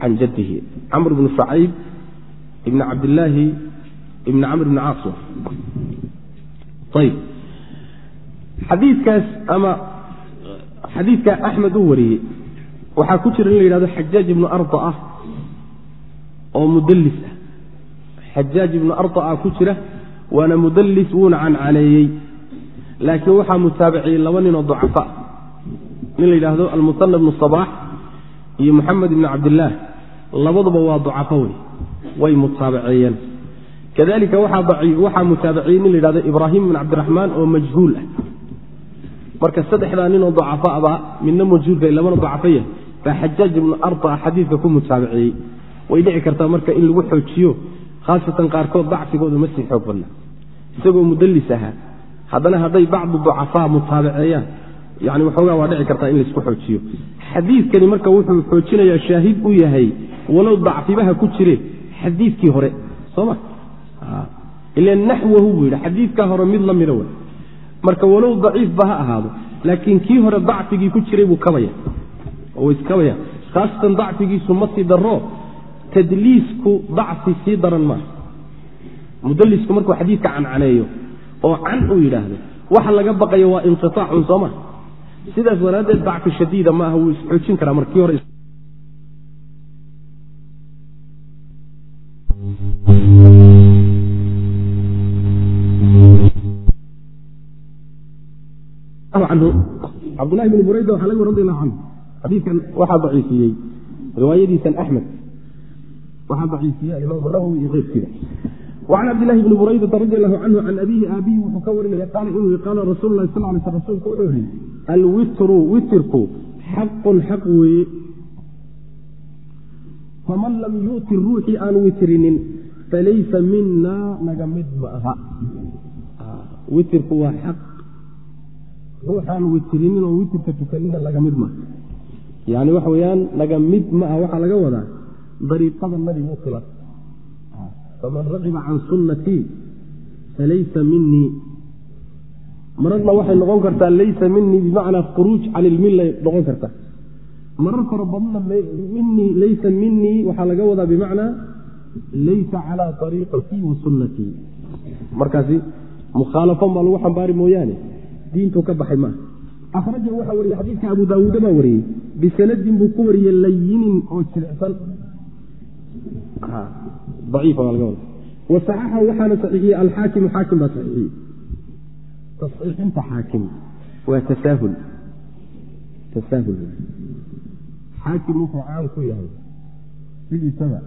can jaddihi. Camr bnu shucayb ibni cabdillaahi ibni camr bni caas ayb xadiidkaas ama xadiidkaa axmed uu wariyey waxaa ku jira in la yidhahdo xajaaj ibnu arda ah oo mudallis ah. Xajaaj ibnu arda ah ku jira waana mudallis wuuna cancaneeyey. Laakiin waxaa mutaabiciyey laba ninoo ducafa nin la yidhaahdo almusana bnu sabaax iyo moxamed ibni cabdillaah. Labaduba waa ducafo wey way mutaabaceeyeen kadalika waxaa mutaabiciyey nin la yidhahdo ibraahim bin cabdiraxmaan oo majhuul ah. Marka saddexdaa ninoo ducafaabaa midna majhuulka labana ducafo yahay baa xajaaj ibnu arda xadiidka ku mutaabiceeyey way dhici kartaa marka in lagu xoojiyo khaasatan qaarkood dacfigooda ma sii xoog badna isagoo mudallis ahaa haddana hadday bacdu ducafaa mutaabaceeyaan yani waxoogaa waa dhici kartaa in laysku xoojiyo xadiidkani marka wuxuu xoojinayaa shaahid u yahay walow dacfibaha ku jireen xadiidkii hore soma ila naxwahu buu yidhi xadiidkaa hore mid la mida w marka walow daciifba ha ahaado laakiin kii hore dacfigii ku jiray buu kabaya iskabaya khaasatan dacfigiisu ma sii daro tadliisku dacfi sii daran maaha. Mudalisku markuu xadiidka cancaneeyo oo can uu yidhaahdo waxa laga baqayo waa inqiaacun soo ma. Sidaas daraaddeed dacfi shadiida ma aha wuu isxoojin karaa markii hore cabdulahi bn burayda waxaa laga radi allahu canhu xadiidkan waxaa daciifiyey riwaayadiisan axmed. Waxaa daciifiyey alimaam nawowi iyo keyrkiida wacan cabdilahi bni buraydata radi allahu canhu can abihi aabihi wuxuu ka warinaya qaala inuu qaala rasuulu lahi sal lay sl rasuulku wuxuu yihi alwitru witirku xaqun xaq weeye. Faman lam yuuti ruuxii aan witrinin falaysa minaa naga mid ma aha witirku waa xaq. Ruuxaan witrinin oo witirka tukanina laga mid maaha yani waxa weyaan laga mid ma ah waxaa laga wadaa dariiqada nabigu khilaaf faman raqiba can sunnatii falaysa minii mararna waxay noqon kartaa laysa minii bimacnaa khuruuj can ilmillay noqon kartaa. Marar fara badanna minii laysa minii waxaa laga wadaa bimacnaa laysa calaa ariiqatii wa sunnatii markaasi mukhaalafan baa lagu xambaari mooyaane. Diintu ka baxay maaha akhraja waxaa wariyey xadiidka abu daawuuda baa wariyey bisanadin buu ku wariyey layinin oo jilicsan. Wasaxaxa waxaana saxiixiyey alxaakimu xaakim baa saxiixiyey. Tasxiixinta xaakim waa tasaahul. Tasaahul. Xaakim wuxuu caan ku yahay sidiisaba.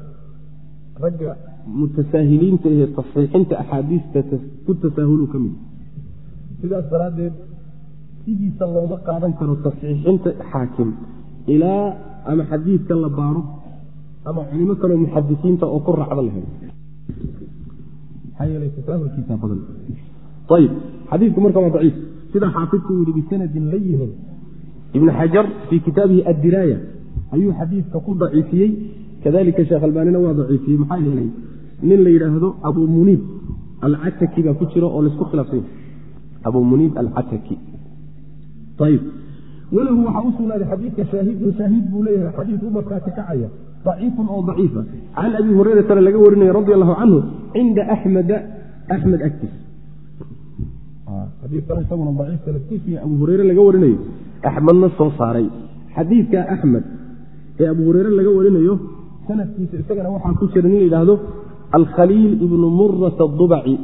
Ragga mutasaahiliinta ee tasxiixinta axaadiista ku tasaahulu ka mid sidaas daraaddeed sidiisa looma qaadan karo tasxiixinta xaakim ilaa ama xadiidka la baaro ama culimo kaleo muxadisiinta oo ku raacda la helo. Xadiidku marka waa daciif. Sida xaafidku uu yihi bisanadin layinin ibn xajar fii kitaabihi addiraaya ayuu xadiidka ku daciifiyey. Kadalika sheekh albaanina waa daciifiyey. Maxaa yeelay nin la yidhaahdo abu muniib alcataki baa ku jira oo la isku khilaafsanya abu muniib alcataki walahu waxaa u sugnaaday xadiidka shaahidun shaahid buu leeyahay xadiid u markaati kacaya daciifun oo daciifa can abi hurayratana laga warinaya radi allahu canhu cinda axmeda axmed agtiis. Xadiikan isaguna daciifka laftiisiiyo abu hureyre laga warinayo axmedna soo saaray. Xadiidka axmed ee abu hureyre laga warinayo sanadkiisa isagana waxaa ku jira nin la yidhaahdo alkhaliil ibnu murat adubaci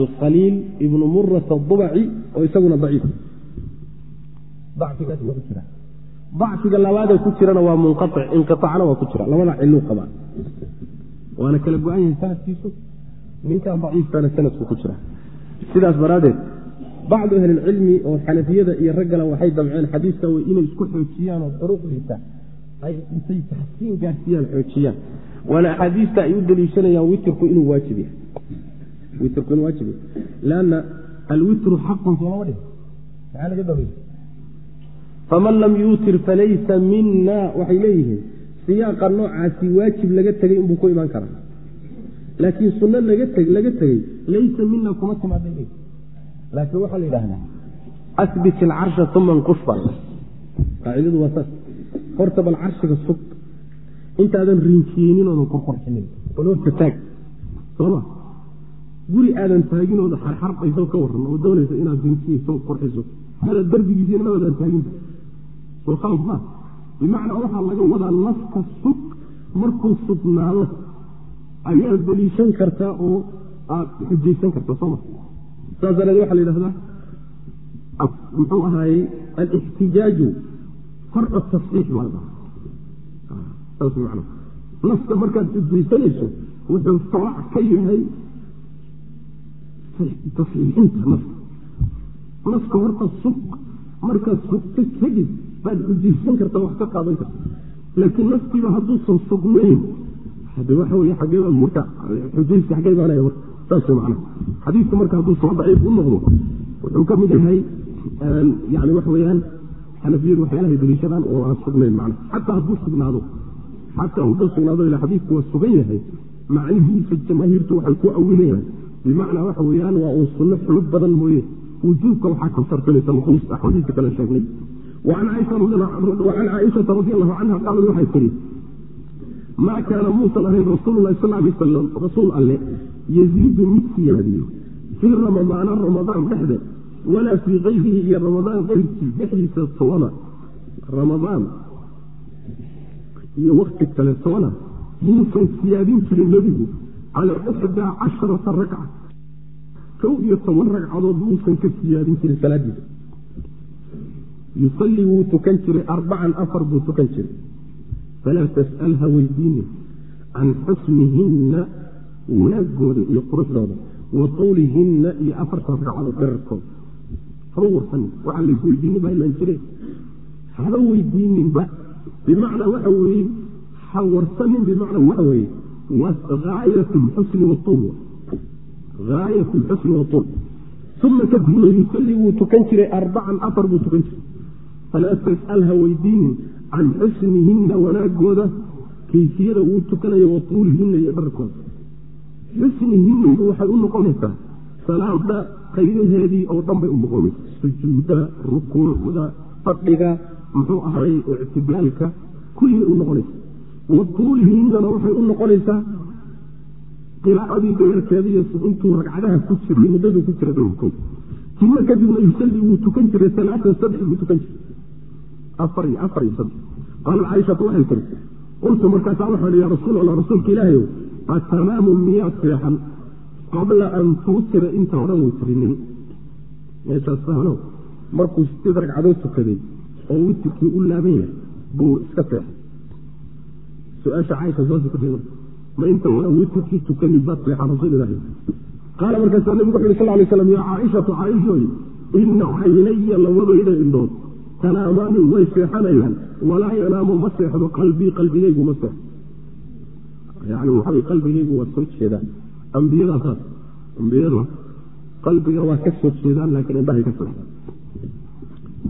alkhaliil ibnu murat adubaci oo isaguna daciif dacfigaas waa ku jira dacfiga labaadee ku jirana waa munqaic inqiacna waa ku jira. Labada ciluu qabaa. Waana kala go-an yahay sanadkiisu. Ninkan daciifkana sanadku ku jira. Sidaas daraaddeed bacdu ahlilcilmi oo xanafiyada iyo raggala waxay damceen xadiiska way inay isku xoojiyaan oo duruqdiisa ay intay taxsiin gaarsiiyaan xoojiyaan. Waana axaadiista ay u daliishanayaan witrku inuu waajib yahay. Witrku inuu waajib yahay. Lanna alwitru xaqun soolama dhihin. Maxaa laga dawey faman lam yuutir falaysa mina waxay leeyihiin siyaaqa noocaasi waajib laga tegay inbuu ku imaan karaa. Laakiin sunno laga tegey laysa mina kuma timaada laakiin waxaa la yidhaahdaa asbit ilcarsha uma nqush baa qaacidadu waa saas. Horta bal carshiga sug intaadan rinkiyeynin oodan qurqurxinin baloorka taag sooma guri aadan taagin ooda xarxarbayso ka waran oo doonaysa inaad rinkiyeyso qurxiso. Hada darbigiisina mabadan taaginta soo khalad maa bimacnaa waxaa laga wadaa nafka sug markuu sugnaado. Ayaad daliishan kartaa oo aad xujaysan kartaa sooma saas dareed waxaa la yidhahdaa muxuu ahaayey alixtijaaju farcu tasxiix baa saas man nafka markaad xujaysanayso wuxuu farac ka yahay tasxiixinta nafka nafka horta sug markaad sugto kadib baad xujaysan kartaa wax ka qaadan karta. Laakiin nafkiiba hadduusan sugnayn hade waxa wey xageeba murka xujaysi xagee imaanaya marka saas man xadiidka marka hadduu daciif u noqdo wuxuu ka mid yahay yani waxa weyaan xanafiyadu waxyaalahay daliishadaan oo aan sugnayn man xataa hadduu sugnaado xataa hadduu sugnaado ila xadiidku waa sugan yahay macnihiisa jamaahiirtu waxay ku awilayaan bimacnaa waxa weyaan waa uun sunno xulub badan mooye. Wujuubka waxaa ka sarfinaysa nuquus axaadiista kale sheegnay wacan caaishata radi allahu canha qaalad waxay tihi maa kaana muusan ahayn rasuululahi sal lay wasalam rasuul alle yaziidu mid siyaadiyo fii ramadaana ramadaan dhexde walaa fii kayrihi iyo ramadaan keyrkii dhexdiisa toona ramadaan iyo wakti kale toona muusan siyaadin jirin nebigu calaa ixdaa casharata ragca kow iyo toban ragcadood muusan ka siyaadin jirin salaadiisa yusallii wuu tukan jiray arbacan afar buu tukan jiray falaa tas'al ha weydiinin can xusnihinna wanaagooda iyo quruxdooda wa qowlihinna iyo afartan ragcadood dherarkooda haba warsanin waxaa laisweydiinin baa imaan jireen haba weydiininba bimacnaa waxa weeye ha warsanin bimacnaa waxa weeye haayat lxusni wauul haayat lxusni wauul uma yusallii wuu tukan jiray arbacan afar buu tukan jiray falaa tas'al ha weydiinin can xusnihinna wanaagooda. Kayfiyada uu tukanayo wa tuulihinna iyo dharkooda xusnihinnu waxay u noqonaysaa salaada qaydaheedii oo dhan bay u noqonaysa. Sujuuda rukuucda fadhiga muxuu ahay ictidaalka kullibay u noqonaysa. Wa tuulihinnana waxay u noqonaysaa qiraa'adii dheerkeeda iyo intuu ragcadaha ku jiray muddaduu ku jira dhowrkood uma kadibna yusallii wuu tukan jiray salaatan saddex buu tukan jiray afar iyo afar iyo saddex qaalat caaishatu waxay tiri qultu markaasaa waxaan ya rasuul allah rasuulka ilaahayow atamaamu miyaad seexan qabla an tuutira inta odhan witrinin meeshaas fahno markuu sideed ragcadood tukaday oo witirkii u laaban yahay buu iska seexay su'aasha caaisha ku timi ma inta odhan witirkii tukanin baad seexan rasuul ilaahi qaala markaasaa nabigu wuxu yhi sal lay slam yaa caaishatu caaishooy ina caynaya labadayda indhood tanaamaani way seexanayaan. Walaa yanaamu ma seexdo qalbii qalbigaygu ma seexdo. Yani waxaa qalbigaygu waa soo jeedaa ambiyada saas ambiyadu qalbiga waa ka soo jeedaan laakiin indhahay ka seexdaan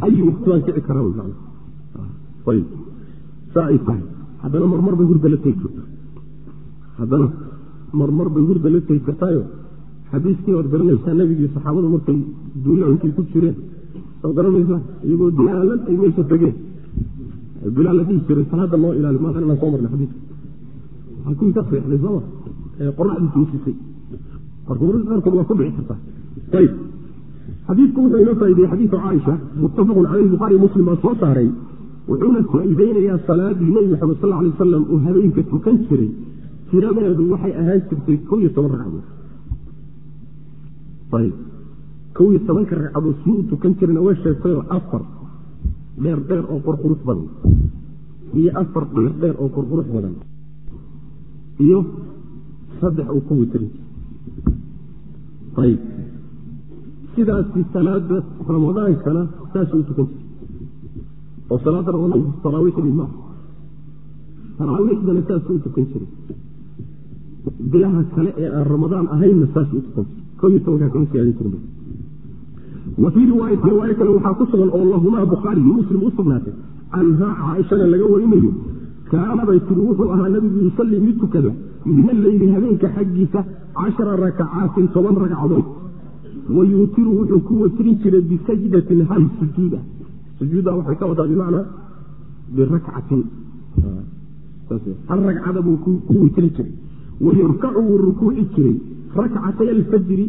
ayu waqti baan kici karaa ayb saa ay tahay. Haddana marmar bay hurda la tegi kartaa. Haddana marmar bay hurda la tegi kartaayo. Xadiiskii waad garanaysaa nebigii saxaabadu markay duulooyinkii ku jireen soo garanaysaa iyagoo daalan ay meesha tegeen. Bilaal la jiray salaada loo ilaali maadan inaan soo marnay xadiiska waxaa kuwii ka seexday sooma ee qoraxdii toosisay marka mararka qaarkood waa ku dhici kartaa ayib. Xadiidku wuxuu inoo faaideyey xadiidu caaisha muttafaqun caleyh bukhaari muslim baa soo saaray wuxuuna faa'iideynayaa salaadii nebi maxamed sal alay wasalam uu habeenka tukan jiray tiradeedu waxay ahaan jirtay kow iyo toban ragcadood kow iyo tobanka ragcadood sii u tukan jirana way sheegtayoo afar dheer dheer oo qurqurux badan. Iyo afar dheer dheer oo qurqurux badan. Iyo saddex uu ku witrin ayb sidaasi salaada ramadaankana saasuu u tukan jiray. Oo salaada ramadaan taraawiixdii maaha taraawiixdana saasuu u jiray. Bilaha kale ee aan ramadaan ahaynna saasuu u tukan jiray. Iyo tobankaa kama siyaadin jirin wa fii riwaayati riwaayo kale waxaa ku sugan oo lahumaa bukhaari muslim u sugnaatay caaishana laga warinayo kaanabay tiri wuxuu ahaa nabigu yusallii mid tukada min alleyli habeenka xaggiisa cashara rakacaatin toban ragcadood wa yuutiru wuxuu ku watrin jiray bisajdatin hal sujuuda sujuudda waxay ka wadaa bimacnaa birakcatin hal ragcada buu ku witri jiray wa yurkacu wuu rukuuci jiray rakcatay alfajri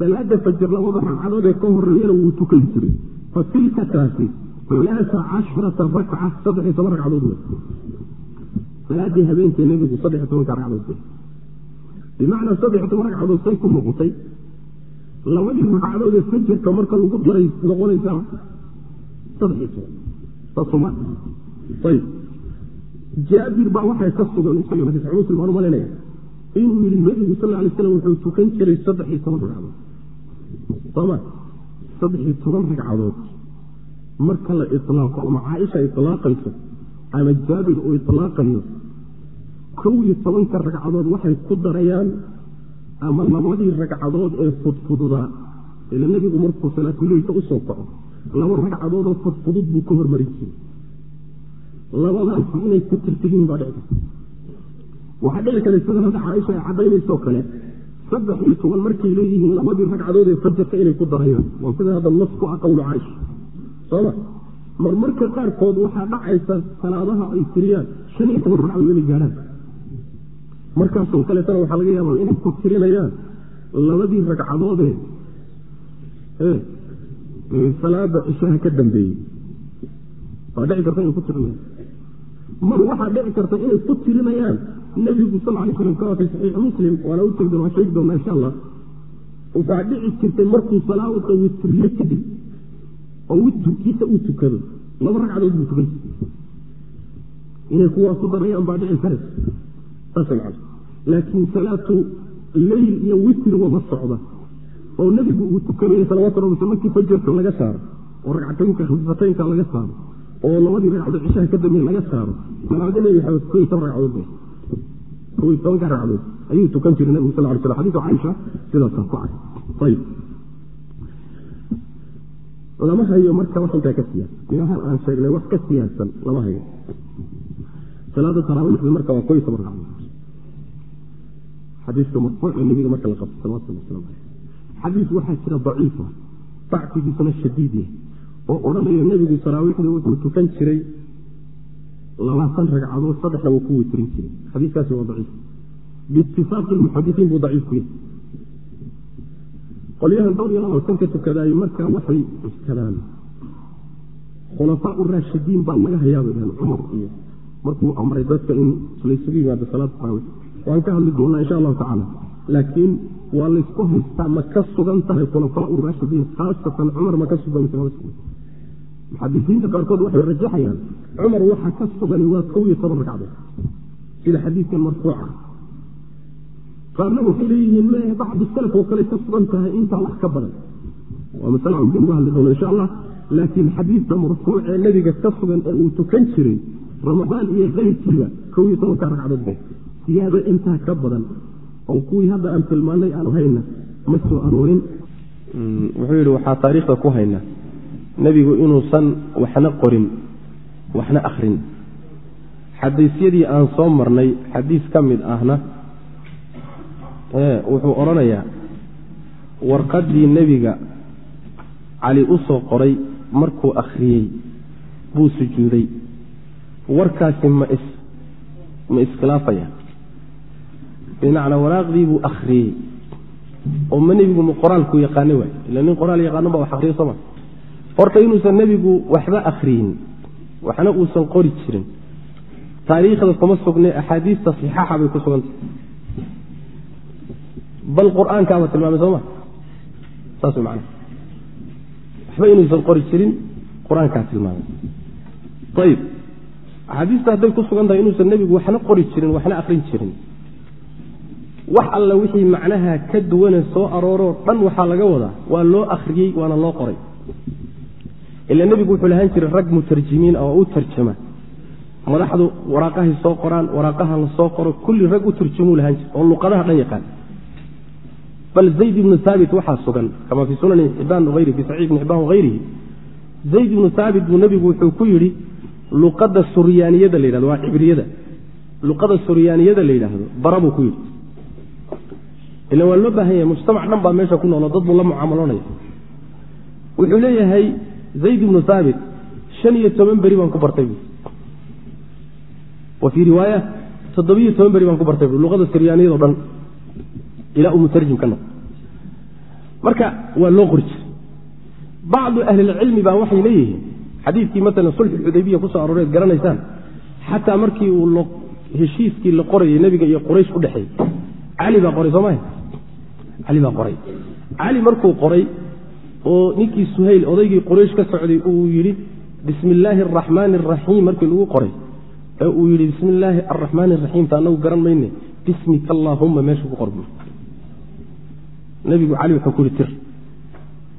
salaada fajr labada ragcadood ee ka horeeyana wuu tukan jiray. Fa tilka taasi alaaa cashrata rakca saddexiy toban ragcadood wey salaadii habeenkee nebigu saddex tobanka ragcadood bimacnaa saddex toban ragcadood say ku noqotay. Labadii ragcadood ee fajirka marka lagu daray noqonaysaa saddex toban. Saasuma ayb jaabir baa waxay ka sugan isaga muslim aan umalanaya inuu yihi nabigu sal lay slam wuxuu tukan jiray saddex iyo toban ragcadood sooma saddex iyo toban ragcadood marka la ilaaqo ama caaisha ilaaqayso ama jaabir uu ilaaqayo kow iyo tobanka ragcadood waxay ku darayaan ama labadii ragcadood ee fudfududaa ila nebigu markuu salaatuleyka u soo kaco laba ragcadoodoo fudfudud buu ka hormarin jiray labadaasi inay ku tirtigiin baa dhici karta waxaa dhici kara sida hadda caaisha ay cadaynaysoo kale saddex iyo toban markay leeyihiin labadii ragcadood ee fajarka inay ku darayaan. Waa sida hadda nas ku ah qowlu caaisha sooma marmarka qaarkood waxaa dhacaysa salaadaha ay tiriyaan shan iyo toban ragcadood inay gaadhaan. Markaasoo kaleetana waxaa laga yaaba inay ku tirinayaan labadii ragcadoodee salaada cishaha ka dambeeyey waa dhici karta inay ku tirinayaan mar waxaa dhici karta inay ku tirinayaan nebigu sal lay slam ka watay saxiix muslim waana u tegi waa sheegi doonaa insha allah waxaa dhici jirtay markuu salaada witriyo kadib oo witurkiisa uu tukado. Laba ragcadood buu tukan inay kuwaa ku darayaan baa dhici karaysa saas man laakiin salaatu leyl iyo witr waba socda. Oo nebigu uu tukanaya salawatu rabbi markii fajarka laga saaro oo ragcataynka khifataynka laga saaro oo labadii ragcadood cishaha ka laga saaro salaada nebi koy toban ragcadood bay koy tobanka ragcadood ayuu tukan jiray nebigu sal ly slam xadiisu caaisha sidaasaa ku cay. Ayib. Lama hayo marka wax intaa ka siyaasan ilahan aan sheegnay wax ka siyaasan lama hayo salaada taraawiixda marka waa koy toban ragcadood xadiiska marfuuc ee nebiga marka la qabto salawatu waslamu aleyh xadiis waxaa jira daciifa bactigiisuna shadiid yahay oo odhanayo nebigu taraawiixda wuxuu tukan jiray labaatan ragcadood saddexna wuu ku witrin jiray. Xadiiskaasi waa daciif. Biitifaaqi lmuxadisiin buu daciif ku yahay. Qolyahan dhowr iyo labaatan ka tukadaay marka waxay cuskadaan khulafaa u raashidiin baa laga hayaabay dhahan cumar iyo markuu amray dadka in laysugu yimaado salaad tarawix waan ka hadli doonaa insha allahu tacaala. Laakiin waa laysku haystaa ma ka sugan tahay khulafaa uraashidiin khaasatan cumar ma ka sugan muxadisiinta qaarkood waxay rajaxayaan cumar waxa ka sugani waa kow iyo toban ragcadood sida xadiidkan marfuuca. Qaarna waxay leeyihiin me bacdu salaf oo kale ka sugan tahay intaa wax ka badan. Waa masale aan uga hadli insha allah laakiin xadiidka marfuuc ee nebiga ka sugan ee uu tukan jiray ramadaan iyo keyrkiiba kow iyo tobanka ragcadood ba siyaado intaa ka badan oo kuwii hadda aan tilmaanay aan hayna ma soo aroorin. Wuxuu yidhi waxaa taariikhda ku haynaa nebigu inuusan waxna qorin waxna akhrin. Xadiisyadii aan soo marnay xadiis ka mid ahna wuxuu odhanayaa warqaddii nebiga cali u soo qoray markuu akhriyey buu sujuuday. Warkaasi ma is ma iskhilaafaya bimacnaa waraaqdii buu akhriyey. Oo ma nebigu ma qoraalku yaqaana waay? Ila nin qoraal yaqaano ba wax akriya sooma horta inuusan nebigu waxba akhriyin waxna uusan qori jirin. Taariikhda kuma sugne axaadiista saxaaxa bay ku sugantah bal qur'aankaaba tilmaamay sooma saas macana waxba inuusan qori jirin qur'aankaa tilmaamay. Ayib axaadiista hadday ku sugan tahay inuusan nebigu waxna qori jirin waxna akhrin jirin. Wax alla wixii macnaha ka duwane soo arooroo dhan waxaa laga wadaa waa loo akhriyey waana loo qoray ila nebigu wuxuu lahaan jiray rag mutarjimiin oo u tarjama madaxdu waraaqahay soo qoraan waraaqaha la soo qoro kulli rag u turjumuu lahaan jira oo luqadaha dhan yaqaan bal zayd ibnu haabit waxaa sugan kama fii sunani xibaan ayri fi saxiix ibni xibaan hayrihi zayd ibnu haabit buu nebigu wuxuu ku yidhi luqada suryaaniyada la yidhahdo waa cibriyada luqada suryaaniyada la yidhaahdo bara buu ku yidhi ila waa loo baahan yahay mujtamac dhan baa meesha ku noolo dad buu la mucaamaloonaya wuxuu leeyahay zayd ibnu haabit shan iyo toban beri baan ku bartay wa fii riwaaya toddobiyo toban beri baan ku bartay luqada suryaaniyado dhan ilaa uu mutarjim ka noqo marka waa loo qori bacdu ahlilcilmi baa waxay leeyihiin xadiidkii maalan sulxu xudaybiya ku soo arooreed garanaysaan xataa markii uu heshiiskii la qorayay nebiga iyo quraysh u dhexeeyey cali baa qoray soo maha cali baa qoray cali markuu qoray oo ninkii suhayl odaygii quraysh ka socday uu yidhi bismi illaahi araxmaani araxiim markii lagu qoray. Ee uu yidhi bismi illaahi araxmaani araxiim ta anagu garan mayne. Bismika allaahumma meesha ku qor bu nebigu cali wuxuu ku yihi tir.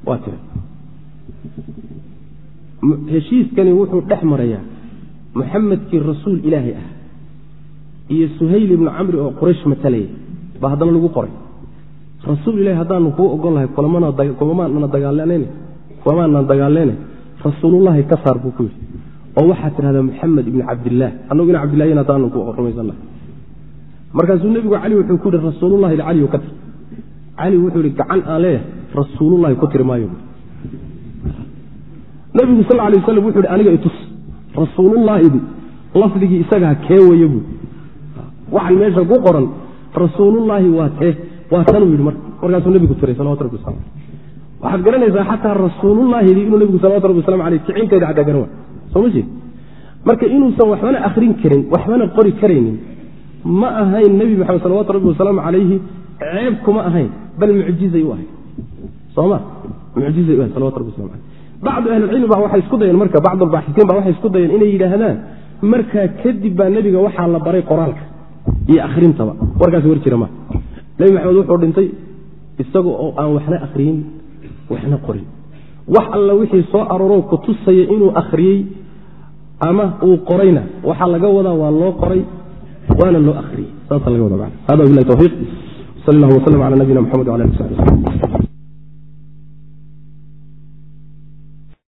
Waa tira heshiiskani wuxuu dhex marayaa muxamedkii rasuul ilaahay ah iyo suhayl ibnu camri oo quraysh matalaya baa haddana lagu qoray rasuul ilahi haddaanu kuu ogol lahay kumamaana dagaaln kumamaanan dagaalene rasuulullahi ka saar buu ku yidhi oo waxaad tidhahdaa muxamed ibni cabdillaah annagu ina cabdillahin haddaanu ku rumaysannahay markaasuu nebigu cali wuxuu ku yihi rasuulullahi caliyu ka tir. Cali wuxuu yihi gacan aan leeyahay rasuulullahi ku tiri maayo. Nebigu sal lay waslam wuxu yhi aniga itus rasuulullaahidi lafdigii isagaa kee waya buu. Waxaan meesha ku qoran rasuulullaahi waa tee waa tanuu yidhi marka markaasuu nebigu tiray salawatu rabbi wasalam waxaad garanaysaa xataa rasuulullaahidii inuu nebigu salawatu rabbi waslamu aleyh kicinteeda xataa garan waay soo ma jeed marka inuusan waxbana akhrin karin waxbana qori karaynin ma ahayn nebi maxamed salawatu rabbi wasalaamu calayhi ceeb kuma ahayn bal mucjizay u ahayd. Soma mucjizay u ahayd salawatu rabbi waslamu aleyh bacdu ahlilcilmi ba waxay isku dayeen marka bacdu albaaxisiin ba waxay isku dayeen inay yidhaahdaan markaa kadib baa nebiga waxaa la baray qoraalka iyo akhrintaba warkaasi war jira ma nebi maxamed wuxuu dhintay isaga oo aan waxna akhriyin waxna qorin. Wax alla wixii soo arooroo ku tusaya inuu akhriyey ama uu qorayna waxaa laga wadaa waa loo qoray waana loo akhriyey. Saasa laga wada hada bilahi tawfiiq. Sal allah waslm cala nabiyina mxamed wala ali sabi